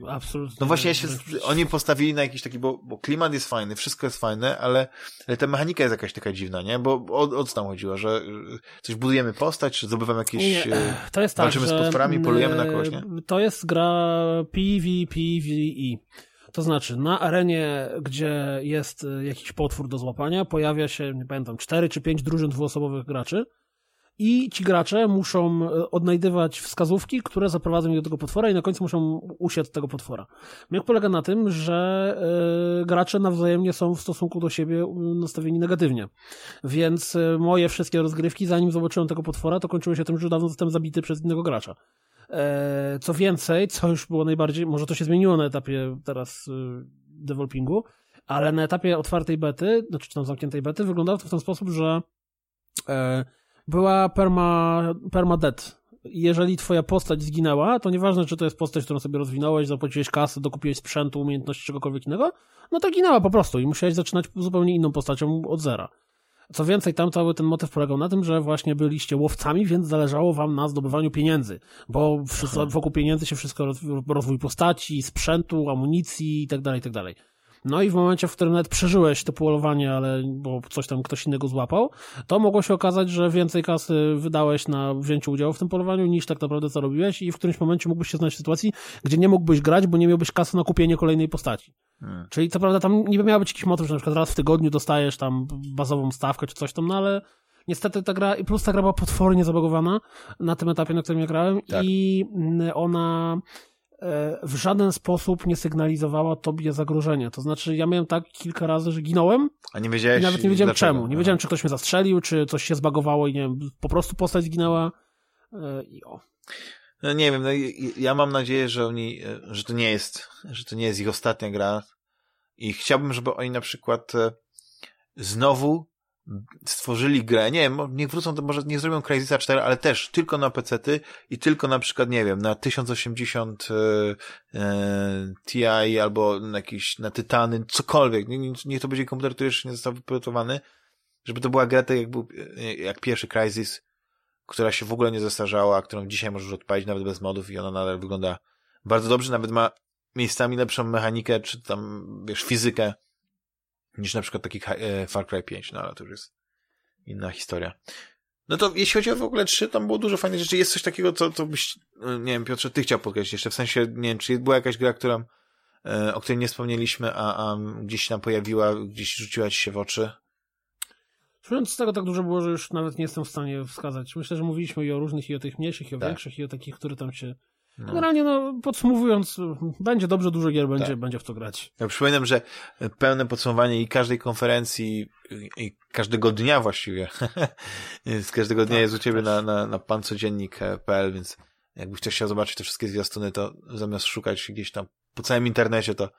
[SPEAKER 2] Absolutnie.
[SPEAKER 1] No właśnie, ja się, oni postawili na jakiś taki, bo, bo klimat jest fajny, wszystko jest fajne, ale, ale ta mechanika jest jakaś taka dziwna, nie? Bo o, o co tam chodziło, że coś budujemy postać, czy zdobywamy jakieś... Nie, e,
[SPEAKER 2] to jest tak,
[SPEAKER 1] walczymy
[SPEAKER 2] z
[SPEAKER 1] potworami, polujemy na kogoś, nie?
[SPEAKER 2] To jest gra PvPvE. To znaczy, na arenie, gdzie jest e, jakiś potwór do złapania, pojawia się, nie pamiętam, cztery czy pięć drużyn dwuosobowych graczy i ci gracze muszą e, odnajdywać wskazówki, które zaprowadzą ich do tego potwora i na końcu muszą usiec tego potwora. Miek polega na tym, że yy, gracze nawzajemnie są w stosunku do siebie nastawieni negatywnie. Więc moje wszystkie rozgrywki, zanim zobaczyłem tego potwora, to kończyły się tym, że dawno zostałem zabity przez innego gracza. E, co więcej, co już było najbardziej, może to się zmieniło na etapie teraz y, developingu, ale na etapie otwartej bety, znaczy tam zamkniętej bety, wyglądało to w ten sposób, że e, była perma, perma dead. Jeżeli twoja postać zginęła, to nieważne, czy to jest postać, którą sobie rozwinąłeś, zapłaciłeś kasę, dokupiłeś sprzętu, umiejętności, czegokolwiek innego, no to ginęła po prostu i musiałeś zaczynać zupełnie inną postacią od zera. Co więcej, tam cały ten motyw polegał na tym, że właśnie byliście łowcami, więc zależało wam na zdobywaniu pieniędzy, bo wokół pieniędzy się wszystko rozwój postaci, sprzętu, amunicji itd., tak itd. No i w momencie, w którym nawet przeżyłeś to polowanie, ale bo coś tam ktoś innego złapał, to mogło się okazać, że więcej kasy wydałeś na wzięciu udziału w tym polowaniu niż tak naprawdę co robiłeś i w którymś momencie mógłbyś się znaleźć w sytuacji, gdzie nie mógłbyś grać, bo nie miałbyś kasy na kupienie kolejnej postaci. Hmm. Czyli co prawda tam niby miał być jakiś motyw, że na przykład raz w tygodniu dostajesz tam bazową stawkę czy coś tam, no ale niestety ta gra, plus ta gra była potwornie zabagowana na tym etapie, na którym ja grałem tak. i ona e, w żaden sposób nie sygnalizowała tobie zagrożenia. To znaczy, ja miałem tak kilka razy, że ginąłem.
[SPEAKER 1] A nie wiedziałeś?
[SPEAKER 2] I nawet nie wiedziałem dlaczego. czemu. Nie wiedziałem, czy ktoś mnie zastrzelił, czy coś się zbagowało i nie wiem, po prostu postać zginęła. E, I o.
[SPEAKER 1] No nie wiem, no, ja mam nadzieję, że oni, że to nie jest, że to nie jest ich ostatnia gra. I chciałbym, żeby oni na przykład e, znowu stworzyli grę, nie wiem, niech wrócą, to może nie zrobią Crysisa 4, ale też tylko na PC-ty i tylko na przykład, nie wiem, na 1080 e, e, Ti albo na jakieś, na Tytany, cokolwiek, niech, niech to będzie komputer, który jeszcze nie został wyprodukowany, żeby to była gra tak jak, był, e, jak pierwszy Crysis, która się w ogóle nie zestarzała, którą dzisiaj możesz odpalić nawet bez modów i ona nadal wygląda bardzo dobrze, nawet ma miejscami lepszą mechanikę, czy tam, wiesz, fizykę, niż na przykład taki e, Far Cry 5, no ale to już jest inna historia. No to jeśli chodzi o w ogóle 3, tam było dużo fajnych rzeczy. Jest coś takiego, co, co byś, e, nie wiem, Piotrze, ty chciał podkreślić jeszcze, w sensie, nie wiem, czy była jakaś gra, która, e, o której nie wspomnieliśmy, a, a gdzieś nam pojawiła, gdzieś rzuciła ci się w oczy?
[SPEAKER 2] Mówiąc z tego tak dużo było, że już nawet nie jestem w stanie wskazać. Myślę, że mówiliśmy i o różnych, i o tych mniejszych, i o tak. większych, i o takich, które tam się no. Generalnie, no, podsumowując, będzie dobrze, dużo gier będzie, tak. będzie w to grać.
[SPEAKER 1] Ja przypominam, że pełne podsumowanie i każdej konferencji, i każdego dnia właściwie, *laughs* z każdego dnia tak, jest u ciebie na, na, na pancodziennik.pl, więc jakbyś ktoś chciał zobaczyć te wszystkie zwiastuny, to zamiast szukać gdzieś tam po całym internecie, to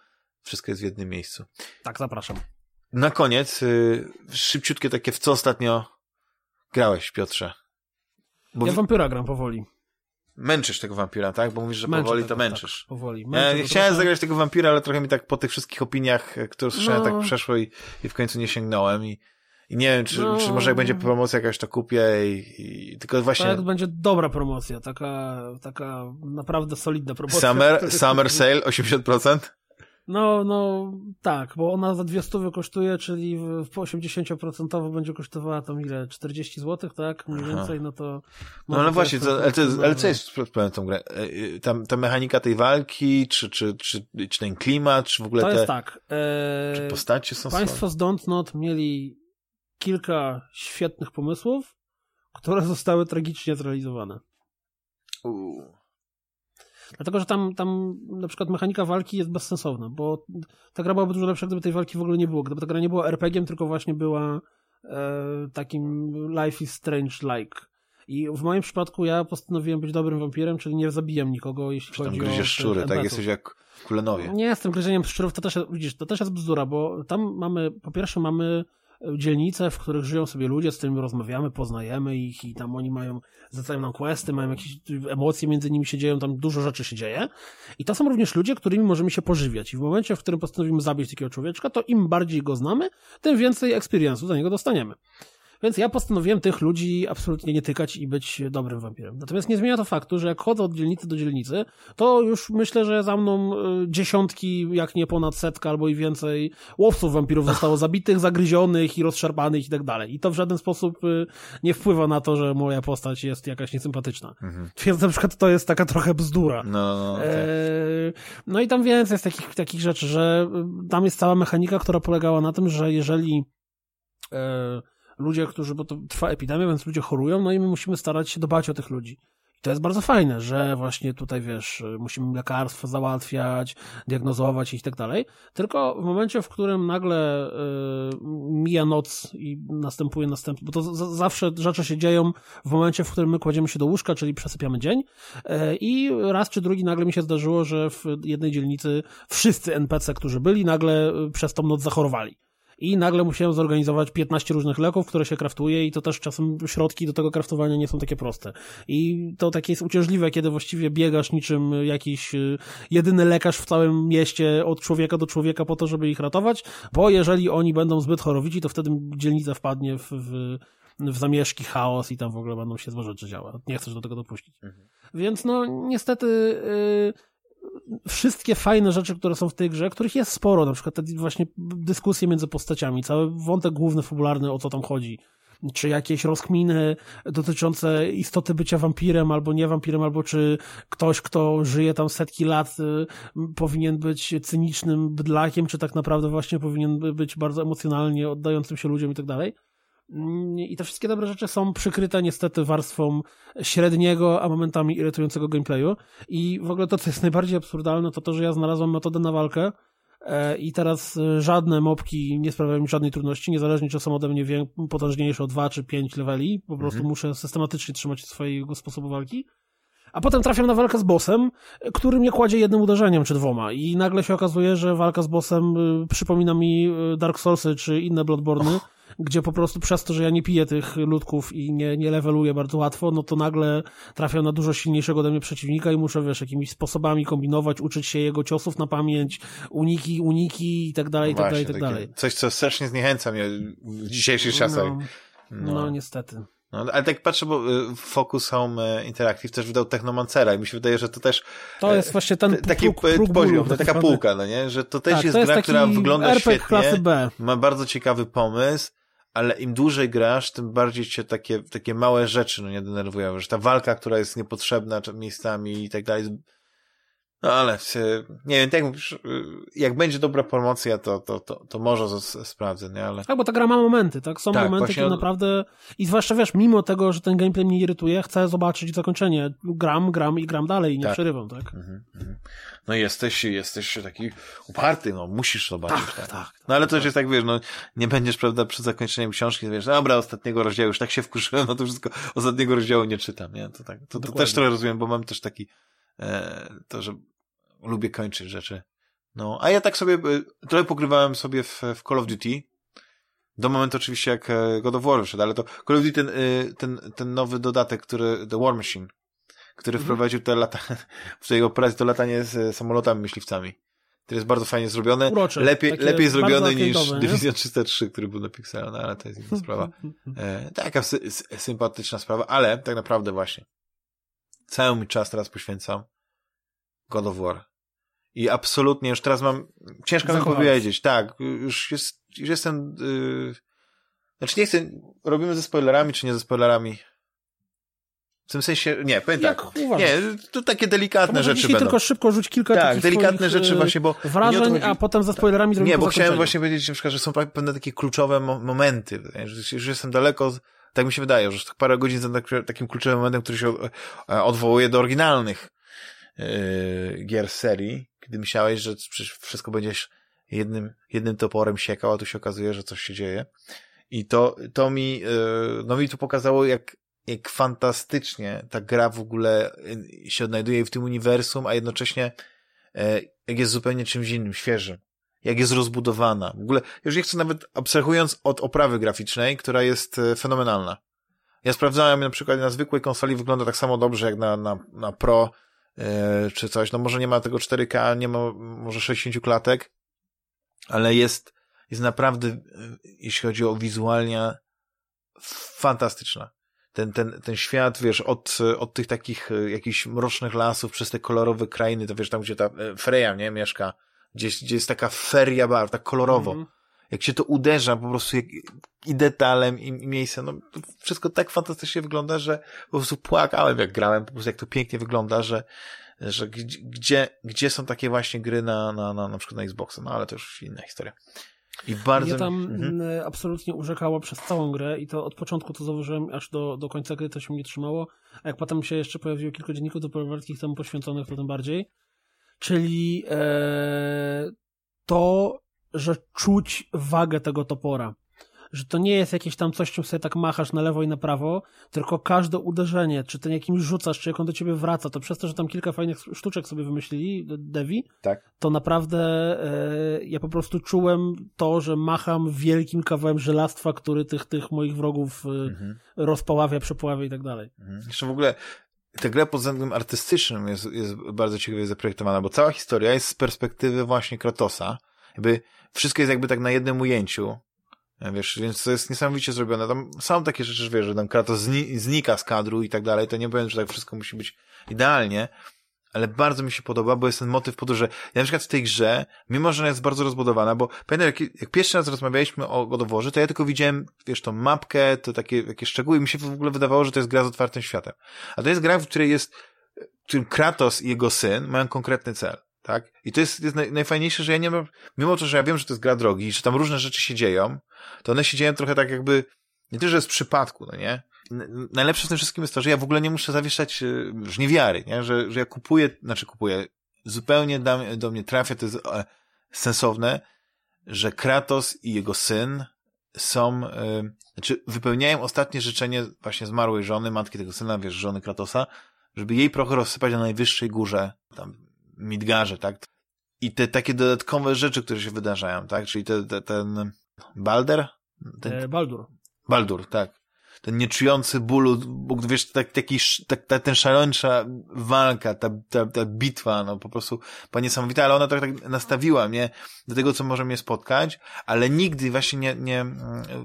[SPEAKER 1] wszystko jest w jednym miejscu.
[SPEAKER 2] Tak, zapraszam.
[SPEAKER 1] Na koniec, y, szybciutkie takie, w co ostatnio grałeś, Piotrze?
[SPEAKER 2] Bo ja wampira gram powoli
[SPEAKER 1] męczysz tego wampira, tak? Bo mówisz, że Męczę powoli to tak, męczysz.
[SPEAKER 2] Tak, powoli.
[SPEAKER 1] Męczę ja chciałem zagrać tego wampira, ale trochę mi tak po tych wszystkich opiniach, e, które słyszałem, tak no. tak przeszło i, i w końcu nie sięgnąłem i, i nie wiem, czy, no. czy może jak będzie promocja jakaś to kupię i, i tylko właśnie...
[SPEAKER 2] Tak, będzie dobra promocja, taka, taka naprawdę solidna promocja.
[SPEAKER 1] Summer, *laughs* summer sale 80%?
[SPEAKER 2] No, no tak, bo ona za dwie stówy kosztuje, czyli w 80% będzie kosztowała tam ile? 40 zł, tak? Mniej więcej, no to...
[SPEAKER 1] No ale właśnie, to, ale, to jest, ale co jest problemem tą grę? E, e, ta, mechanika tej walki, czy, czy, czy, czy ten klimat, czy w ogóle
[SPEAKER 2] to
[SPEAKER 1] te...
[SPEAKER 2] jest tak.
[SPEAKER 1] E, czy postacie są
[SPEAKER 2] Państwo z Dontnod mieli kilka świetnych pomysłów, które zostały tragicznie zrealizowane.
[SPEAKER 1] Uuu.
[SPEAKER 2] Dlatego, że tam, tam na przykład mechanika walki jest bezsensowna, bo ta gra byłaby dużo lepsza, gdyby tej walki w ogóle nie było. Gdyby ta gra nie była RPG-iem, tylko właśnie była e, takim Life is Strange-like. I w moim przypadku ja postanowiłem być dobrym wampirem, czyli nie zabijam nikogo, jeśli Czy chodzi
[SPEAKER 1] tam gryziesz szczury, tak? Jesteś jak kulenowie.
[SPEAKER 2] Nie, z tym gryzieniem szczurów to też, widzisz, to też jest bzdura, bo tam mamy, po pierwsze mamy dzielnice, w których żyją sobie ludzie, z którymi rozmawiamy, poznajemy ich i tam oni mają, zlecają nam questy, mają jakieś emocje między nimi się dzieją, tam dużo rzeczy się dzieje. I to są również ludzie, którymi możemy się pożywiać. I w momencie, w którym postanowimy zabić takiego człowieczka, to im bardziej go znamy, tym więcej experience'u za niego dostaniemy. Więc ja postanowiłem tych ludzi absolutnie nie tykać i być dobrym wampirem. Natomiast nie zmienia to faktu, że jak chodzę od dzielnicy do dzielnicy, to już myślę, że za mną y, dziesiątki, jak nie ponad setka albo i więcej łowców wampirów zostało *laughs* zabitych, zagryzionych i rozszarpanych i tak dalej. I to w żaden sposób y, nie wpływa na to, że moja postać jest jakaś niesympatyczna. Mhm. Więc na przykład to jest taka trochę bzdura.
[SPEAKER 1] No, no, okay. e,
[SPEAKER 2] no i tam więcej jest takich, takich rzeczy, że y, tam jest cała mechanika, która polegała na tym, że jeżeli e, ludzie, którzy, bo to trwa epidemia, więc ludzie chorują, no i my musimy starać się dbać o tych ludzi. I to jest bardzo fajne, że właśnie tutaj, wiesz, musimy lekarstwo załatwiać, diagnozować ich i tak dalej. Tylko w momencie, w którym nagle y, mija noc i następuje następny, bo to zawsze rzeczy się dzieją w momencie, w którym my kładziemy się do łóżka, czyli przesypiamy dzień. Y, I raz czy drugi nagle mi się zdarzyło, że w jednej dzielnicy wszyscy NPC, którzy byli, nagle y, przez tą noc zachorowali i nagle musiałem zorganizować 15 różnych leków, które się kraftuje i to też czasem środki do tego kraftowania nie są takie proste. I to takie jest uciążliwe, kiedy właściwie biegasz niczym jakiś y, jedyny lekarz w całym mieście od człowieka do człowieka po to, żeby ich ratować, bo jeżeli oni będą zbyt chorowici, to wtedy dzielnica wpadnie w, w w zamieszki, chaos i tam w ogóle będą się złe rzeczy działa. Nie chcesz do tego dopuścić. Mhm. Więc no niestety yy, wszystkie fajne rzeczy, które są w tej grze, których jest sporo, na przykład te właśnie dyskusje między postaciami, cały wątek główny, fabularny, o co tam chodzi, czy jakieś rozkminy dotyczące istoty bycia wampirem albo nie wampirem, albo czy ktoś, kto żyje tam setki lat, y, powinien być cynicznym bydlakiem, czy tak naprawdę właśnie powinien być bardzo emocjonalnie oddającym się ludziom i tak dalej. I te wszystkie dobre rzeczy są przykryte niestety warstwą średniego, a momentami irytującego gameplayu. I w ogóle to, co jest najbardziej absurdalne, to to, że ja znalazłem metodę na walkę e, i teraz e, żadne mopki nie sprawiają mi żadnej trudności, niezależnie czy są ode mnie potężniejsze o 2 czy 5 leveli. Po prostu mhm. muszę systematycznie trzymać swojego sposobu walki. A potem trafiam na walkę z bossem, który mnie kładzie jednym uderzeniem czy dwoma. I nagle się okazuje, że walka z bossem przypomina mi Dark Soulsy czy inne Bloodborne. Oh gdzie po prostu przez to, że ja nie piję tych ludków i nie, nie leveluję bardzo łatwo, no to nagle trafiam na dużo silniejszego ode mnie przeciwnika i muszę, wiesz, jakimiś sposobami kombinować, uczyć się jego ciosów na pamięć, uniki, uniki i tak dalej, i tak dalej, i tak dalej.
[SPEAKER 1] Coś, co strasznie zniechęca mnie w dzisiejszych czasach.
[SPEAKER 2] No, no. no niestety.
[SPEAKER 1] No, ale tak patrzę, bo y, Focus Home Interactive też wydał Technomancera i mi się wydaje, że to też...
[SPEAKER 2] To jest właśnie ten
[SPEAKER 1] taki próg, próg poziom, no, taka półka, no nie? Że to też tak, jest to jest gra, która wygląda
[SPEAKER 2] RPG
[SPEAKER 1] świetnie,
[SPEAKER 2] klasy B.
[SPEAKER 1] ma bardzo ciekawy pomysł, ale im dłużej grasz, tym bardziej cię takie, takie małe rzeczy no, nie denerwują, że ta walka, która jest niepotrzebna miejscami i tak dalej, no ale nie wiem, jak, jak będzie dobra promocja, to, to, to, to może sprawdzę, nie? Ale...
[SPEAKER 2] Tak, bo ta gra ma momenty, tak? Są tak, momenty, właśnie... kiedy naprawdę i zwłaszcza wiesz, mimo tego, że ten gameplay mnie irytuje, chcę zobaczyć zakończenie. Gram, gram i gram dalej i nie tak. przerywam, tak? Mhm, mhm.
[SPEAKER 1] No jesteś, jesteś taki uparty, no musisz zobaczyć.
[SPEAKER 2] Tak, tak. tak
[SPEAKER 1] no ale to już jest tak, wiesz, no nie będziesz, prawda, przed zakończeniem książki, wiesz, dobra, ostatniego rozdziału, już tak się wkurzyłem, *laughs* no to wszystko, ostatniego rozdziału nie czytam, nie? To tak, to, to też trochę rozumiem, bo mam też taki E, to, że lubię kończyć rzeczy. No, a ja tak sobie, e, trochę pogrywałem sobie w, w Call of Duty, do momentu oczywiście jak e, God of War wyszedł, ale to Call of Duty ten, ten, ten nowy dodatek, który, The War Machine, który mhm. wprowadził te lata, *laughs* w tej operacji to latanie z samolotami myśliwcami. To jest bardzo fajnie zrobione.
[SPEAKER 2] Urocze,
[SPEAKER 1] lepiej, lepiej zrobiony niż Division 303, który był na Pixelu, no ale to jest inna *laughs* sprawa. E, taka sy sympatyczna sprawa, ale tak naprawdę właśnie cały mój czas teraz poświęcam God of War. I absolutnie już teraz mam, ciężko mi powiedzieć, tak, już jest, już jestem, yy... znaczy nie chcę, robimy ze spoilerami, czy nie ze spoilerami? W tym sensie, nie, powiem tak, nie, to takie delikatne to rzeczy będą.
[SPEAKER 2] tylko szybko rzuć kilka
[SPEAKER 1] tak, delikatne rzeczy właśnie, bo...
[SPEAKER 2] Wrażeń, a potem za spoilerami
[SPEAKER 1] zrobimy Nie, bo chciałem właśnie powiedzieć że są pewne takie kluczowe momenty, że już jestem daleko, tak mi się wydaje, że parę godzin za takim kluczowym momentem, który się e, odwołuje do oryginalnych yy, gier serii, kiedy myślałeś, że wszystko będziesz jednym, jednym toporem siekał, a tu się okazuje, że coś się dzieje. I to, to mi, yy, no mi tu pokazało, jak, jak fantastycznie ta gra w ogóle się odnajduje w tym uniwersum, a jednocześnie jak jest zupełnie czymś innym, świeżym jak jest rozbudowana. W ogóle, już nie chcę nawet abstrahując od oprawy graficznej, która jest e, fenomenalna. Ja sprawdzałem na przykład na zwykłej konsoli wygląda tak samo dobrze jak na, na, na Pro yy, czy coś. No może nie ma tego 4K, nie ma może 60 klatek, ale jest, jest naprawdę, e, jeśli chodzi o wizualnie, fantastyczna. Ten, ten, ten świat, wiesz, od, od tych takich jakichś mrocznych lasów przez te kolorowe krainy, to wiesz, tam gdzie ta Freya, nie, mieszka, gdzie, gdzie jest taka feria bar, tak kolorowo. Mm. Jak się to uderza po prostu jak, i detalem, i, i miejscem, no wszystko tak fantastycznie wygląda, że po prostu płakałem jak grałem, po prostu jak to pięknie wygląda, że, że gdzie, gdzie są takie właśnie gry na, na, na, na przykład na Xboxa, no ale to już inna historia. I bardzo...
[SPEAKER 2] Mnie tam mhm. absolutnie urzekało przez całą grę i to od początku to zauważyłem, aż do, do końca gry to się mnie trzymało, a jak potem się jeszcze pojawiło kilka dzienników doprowadzanych temu poświęconych, to tym bardziej czyli e, to, że czuć wagę tego topora. Że to nie jest jakieś tam coś, czym sobie tak machasz na lewo i na prawo, tylko każde uderzenie, czy ten jakimś rzucasz, czy jak on do ciebie wraca, to przez to, że tam kilka fajnych sztuczek sobie wymyślili, Devi,
[SPEAKER 1] tak.
[SPEAKER 2] to naprawdę e, ja po prostu czułem to, że macham wielkim kawałem żelastwa, który tych, tych moich wrogów e, mhm. rozpaławia, przepławia i tak dalej.
[SPEAKER 1] Mhm. Jeszcze w ogóle ta gra pod względem artystycznym jest, jest bardzo ciekawie zaprojektowana, bo cała historia jest z perspektywy właśnie Kratosa. Jakby wszystko jest jakby tak na jednym ujęciu. Wiesz, więc to jest niesamowicie zrobione. Tam są takie rzeczy, że wiesz, że tam Kratos zni znika z kadru i tak dalej. To nie powiem, że tak wszystko musi być idealnie, ale bardzo mi się podoba, bo jest ten motyw po to, że ja na przykład w tej grze, mimo że ona jest bardzo rozbudowana, bo pamiętam, jak, jak pierwszy raz rozmawialiśmy o Godoworze, to ja tylko widziałem, wiesz, tą mapkę, to takie, takie szczegóły i mi się w ogóle wydawało, że to jest gra z otwartym światem. A to jest gra, w której jest, w którym Kratos i jego syn mają konkretny cel. Tak? I to jest, jest naj, najfajniejsze, że ja nie mam, mimo to, że ja wiem, że to jest gra drogi że tam różne rzeczy się dzieją, to one się dzieją trochę tak jakby, nie tylko, że jest przypadku, no nie? Najlepsze w tym wszystkim jest to, że ja w ogóle nie muszę zawieszać już niewiary, nie? Że, że ja kupuję, znaczy kupuję, zupełnie do, do mnie trafia, to jest e, sensowne, że Kratos i jego syn są, e, znaczy wypełniają ostatnie życzenie właśnie zmarłej żony, matki tego syna, wiesz, żony Kratosa, żeby jej prochy rozsypać na najwyższej górze, tam Midgarze, tak? I te takie dodatkowe rzeczy, które się wydarzają, tak? Czyli te, te, ten Balder?
[SPEAKER 2] Ten... E, Baldur.
[SPEAKER 1] Baldur, tak ten nieczujący bólu, wiesz, tak, taki, tak, ta, ten walka, ta, ta, ta bitwa, no po prostu była niesamowita, ale ona tak, tak nastawiła mnie do tego, co może mnie spotkać, ale nigdy właśnie nie, nie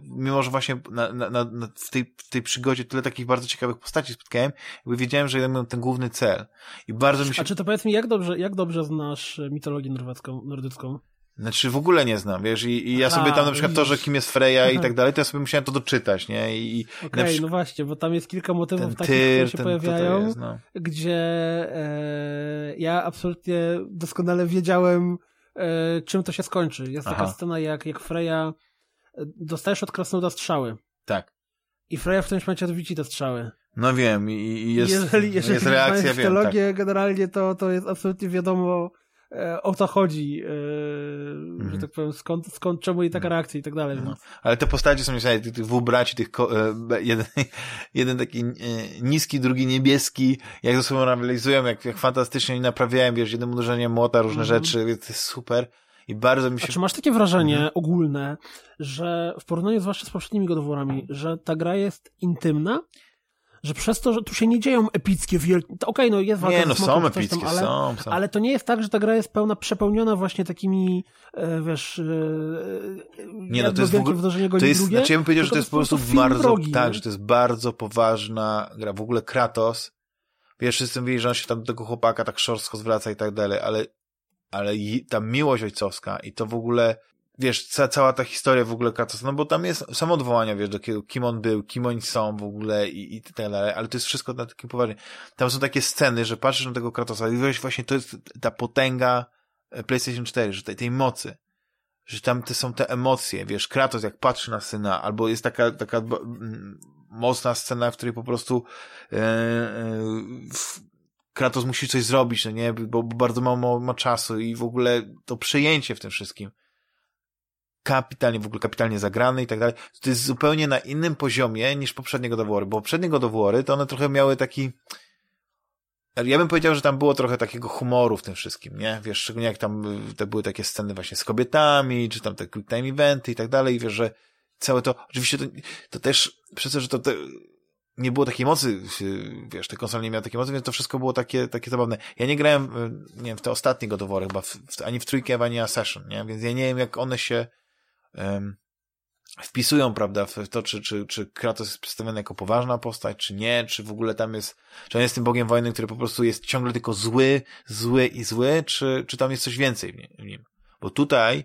[SPEAKER 1] mimo że właśnie na, na, na, w, tej, w tej przygodzie tyle takich bardzo ciekawych postaci spotkałem, jakby wiedziałem, że jeden ten główny cel. I bardzo mi się...
[SPEAKER 2] A czy to powiedz mi, jak dobrze, jak dobrze znasz mitologię norweską, nordycką?
[SPEAKER 1] Znaczy w ogóle nie znam, wiesz, i, i ja sobie tam na przykład to, że kim jest Freya i tak dalej, to ja sobie musiałem to doczytać, nie? I,
[SPEAKER 2] Okej, okay, przykład... no właśnie, bo tam jest kilka motywów takich, tyr, które się ten, pojawiają, jest, no. gdzie e, ja absolutnie doskonale wiedziałem, e, czym to się skończy. Jest Aha. taka scena, jak, jak Freya e, dostajesz od Krasnoluda strzały.
[SPEAKER 1] Tak.
[SPEAKER 2] I Freya w tym momencie odwróci te strzały.
[SPEAKER 1] No wiem, i, i jest,
[SPEAKER 2] jeżeli, jeżeli
[SPEAKER 1] jest reakcja,
[SPEAKER 2] wiem, tak. generalnie to, to jest absolutnie wiadomo, o co chodzi, e, że mhm. tak powiem, skąd, skąd, czemu jej taka mhm. reakcja i tak dalej. No.
[SPEAKER 1] Ale te postacie są niesamowite, tych dwóch braci, tych, e, jeden, *laughs* jeden taki niski, drugi niebieski, jak ze sobą rywalizują, jak, jak fantastycznie naprawiają, wiesz, jednym uderzeniem młota, różne mhm. rzeczy, to jest super. I bardzo mi się...
[SPEAKER 2] A czy masz takie wrażenie mhm. ogólne, że w porównaniu zwłaszcza z poprzednimi godowórami, że ta gra jest intymna? Że przez to, że tu się nie dzieją epickie, wielkie... Okej, okay, no jest walka
[SPEAKER 1] Nie, no są epickie,
[SPEAKER 2] tam, ale,
[SPEAKER 1] są, są.
[SPEAKER 2] Ale to nie jest tak, że ta gra jest pełna, przepełniona właśnie takimi, e, wiesz... E,
[SPEAKER 1] nie, no to jest w ogóle... To jest, drugie, znaczy ja bym powiedział, że to jest po prostu bardzo... Drogi, tak, nie? że to jest bardzo poważna gra. W ogóle Kratos, wiesz, wszyscy mówili, że on się tam do tego chłopaka tak szorstko zwraca i tak dalej, ale ale ta miłość ojcowska i to w ogóle wiesz, ca, cała ta historia w ogóle Kratosa, no bo tam jest, są odwołania, wiesz, do kim on był, kim oni są w ogóle i, i tak dalej, ale to jest wszystko na takim poważnie. Tam są takie sceny, że patrzysz na tego Kratosa i wiesz, właśnie to jest ta potęga e, PlayStation 4, że tej, tej mocy, że tam te są te emocje, wiesz, Kratos jak patrzy na syna, albo jest taka, taka mocna scena, w której po prostu e, e, Kratos musi coś zrobić, no nie, bo, bo bardzo mało ma czasu i w ogóle to przejęcie w tym wszystkim kapitalnie, w ogóle kapitalnie zagrany i tak dalej. To jest zupełnie na innym poziomie niż poprzednie dowory, bo poprzednie dowory to one trochę miały taki ja bym powiedział, że tam było trochę takiego humoru w tym wszystkim, nie? Wiesz, szczególnie jak tam te były takie sceny właśnie z kobietami, czy tam te quick time eventy i tak dalej, wiesz, że całe to, oczywiście to, to też, przez to, że to te, nie było takiej mocy, wiesz, te konsole nie miały takiej mocy, więc to wszystko było takie, takie zabawne. Ja nie grałem, nie wiem, w te ostatnie dowory, chyba w, ani w trójkę, ani Assassin, nie? Więc ja nie wiem, jak one się wpisują, prawda, w to, czy, czy, czy Kratos jest przedstawiony jako poważna postać, czy nie, czy w ogóle tam jest, czy on jest tym bogiem wojny, który po prostu jest ciągle tylko zły, zły i zły, czy, czy tam jest coś więcej w nim. Bo tutaj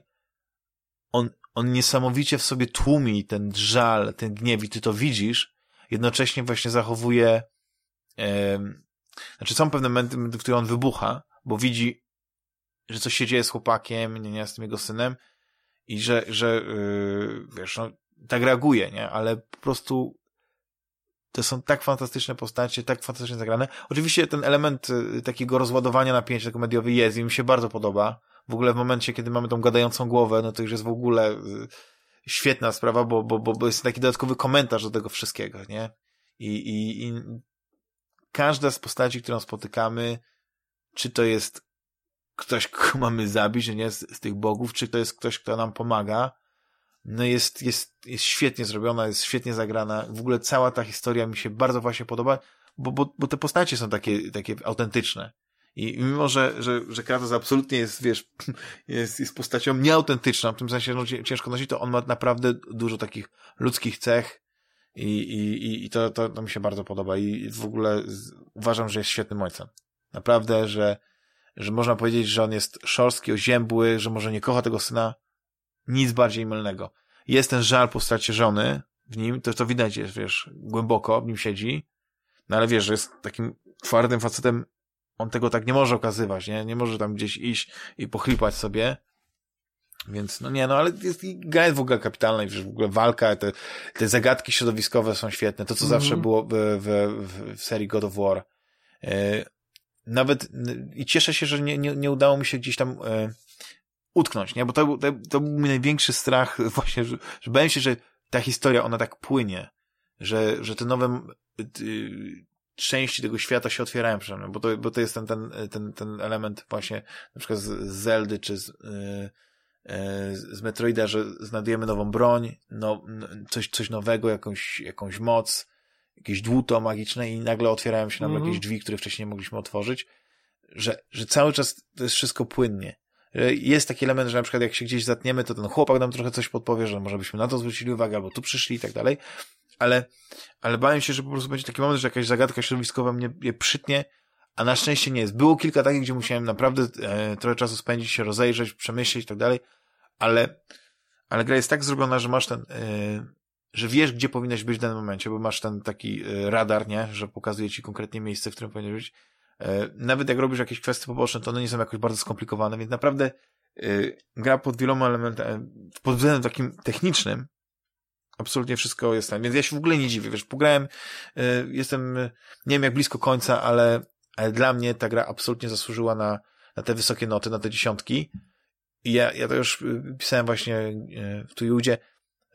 [SPEAKER 1] on, on niesamowicie w sobie tłumi ten żal, ten gniew i ty to widzisz, jednocześnie właśnie zachowuje, znaczy są pewne momenty, w których on wybucha, bo widzi, że coś się dzieje z chłopakiem, nie, nie, z tym jego synem i że, że yy, wiesz, no, tak reaguje, nie? Ale po prostu to są tak fantastyczne postacie, tak fantastycznie zagrane. Oczywiście ten element y, takiego rozładowania napięcia tego mediowy jest i mi się bardzo podoba. W ogóle w momencie, kiedy mamy tą gadającą głowę, no to już jest w ogóle y, świetna sprawa, bo, bo, bo jest taki dodatkowy komentarz do tego wszystkiego, nie? I, i, i każda z postaci, którą spotykamy, czy to jest ktoś, *laughs* kogo mamy zabić, nie, z, z tych bogów, czy to jest ktoś, kto nam pomaga. No jest, jest, jest świetnie zrobiona, jest świetnie zagrana. W ogóle cała ta historia mi się bardzo właśnie podoba, bo, bo, bo te postacie są takie, takie autentyczne. I mimo, że, że, że Kratos absolutnie jest, wiesz, *laughs* jest, jest postacią nieautentyczną, w tym sensie no, ciężko nosić, to on ma naprawdę dużo takich ludzkich cech i, i, i to, to, to mi się bardzo podoba i w ogóle uważam, że jest świetnym ojcem. Naprawdę, że że można powiedzieć, że on jest szorstki, oziębły, że może nie kocha tego syna. Nic bardziej mylnego. Jest ten żal po stracie żony w nim, to to widać, jest, wiesz, głęboko w nim siedzi, no ale wiesz, że jest takim twardym facetem, on tego tak nie może okazywać, nie? Nie może tam gdzieś iść i pochlipać sobie. Więc, no nie, no ale jest, gra jest w ogóle kapitalna i w ogóle walka, te, te zagadki środowiskowe są świetne. To, co mm -hmm. zawsze było w, w, w, serii God of War. E, nawet i cieszę się, że nie, nie, nie udało mi się gdzieś tam e, utknąć, nie? Bo to, to, to był mój największy strach *laughs* właśnie, że, że bałem się, że ta historia, ona tak płynie, że, że te nowe y, części tego świata się otwierają przynajmniej, bo to, bo to jest ten, ten, ten, ten element właśnie na przykład z Zeldy czy z, yy, z Metroida, że znajdujemy nową broń, no, coś, coś nowego, jakąś, jakąś moc, jakieś dłuto magiczne i nagle otwierają się nam mm -hmm. jakieś drzwi, które wcześniej nie mogliśmy otworzyć, że, że cały czas to jest wszystko płynnie. Jest taki element, że na przykład jak się gdzieś zatniemy, to ten chłopak nam trochę coś podpowie, że może byśmy na to zwrócili uwagę, albo tu przyszli i tak dalej, ale, ale bałem się, że po prostu będzie taki moment, że jakaś zagadka środowiskowa mnie, mnie przytnie, a na szczęście nie jest. Było kilka takich, gdzie musiałem naprawdę e, trochę czasu spędzić, się rozejrzeć, przemyśleć i tak dalej, ale, ale gra jest tak zrobiona, że masz ten, e, że wiesz, gdzie powinieneś być w danym momencie, bo masz ten taki e, radar, nie, że pokazuje ci konkretnie miejsce, w którym powinieneś być. E, nawet jak robisz jakieś kwestie poboczne, to one nie są jakoś bardzo skomplikowane, więc naprawdę e, gra pod wieloma elementami, pod względem takim technicznym, absolutnie wszystko jest tam. Więc ja się w ogóle nie dziwię, wiesz, pograłem, jestem, nie wiem jak blisko końca, ale, ale dla mnie ta gra absolutnie zasłużyła na, na te wysokie noty, na te dziesiątki. I ja, ja to już pisałem właśnie w Tujudzie,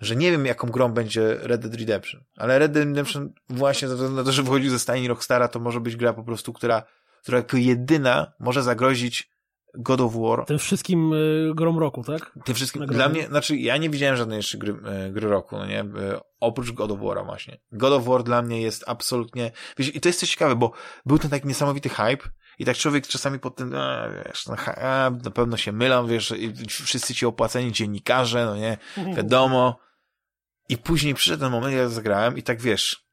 [SPEAKER 1] że nie wiem, jaką grą będzie Red Dead Redemption, ale Red Dead Redemption właśnie ze względu na to, że wychodzi ze stajni Rockstara, to może być gra po prostu, która, która jako jedyna może zagrozić God of War.
[SPEAKER 2] Tym wszystkim y, grom roku, tak?
[SPEAKER 1] Tym wszystkim. Dla mnie, znaczy ja nie widziałem żadnej jeszcze gry, y, gry roku, no nie? Y, oprócz God of War'a właśnie. God of War dla mnie jest absolutnie, wiesz, i to jest coś ciekawe, bo był ten taki niesamowity hype, i tak człowiek czasami pod tym, a, wiesz, no, a, na pewno się mylą, wiesz, wszyscy ci opłaceni dziennikarze, no nie, wiadomo. I później przyszedł ten moment, ja zagrałem i tak wiesz,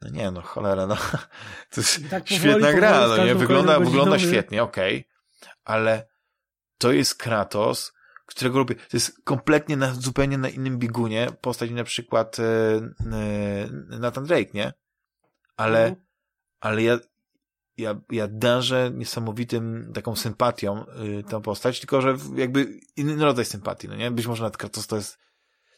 [SPEAKER 1] no nie, no cholera, no, *laughs* to jest tak świetna powoli, gra, no nie, wygląda, wygląda świetnie, okej, okay, ale to jest Kratos, którego lubię. To jest kompletnie na, zupełnie na innym biegunie postać na przykład e, e, Nathan Drake, nie? Ale, mhm. ale ja, ja, ja darzę niesamowitym taką sympatią y, tę postać, tylko że jakby inny rodzaj sympatii, no nie? Być może nawet Kratos to jest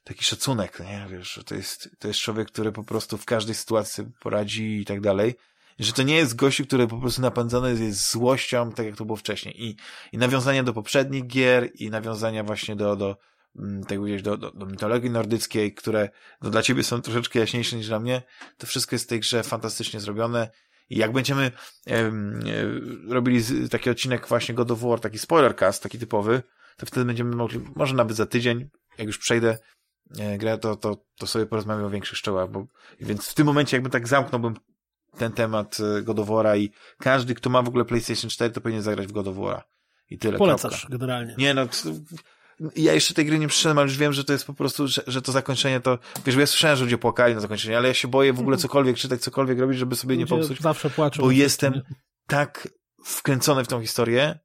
[SPEAKER 1] taki szacunek, no nie? Wiesz, że to jest, to jest człowiek, który po prostu w każdej sytuacji poradzi i tak dalej. Że to nie jest gościu, który po prostu napędzany jest, jest złością, tak jak to było wcześniej. I, i nawiązania do poprzednich gier, i nawiązania właśnie do, do, mm, tak powiedzieć, do, do, do mitologii nordyckiej, które no, dla ciebie są troszeczkę jaśniejsze niż dla mnie. To wszystko jest w tej grze fantastycznie zrobione. I jak będziemy e, robili taki odcinek właśnie God of War, taki spoiler cast, taki typowy, to wtedy będziemy mogli, może nawet za tydzień, jak już przejdę e, grę, to, to, to sobie porozmawiamy o większych szczołach, bo, więc w tym momencie jakby tak zamknąłbym ten temat e, God of War'a i każdy, kto ma w ogóle PlayStation 4, to powinien zagrać w God of War'a. I tyle.
[SPEAKER 2] Polecasz kropka. generalnie.
[SPEAKER 1] Nie, no, ja jeszcze tej gry nie przyszedłem, ale już wiem, że to jest po prostu, że, że to zakończenie to, wiesz, ja słyszałem, że ludzie płakali na zakończenie, ale ja się boję w ogóle mhm. cokolwiek czytać, cokolwiek robić, żeby sobie nie popsuć.
[SPEAKER 2] Zawsze płaczą.
[SPEAKER 1] Bo jestem tak wkręcony w tą historię,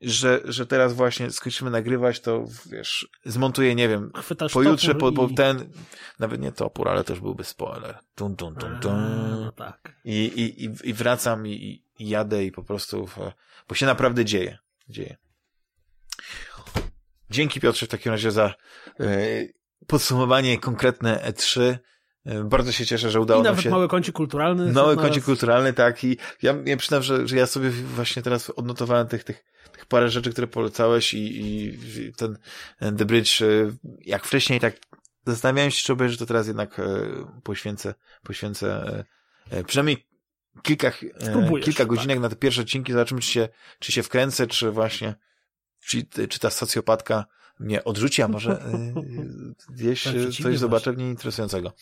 [SPEAKER 1] że, że teraz właśnie skończymy nagrywać, to wiesz, zmontuję, nie wiem, Chwytasz pojutrze, po, po i... ten, nawet nie topór, ale też byłby spoiler. Dun, dun, dun, dun.
[SPEAKER 2] no tak.
[SPEAKER 1] I, i, i, i wracam i, i jadę i po prostu, bo się naprawdę dzieje. Dzieje. Dzięki Piotrze w takim razie za e, podsumowanie konkretne E3. E, bardzo się cieszę, że udało
[SPEAKER 2] I
[SPEAKER 1] nam się...
[SPEAKER 2] nawet mały kącik kulturalny.
[SPEAKER 1] Mały kącik kulturalny, tak. I ja, ja przyznam, że, że ja sobie właśnie teraz odnotowałem tych, tych, tych parę rzeczy, które polecałeś i, i ten The Bridge, e, jak wcześniej tak zastanawiałem się, czy obejrzeć, to teraz jednak poświęcę, poświęcę przynajmniej kilka, kilka godzinek na te pierwsze odcinki, zobaczymy, czy się, czy się wkręcę, czy właśnie czy, czy ta socjopatka mnie odrzuci, a może *laughs* y, gdzieś coś zobaczę w niej interesującego.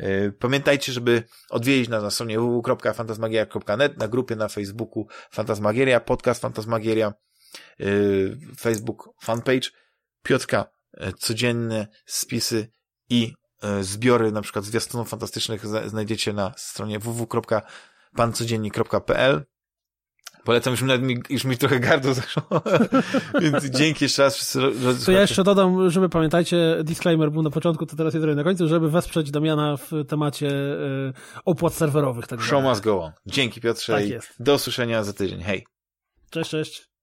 [SPEAKER 1] Y, pamiętajcie, żeby odwiedzić nas na stronie www.fantasmagieria.net, na grupie na Facebooku Fantasmagieria, podcast Fantasmagieria, y, Facebook fanpage, Piotrka, codzienne spisy i zbiory na przykład zwiastunów fantastycznych znajdziecie na stronie www.pancodziennik.pl Polecam, już mi, już mi trochę gardło zaszło. *laughs* Więc dzięki jeszcze raz.
[SPEAKER 2] To ja jeszcze dodam, żeby pamiętajcie, disclaimer był na początku, to teraz jest na końcu, żeby wesprzeć Damiana w temacie y, opłat serwerowych. Tak
[SPEAKER 1] Show must go on. Dzięki Piotrze tak i do usłyszenia za tydzień. Hej.
[SPEAKER 2] Cześć, cześć.